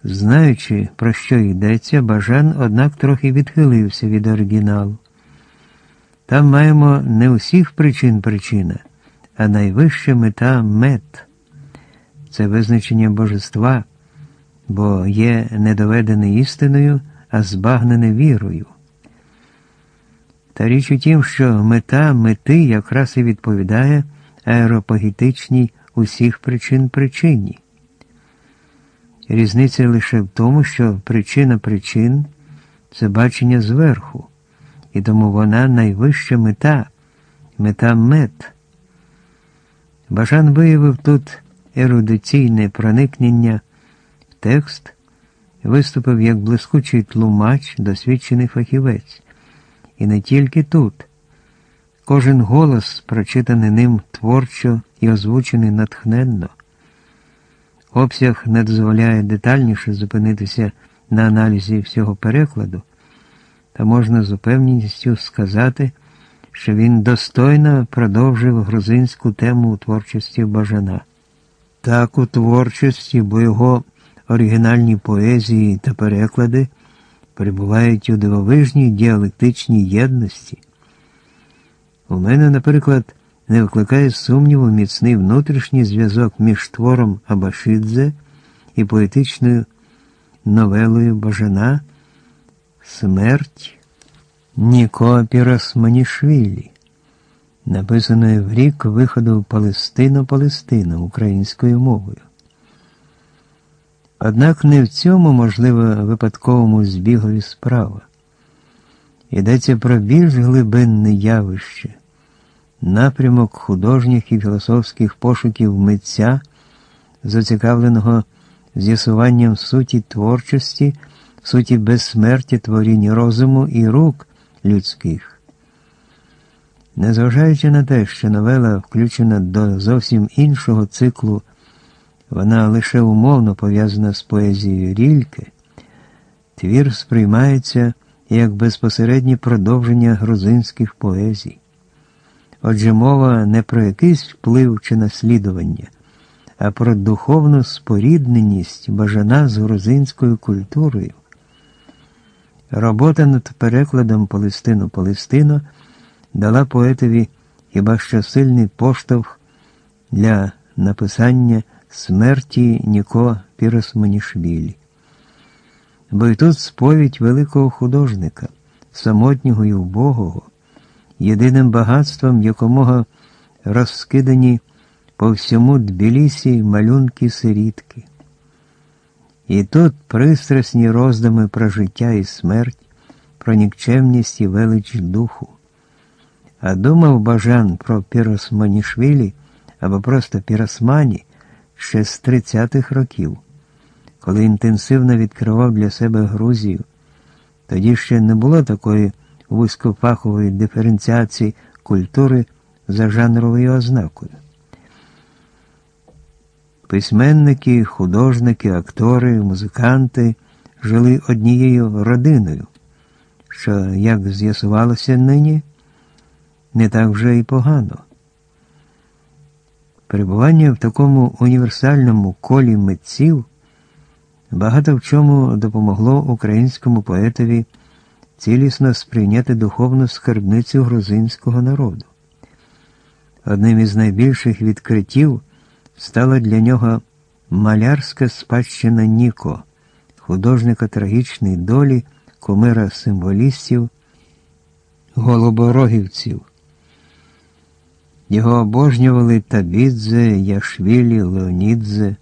Speaker 1: Знаючи, про що йдеться, Бажан, однак, трохи відхилився від оригіналу. Там маємо не усіх причин причина, а найвища мета мет. Це визначення божества, бо є недоведене істиною, а збагнене вірою. Та річ у тім, що мета мети якраз і відповідає аеропогітичній усіх причин причині. Різниця лише в тому, що причина причин це бачення зверху, і тому вона найвища мета, мета мет. Бажан виявив тут ерудиційне проникнення в текст, виступив як блискучий тлумач, досвідчений фахівець. І не тільки тут. Кожен голос, прочитаний ним творчо і озвучений натхненно. Обсяг не дозволяє детальніше зупинитися на аналізі всього перекладу, та можна з упевненістю сказати, що він достойно продовжив грузинську тему у творчості Бажана. Так у творчості, бо його оригінальні поезії та переклади перебувають у дивовижній діалектичній єдності. У мене, наприклад, не викликає сумніву міцний внутрішній зв'язок між твором Абашидзе і поетичною новелою Бажана Смерть Ніко Піросманішвілі, написаною в рік виходу Палестино-Палестина українською мовою. Однак не в цьому, можливо, випадковому збігові справа. Йдеться про більш глибинне явище, напрямок художніх і філософських пошуків митця, зацікавленого з'ясуванням суті творчості, суті безсмерті творіння розуму і рук людських. Незважаючи на те, що новела включена до зовсім іншого циклу вона лише умовно пов'язана з поезією Рільки, твір сприймається як безпосереднє продовження грузинських поезій. Отже, мова не про якийсь вплив чи наслідування, а про духовну спорідненість бажана з грузинською культурою. Робота над перекладом Палестину-Палестино дала поетові хіба що сильний поштовх для написання смерті Ніко Піросманішвілі. Бо й тут сповідь великого художника, самотнього і убогого, єдиним багатством якомога розкидані по всьому Тбілісі малюнки сирітки. І тут пристрасні роздуми про життя і смерть, про нікчемність і велич духу. А думав Бажан про Піросманішвілі або просто Піросмані ще з 30-х років, коли інтенсивно відкривав для себе Грузію. Тоді ще не було такої вузькофахової диференціації культури за жанровою ознакою. Письменники, художники, актори, музиканти жили однією родиною, що, як з'ясувалося нині, не так вже і погано. Перебування в такому універсальному колі митців багато в чому допомогло українському поетові цілісно сприйняти духовну скарбницю грузинського народу. Одним із найбільших відкриттів стала для нього малярська спадщина Ніко, художника трагічної долі, кумира символістів, голоборогівців. Його обожнювали Табідзе, Яшвілі, Леонідзе.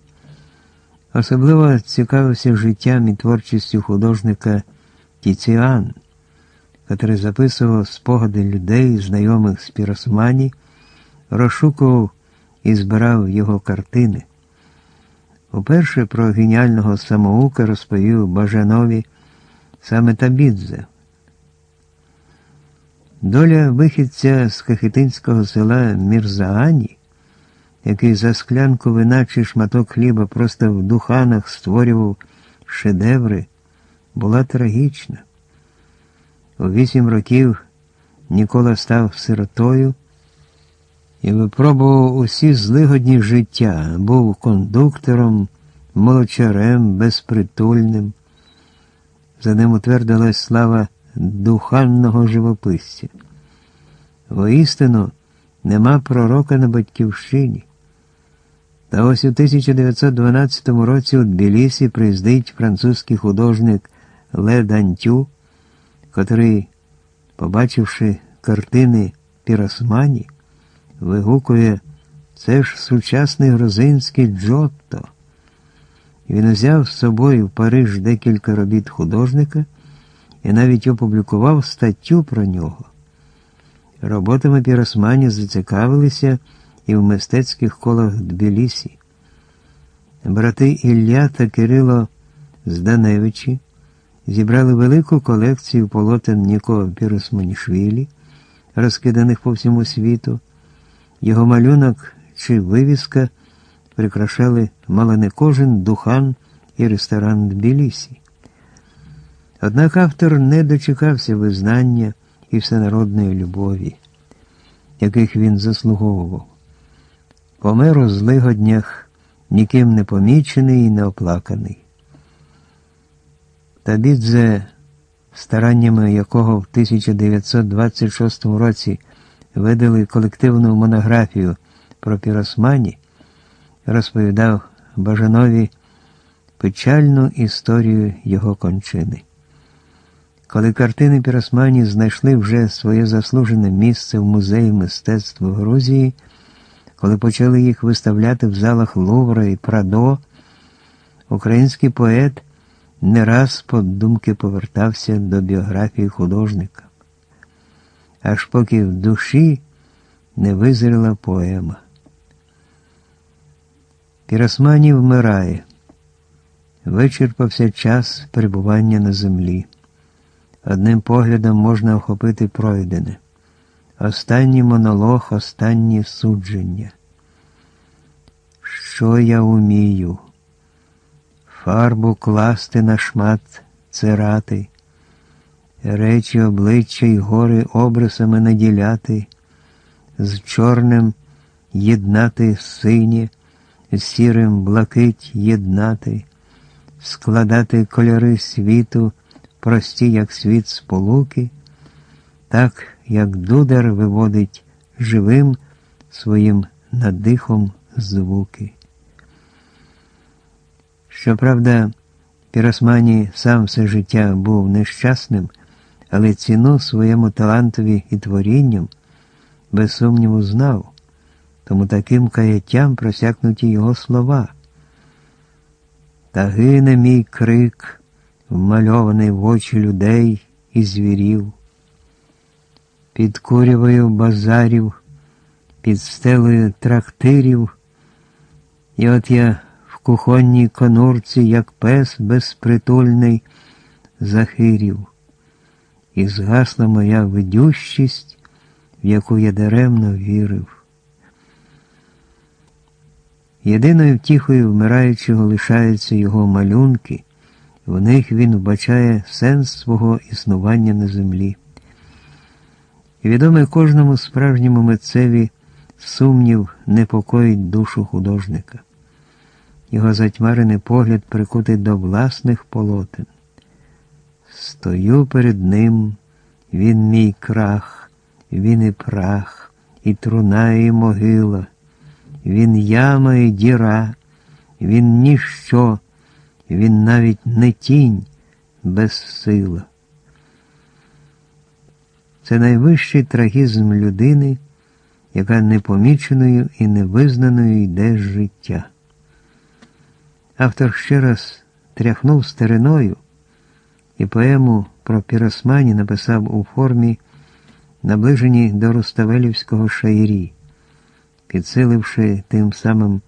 Speaker 1: Особливо цікавився життям і творчістю художника Тіціан, який записував спогади людей, знайомих з Піросмані, розшукував і збирав його картини. Уперше про геніального самоука розповів Бажанові саме Табідзе. Доля вихідця з Кахетинського села Мірзаані, який за склянку вина чи шматок хліба просто в духанах створював шедеври, була трагічна. У вісім років Нікола став сиротою і випробував усі злигодні життя, був кондуктором, молочарем, безпритульним. За ним утвердилась слава духанного живописця. Воістину нема пророка на батьківщині. Та ось у 1912 році у Тбілісі приїздить французький художник Ле Дантю, котрий, побачивши картини Піросмані, вигукує це ж сучасний грузинський Джотто. Він взяв з собою в Париж декілька робіт художника і навіть опублікував статтю про нього. Роботами Піросмані зацікавилися і в мистецьких колах Тбілісі. Брати Ілля та Кирило Зданевичі зібрали велику колекцію полотен Нікого Піросманішвілі, розкиданих по всьому світу. Його малюнок чи вивіска прикрашали мало не кожен духан і ресторан Тбілісі. Однак автор не дочекався визнання і всенародної любові, яких він заслуговував. Помер у злигоднях, ніким не помічений і не оплаканий. Табідзе, стараннями якого в 1926 році видали колективну монографію про Піросмані, розповідав Бажанові печальну історію його кончини. Коли картини Піросмані знайшли вже своє заслужене місце в музеї мистецтва Грузії, коли почали їх виставляти в залах Лувра і Прадо, український поет не раз по думки повертався до біографії художника, аж поки в душі не визріла поема. Піросмані вмирає, вичерпався час перебування на землі. Одним поглядом можна охопити пройдене. Останній монолог, останнє судження. Що я умію? Фарбу класти на шмат цирати, речі обличчя й гори обрисами наділяти, з чорним єднати синє, з сірим блакить єднати, складати кольори світу прості, як світ сполуки, так, як дудар виводить живим своїм надихом звуки. Щоправда, Піросмані сам все життя був нещасним, але ціну своєму талантові і творінням, без сумніву, знав, тому таким каяттям просякнуті його слова. Та гине мій крик вмальований в очі людей і звірів, під курявою базарів, під стелею трактирів, і от я кухонній конурці, як пес безпритульний, захирів, і згасла моя видющість, в яку я даремно вірив. Єдиною втіхою вмираючого лишаються його малюнки. В них він вбачає сенс свого існування на землі. Відомий кожному справжньому митцеві сумнів непокоїть душу художника. Його затьмарений погляд прикутий до власних полотен. Стою перед ним, він мій крах, він і прах, і труна, і могила, він яма і діра, він ніщо. Він навіть не тінь без сила. Це найвищий трагізм людини, яка непоміченою і невизнаною йде життя. Автор ще раз тряхнув стариною і поему про Піросмані написав у формі, наближеній до Руставелівського шаїрі, підсиливши тим самим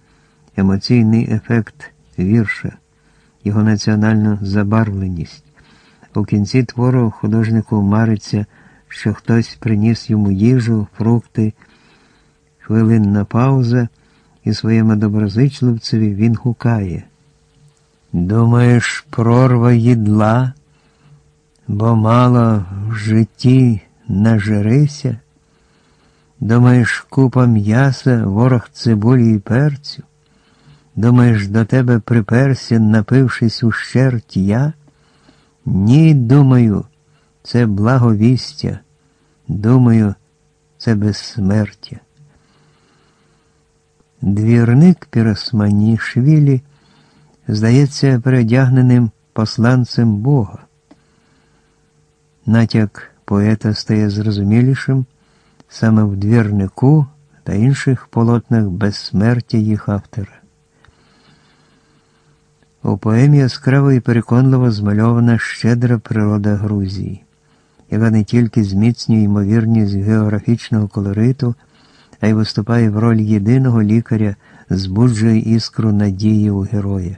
Speaker 1: емоційний ефект вірша його національну забарвленість. У кінці твору художнику мариться, що хтось приніс йому їжу, фрукти, хвилинна пауза, і своєму доброзичливцеві він гукає. Думаєш, прорва їдла, бо мало в житті нажерися? Думаєш, купа м'яса, ворог цибулі і перцю? Думаєш, до тебе приперся, напившись ущерть я? Ні, думаю, це благовістя. Думаю, це безсмертя. Двірник Піросманішвілі здається передягненим посланцем Бога. Натяк поета стає зрозумілішим саме в двірнику та інших полотнах безсмертя їх автора. У поемі яскраво і переконливо змальована щедра природа Грузії, яка не тільки зміцнює ймовірність географічного колориту, а й виступає в роль єдиного лікаря, збуджує іскру надії у героя.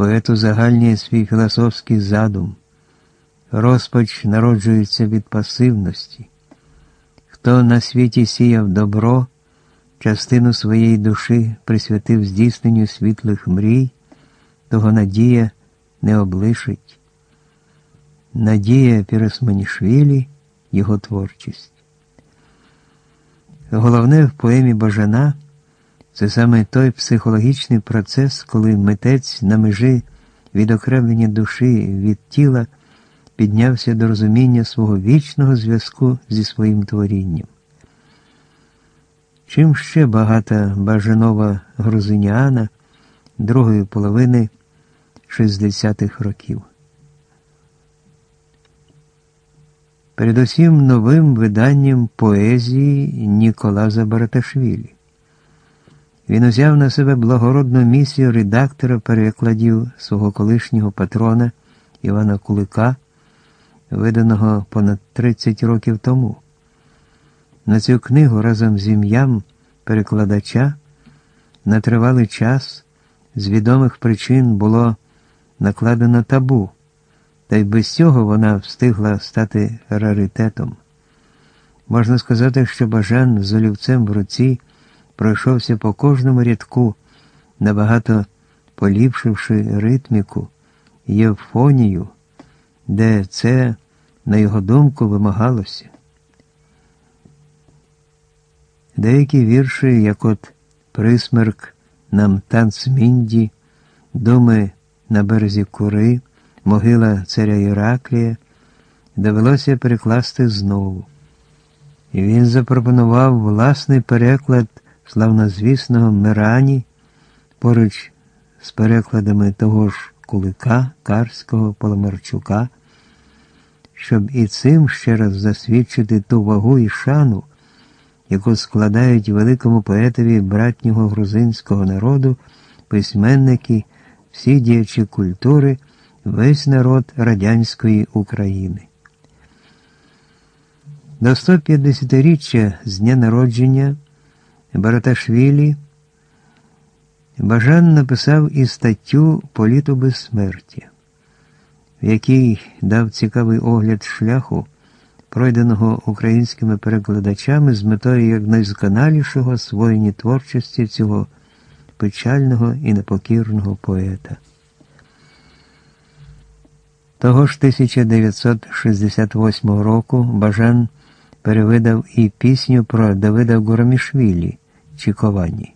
Speaker 1: Поет узагальнює свій філософський задум. Розпач народжується від пасивності. Хто на світі сіяв добро, частину своєї душі присвятив здійсненню світлих мрій, того надія не облишить. Надія Піросманішвілі його творчість. Головне в поемі Бажана це саме той психологічний процес, коли митець на межі відокремлення душі від тіла піднявся до розуміння свого вічного зв'язку зі своїм творінням. Чим ще багата Бажанова грузиніана другої половини 60-х років. Передусім новим виданням поезії Ніколаза Бараташвілі. Він узяв на себе благородну місію редактора перекладів свого колишнього патрона Івана Кулика, виданого понад 30 років тому. На цю книгу разом з ім'ям перекладача на тривалий час з відомих причин було накладено табу, та й без цього вона встигла стати раритетом. Можна сказати, що Бажан з олівцем в руці пройшовся по кожному рядку, набагато поліпшивши ритміку, євфонію, де це, на його думку, вимагалося. Деякі вірші, як от присмерк нам танцмінді, думи на березі кури, могила царя Іраклія, довелося перекласти знову. І він запропонував власний переклад славнозвісного Мирані поруч з перекладами того ж Кулика, Карського, Поломарчука, щоб і цим ще раз засвідчити ту вагу і шану яку складають великому поетові братнього грузинського народу, письменники, всі діячі культури, весь народ радянської України. До 150-річчя з дня народження Бараташвілі Бажан написав і статтю Політу безсмертя, в якій дав цікавий огляд шляху пройденого українськими перекладачами з метою якнайзконалішого освоєння творчості цього печального і непокірного поета. Того ж 1968 року Бажан перевидав і пісню про Давида Гурамішвілі Чіковані.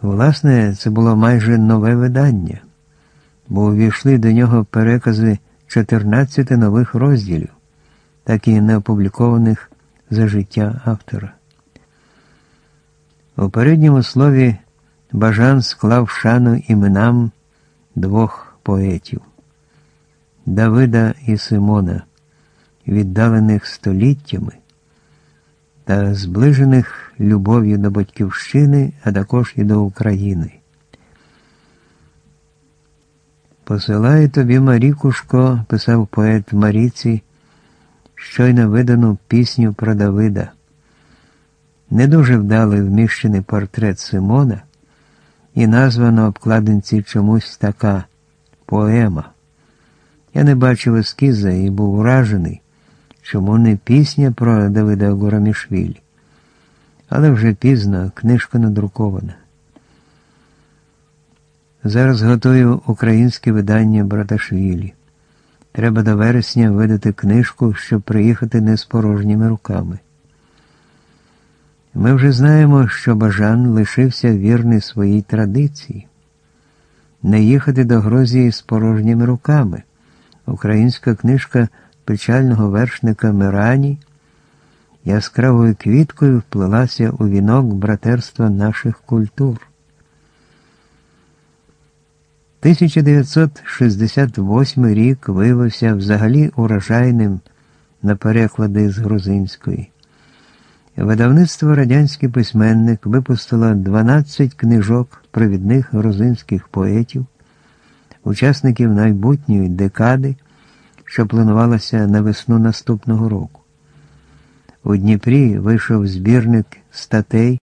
Speaker 1: Власне, це було майже нове видання, бо увійшли до нього перекази. 14 нових розділів, так і не опублікованих за життя автора. У передньому слові Бажан склав шану іменам двох поетів Давида і Симона, віддалених століттями та зближених любов'ю до Батьківщини, а також і до України. Посилаю тобі, Марікушко, писав поет Маріці, щойно видану пісню про Давида. Не дуже вдалий вміщений портрет Симона, і назва на обкладинці чомусь така поема. Я не бачив ескіза і був вражений, чому не пісня про Давида Гурамішвілі. Але вже пізно книжка надрукована. Зараз готую українське видання Браташвілі. Треба до вересня видати книжку, щоб приїхати не з порожніми руками. Ми вже знаємо, що Бажан лишився вірний своїй традиції не їхати до Грозії з порожніми руками. Українська книжка печального вершника Мирані яскравою квіткою вплилася у вінок братерства наших культур. 1968 рік виявився взагалі урожайним на переклади з грузинської. Видавництво Радянський письменник випустило 12 книжок провідних грузинських поетів, учасників майбутньої декади, що планувалася на весну наступного року. У Дніпрі вийшов збірник статей